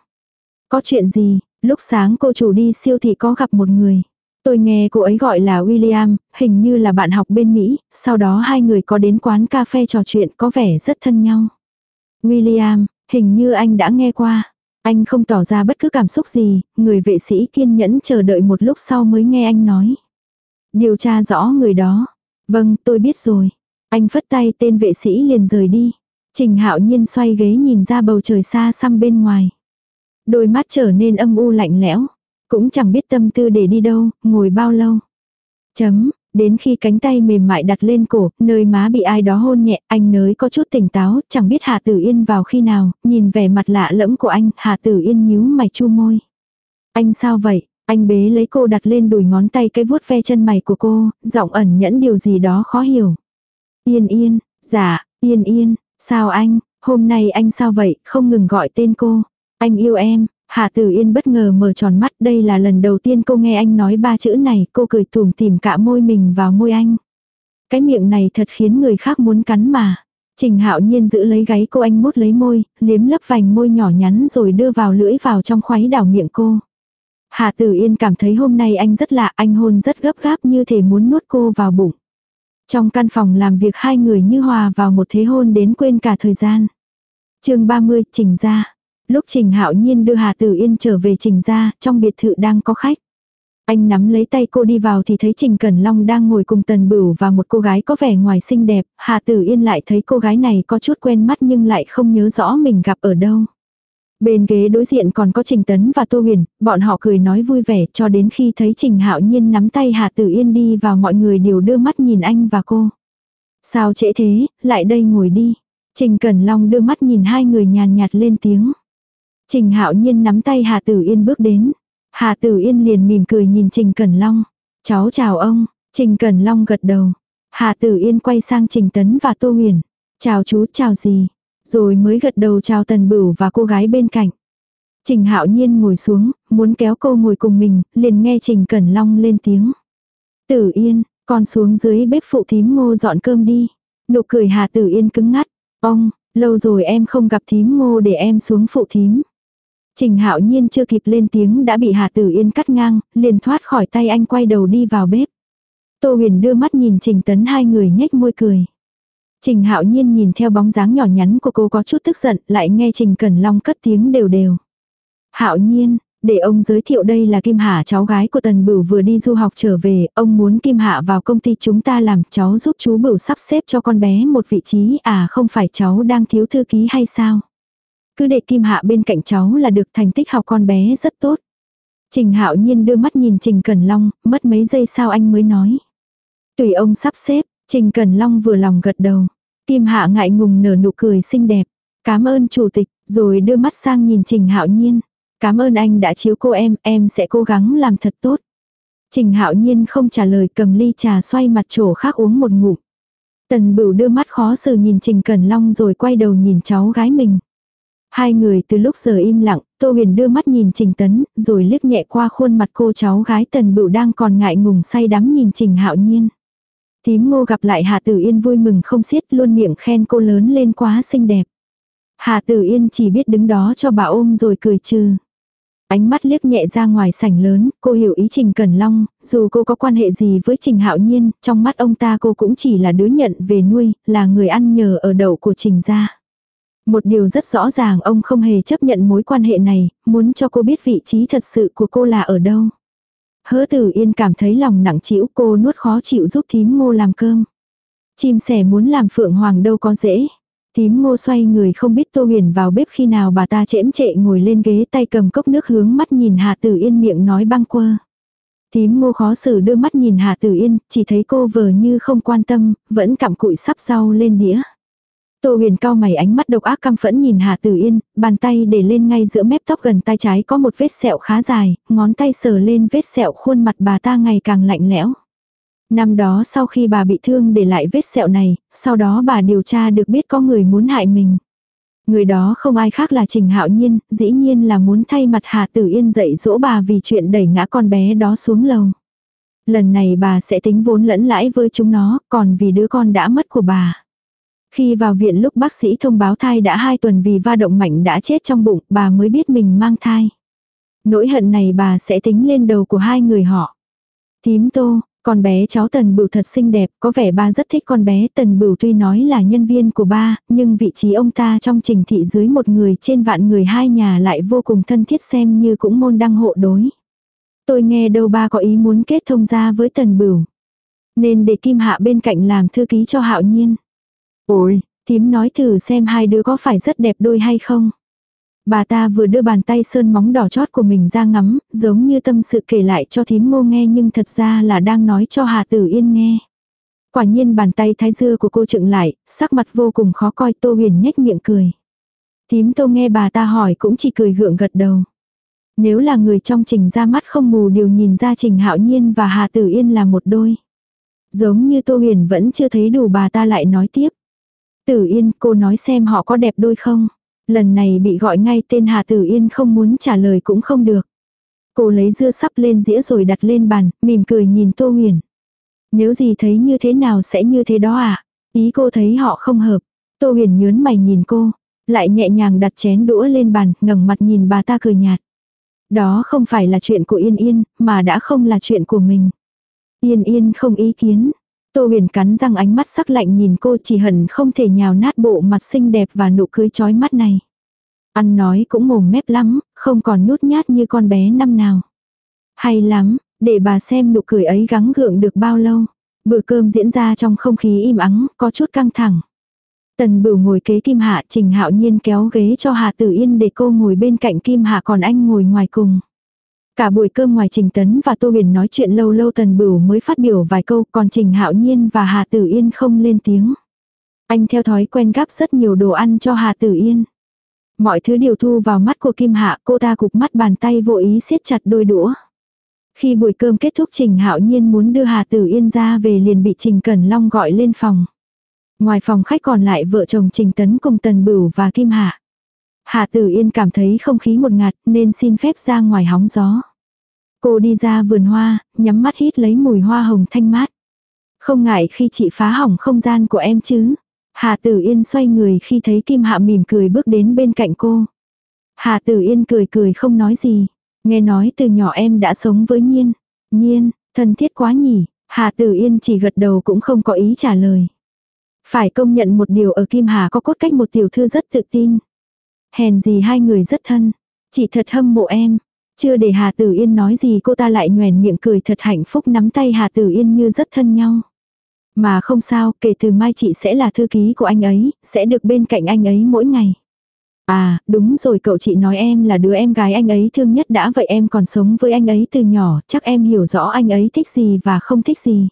Có chuyện gì, lúc sáng cô chủ đi siêu thị có gặp một người. Tôi nghe cô ấy gọi là William, hình như là bạn học bên Mỹ, sau đó hai người có đến quán cà phê trò chuyện có vẻ rất thân nhau. William, hình như anh đã nghe qua. Anh không tỏ ra bất cứ cảm xúc gì, người vệ sĩ kiên nhẫn chờ đợi một lúc sau mới nghe anh nói. Điều tra rõ người đó. Vâng, tôi biết rồi. Anh phất tay tên vệ sĩ liền rời đi. Trình hạo nhiên xoay ghế nhìn ra bầu trời xa xăm bên ngoài. Đôi mắt trở nên âm u lạnh lẽo. Cũng chẳng biết tâm tư để đi đâu, ngồi bao lâu. Chấm, đến khi cánh tay mềm mại đặt lên cổ, nơi má bị ai đó hôn nhẹ, anh nới có chút tỉnh táo, chẳng biết Hà Tử Yên vào khi nào, nhìn vẻ mặt lạ lẫm của anh, Hà Tử Yên nhíu mày chu môi. Anh sao vậy? Anh bế lấy cô đặt lên đùi ngón tay cái vuốt ve chân mày của cô, giọng ẩn nhẫn điều gì đó khó hiểu. Yên yên, dạ, yên yên, sao anh, Hôm nay anh sao vậy, không ngừng gọi tên cô. Anh yêu em, Hà Tử Yên bất ngờ mở tròn mắt, đây là lần đầu tiên cô nghe anh nói ba chữ này, cô cười tùm tìm cả môi mình vào môi anh. Cái miệng này thật khiến người khác muốn cắn mà. Trình Hạo Nhiên giữ lấy gáy cô anh mút lấy môi, liếm lấp vành môi nhỏ nhắn rồi đưa vào lưỡi vào trong khoáy đảo miệng cô. Hà Tử Yên cảm thấy hôm nay anh rất lạ, anh hôn rất gấp gáp như thể muốn nuốt cô vào bụng. Trong căn phòng làm việc hai người như hòa vào một thế hôn đến quên cả thời gian. chương 30, Trình ra. Lúc Trình Hạo Nhiên đưa Hà Tử Yên trở về Trình ra, trong biệt thự đang có khách. Anh nắm lấy tay cô đi vào thì thấy Trình Cẩn Long đang ngồi cùng Tần Bửu và một cô gái có vẻ ngoài xinh đẹp. Hà Tử Yên lại thấy cô gái này có chút quen mắt nhưng lại không nhớ rõ mình gặp ở đâu. Bên ghế đối diện còn có Trình Tấn và Tô Huyền, bọn họ cười nói vui vẻ cho đến khi thấy Trình Hạo Nhiên nắm tay Hà Tử Yên đi vào mọi người đều đưa mắt nhìn anh và cô. Sao trễ thế, lại đây ngồi đi. Trình Cẩn Long đưa mắt nhìn hai người nhàn nhạt lên tiếng. Trình Hạo Nhiên nắm tay Hà Tử Yên bước đến. Hà Tử Yên liền mỉm cười nhìn Trình Cẩn Long. Cháu chào ông, Trình Cẩn Long gật đầu. Hà Tử Yên quay sang Trình Tấn và Tô Huyền. Chào chú, chào gì? Rồi mới gật đầu chào Tần Bửu và cô gái bên cạnh. Trình Hạo Nhiên ngồi xuống, muốn kéo cô ngồi cùng mình, liền nghe Trình Cẩn Long lên tiếng. Tử Yên, con xuống dưới bếp phụ thím ngô dọn cơm đi. Nụ cười Hà Tử Yên cứng ngắt. Ông, lâu rồi em không gặp thím ngô để em xuống phụ thím. Trình Hạo Nhiên chưa kịp lên tiếng đã bị Hà Tử Yên cắt ngang, liền thoát khỏi tay anh quay đầu đi vào bếp. Tô Huyền đưa mắt nhìn Trình Tấn hai người nhếch môi cười. Trình Hạo Nhiên nhìn theo bóng dáng nhỏ nhắn của cô có chút tức giận, lại nghe Trình Cẩn Long cất tiếng đều đều. Hạo Nhiên, để ông giới thiệu đây là Kim Hạ cháu gái của Tần Bửu vừa đi du học trở về, ông muốn Kim Hạ vào công ty chúng ta làm cháu giúp chú Bửu sắp xếp cho con bé một vị trí à không phải cháu đang thiếu thư ký hay sao? Cứ để Kim Hạ bên cạnh cháu là được thành tích học con bé rất tốt. Trình Hạo Nhiên đưa mắt nhìn Trình Cẩn Long, mất mấy giây sau anh mới nói. Tùy ông sắp xếp, Trình Cẩn Long vừa lòng gật đầu. Kim Hạ ngại ngùng nở nụ cười xinh đẹp. Cảm ơn chủ tịch, rồi đưa mắt sang nhìn Trình Hạo Nhiên. Cảm ơn anh đã chiếu cô em, em sẽ cố gắng làm thật tốt. Trình Hạo Nhiên không trả lời cầm ly trà xoay mặt chỗ khác uống một ngụm. Tần Bửu đưa mắt khó xử nhìn Trình Cẩn Long rồi quay đầu nhìn cháu gái mình. Hai người từ lúc giờ im lặng, Tô Huyền đưa mắt nhìn Trình Tấn, rồi liếc nhẹ qua khuôn mặt cô cháu gái Tần Bửu đang còn ngại ngùng say đắm nhìn Trình Hạo Nhiên. Tím ngô gặp lại Hà Tử Yên vui mừng không xiết luôn miệng khen cô lớn lên quá xinh đẹp. Hà Tử Yên chỉ biết đứng đó cho bà ôm rồi cười trừ. Ánh mắt liếc nhẹ ra ngoài sảnh lớn, cô hiểu ý Trình Cẩn Long, dù cô có quan hệ gì với Trình Hạo Nhiên, trong mắt ông ta cô cũng chỉ là đứa nhận về nuôi, là người ăn nhờ ở đậu của Trình gia. Một điều rất rõ ràng ông không hề chấp nhận mối quan hệ này, muốn cho cô biết vị trí thật sự của cô là ở đâu. Hứa tử yên cảm thấy lòng nặng chịu cô nuốt khó chịu giúp thím ngô làm cơm. Chim sẻ muốn làm phượng hoàng đâu có dễ. Thím ngô xoay người không biết tô huyền vào bếp khi nào bà ta chễm chệ ngồi lên ghế tay cầm cốc nước hướng mắt nhìn Hà Tử Yên miệng nói băng quơ. Thím ngô khó xử đưa mắt nhìn Hà Tử Yên, chỉ thấy cô vờ như không quan tâm, vẫn cặm cụi sắp rau lên đĩa. Tô huyền cao mày ánh mắt độc ác căm phẫn nhìn Hà Tử Yên, bàn tay để lên ngay giữa mép tóc gần tay trái có một vết sẹo khá dài, ngón tay sờ lên vết sẹo khuôn mặt bà ta ngày càng lạnh lẽo. Năm đó sau khi bà bị thương để lại vết sẹo này, sau đó bà điều tra được biết có người muốn hại mình. Người đó không ai khác là Trình Hạo Nhiên, dĩ nhiên là muốn thay mặt Hà Tử Yên dạy dỗ bà vì chuyện đẩy ngã con bé đó xuống lầu. Lần này bà sẽ tính vốn lẫn lãi với chúng nó, còn vì đứa con đã mất của bà. Khi vào viện lúc bác sĩ thông báo thai đã 2 tuần vì va động mạnh đã chết trong bụng, bà mới biết mình mang thai. Nỗi hận này bà sẽ tính lên đầu của hai người họ. Tím tô, con bé cháu Tần Bửu thật xinh đẹp, có vẻ ba rất thích con bé Tần Bửu tuy nói là nhân viên của ba, nhưng vị trí ông ta trong trình thị dưới một người trên vạn người hai nhà lại vô cùng thân thiết xem như cũng môn đăng hộ đối. Tôi nghe đâu ba có ý muốn kết thông gia với Tần Bửu. Nên để Kim Hạ bên cạnh làm thư ký cho Hạo Nhiên. Ôi, thím nói thử xem hai đứa có phải rất đẹp đôi hay không. Bà ta vừa đưa bàn tay sơn móng đỏ chót của mình ra ngắm, giống như tâm sự kể lại cho thím ngô nghe nhưng thật ra là đang nói cho Hà Tử Yên nghe. Quả nhiên bàn tay thái dưa của cô trựng lại, sắc mặt vô cùng khó coi Tô Huyền nhếch miệng cười. Thím Tô nghe bà ta hỏi cũng chỉ cười gượng gật đầu. Nếu là người trong trình ra mắt không mù điều nhìn ra trình hạo nhiên và Hà Tử Yên là một đôi. Giống như Tô Huyền vẫn chưa thấy đủ bà ta lại nói tiếp. Tử Yên, cô nói xem họ có đẹp đôi không? Lần này bị gọi ngay tên Hà Tử Yên không muốn trả lời cũng không được. Cô lấy dưa sắp lên dĩa rồi đặt lên bàn, mỉm cười nhìn Tô Huyền. Nếu gì thấy như thế nào sẽ như thế đó à? Ý cô thấy họ không hợp. Tô Huyền nhớn mày nhìn cô, lại nhẹ nhàng đặt chén đũa lên bàn, ngẩng mặt nhìn bà ta cười nhạt. Đó không phải là chuyện của Yên Yên, mà đã không là chuyện của mình. Yên Yên không ý kiến. Tô huyền cắn răng ánh mắt sắc lạnh nhìn cô chỉ hận không thể nhào nát bộ mặt xinh đẹp và nụ cưới chói mắt này. Ăn nói cũng mồm mép lắm, không còn nhút nhát như con bé năm nào. Hay lắm, để bà xem nụ cười ấy gắng gượng được bao lâu. Bữa cơm diễn ra trong không khí im ắng, có chút căng thẳng. Tần bửu ngồi kế Kim Hạ, Trình Hạo Nhiên kéo ghế cho Hà Tử Yên để cô ngồi bên cạnh Kim Hạ còn anh ngồi ngoài cùng. Cả buổi cơm ngoài Trình Tấn và Tô Huyền nói chuyện lâu lâu Tần Bửu mới phát biểu vài câu, còn Trình Hạo Nhiên và Hà Tử Yên không lên tiếng. Anh theo thói quen gắp rất nhiều đồ ăn cho Hà Tử Yên. Mọi thứ đều thu vào mắt của Kim Hạ, cô ta cục mắt bàn tay vô ý siết chặt đôi đũa. Khi buổi cơm kết thúc Trình Hạo Nhiên muốn đưa Hà Tử Yên ra về liền bị Trình Cẩn Long gọi lên phòng. Ngoài phòng khách còn lại vợ chồng Trình Tấn cùng Tần Bửu và Kim Hạ. Hạ Tử Yên cảm thấy không khí một ngạt nên xin phép ra ngoài hóng gió. Cô đi ra vườn hoa, nhắm mắt hít lấy mùi hoa hồng thanh mát. Không ngại khi chị phá hỏng không gian của em chứ. Hà Tử Yên xoay người khi thấy Kim Hạ mỉm cười bước đến bên cạnh cô. Hà Tử Yên cười cười không nói gì. Nghe nói từ nhỏ em đã sống với Nhiên. Nhiên, thân thiết quá nhỉ. Hà Tử Yên chỉ gật đầu cũng không có ý trả lời. Phải công nhận một điều ở Kim Hà có cốt cách một tiểu thư rất tự tin. Hèn gì hai người rất thân. chị thật hâm mộ em. Chưa để Hà Tử Yên nói gì cô ta lại nhoèn miệng cười thật hạnh phúc nắm tay Hà Tử Yên như rất thân nhau. Mà không sao, kể từ mai chị sẽ là thư ký của anh ấy, sẽ được bên cạnh anh ấy mỗi ngày. À, đúng rồi cậu chị nói em là đứa em gái anh ấy thương nhất đã vậy em còn sống với anh ấy từ nhỏ, chắc em hiểu rõ anh ấy thích gì và không thích gì.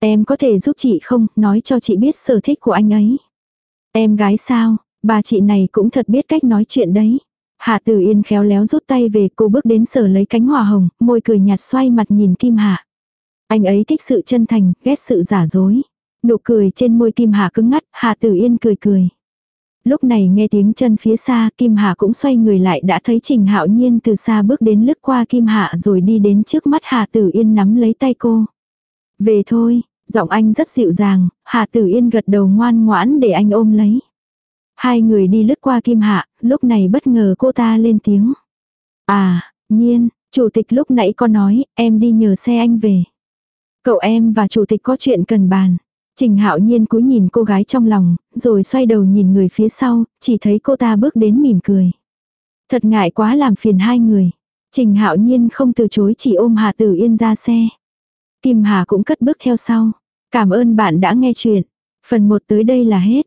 Em có thể giúp chị không, nói cho chị biết sở thích của anh ấy. Em gái sao, bà chị này cũng thật biết cách nói chuyện đấy. Hạ Tử Yên khéo léo rút tay về cô bước đến sở lấy cánh hòa hồng, môi cười nhạt xoay mặt nhìn Kim Hạ. Anh ấy thích sự chân thành, ghét sự giả dối. Nụ cười trên môi Kim Hạ cứng ngắt, Hạ Tử Yên cười cười. Lúc này nghe tiếng chân phía xa, Kim Hạ cũng xoay người lại đã thấy Trình Hạo Nhiên từ xa bước đến lướt qua Kim Hạ rồi đi đến trước mắt Hạ Tử Yên nắm lấy tay cô. Về thôi, giọng anh rất dịu dàng, Hạ Tử Yên gật đầu ngoan ngoãn để anh ôm lấy. Hai người đi lướt qua Kim Hạ, lúc này bất ngờ cô ta lên tiếng. À, nhiên, chủ tịch lúc nãy có nói, em đi nhờ xe anh về. Cậu em và chủ tịch có chuyện cần bàn. Trình hạo nhiên cúi nhìn cô gái trong lòng, rồi xoay đầu nhìn người phía sau, chỉ thấy cô ta bước đến mỉm cười. Thật ngại quá làm phiền hai người. Trình hạo nhiên không từ chối chỉ ôm Hà Tử Yên ra xe. Kim Hà cũng cất bước theo sau. Cảm ơn bạn đã nghe chuyện. Phần 1 tới đây là hết.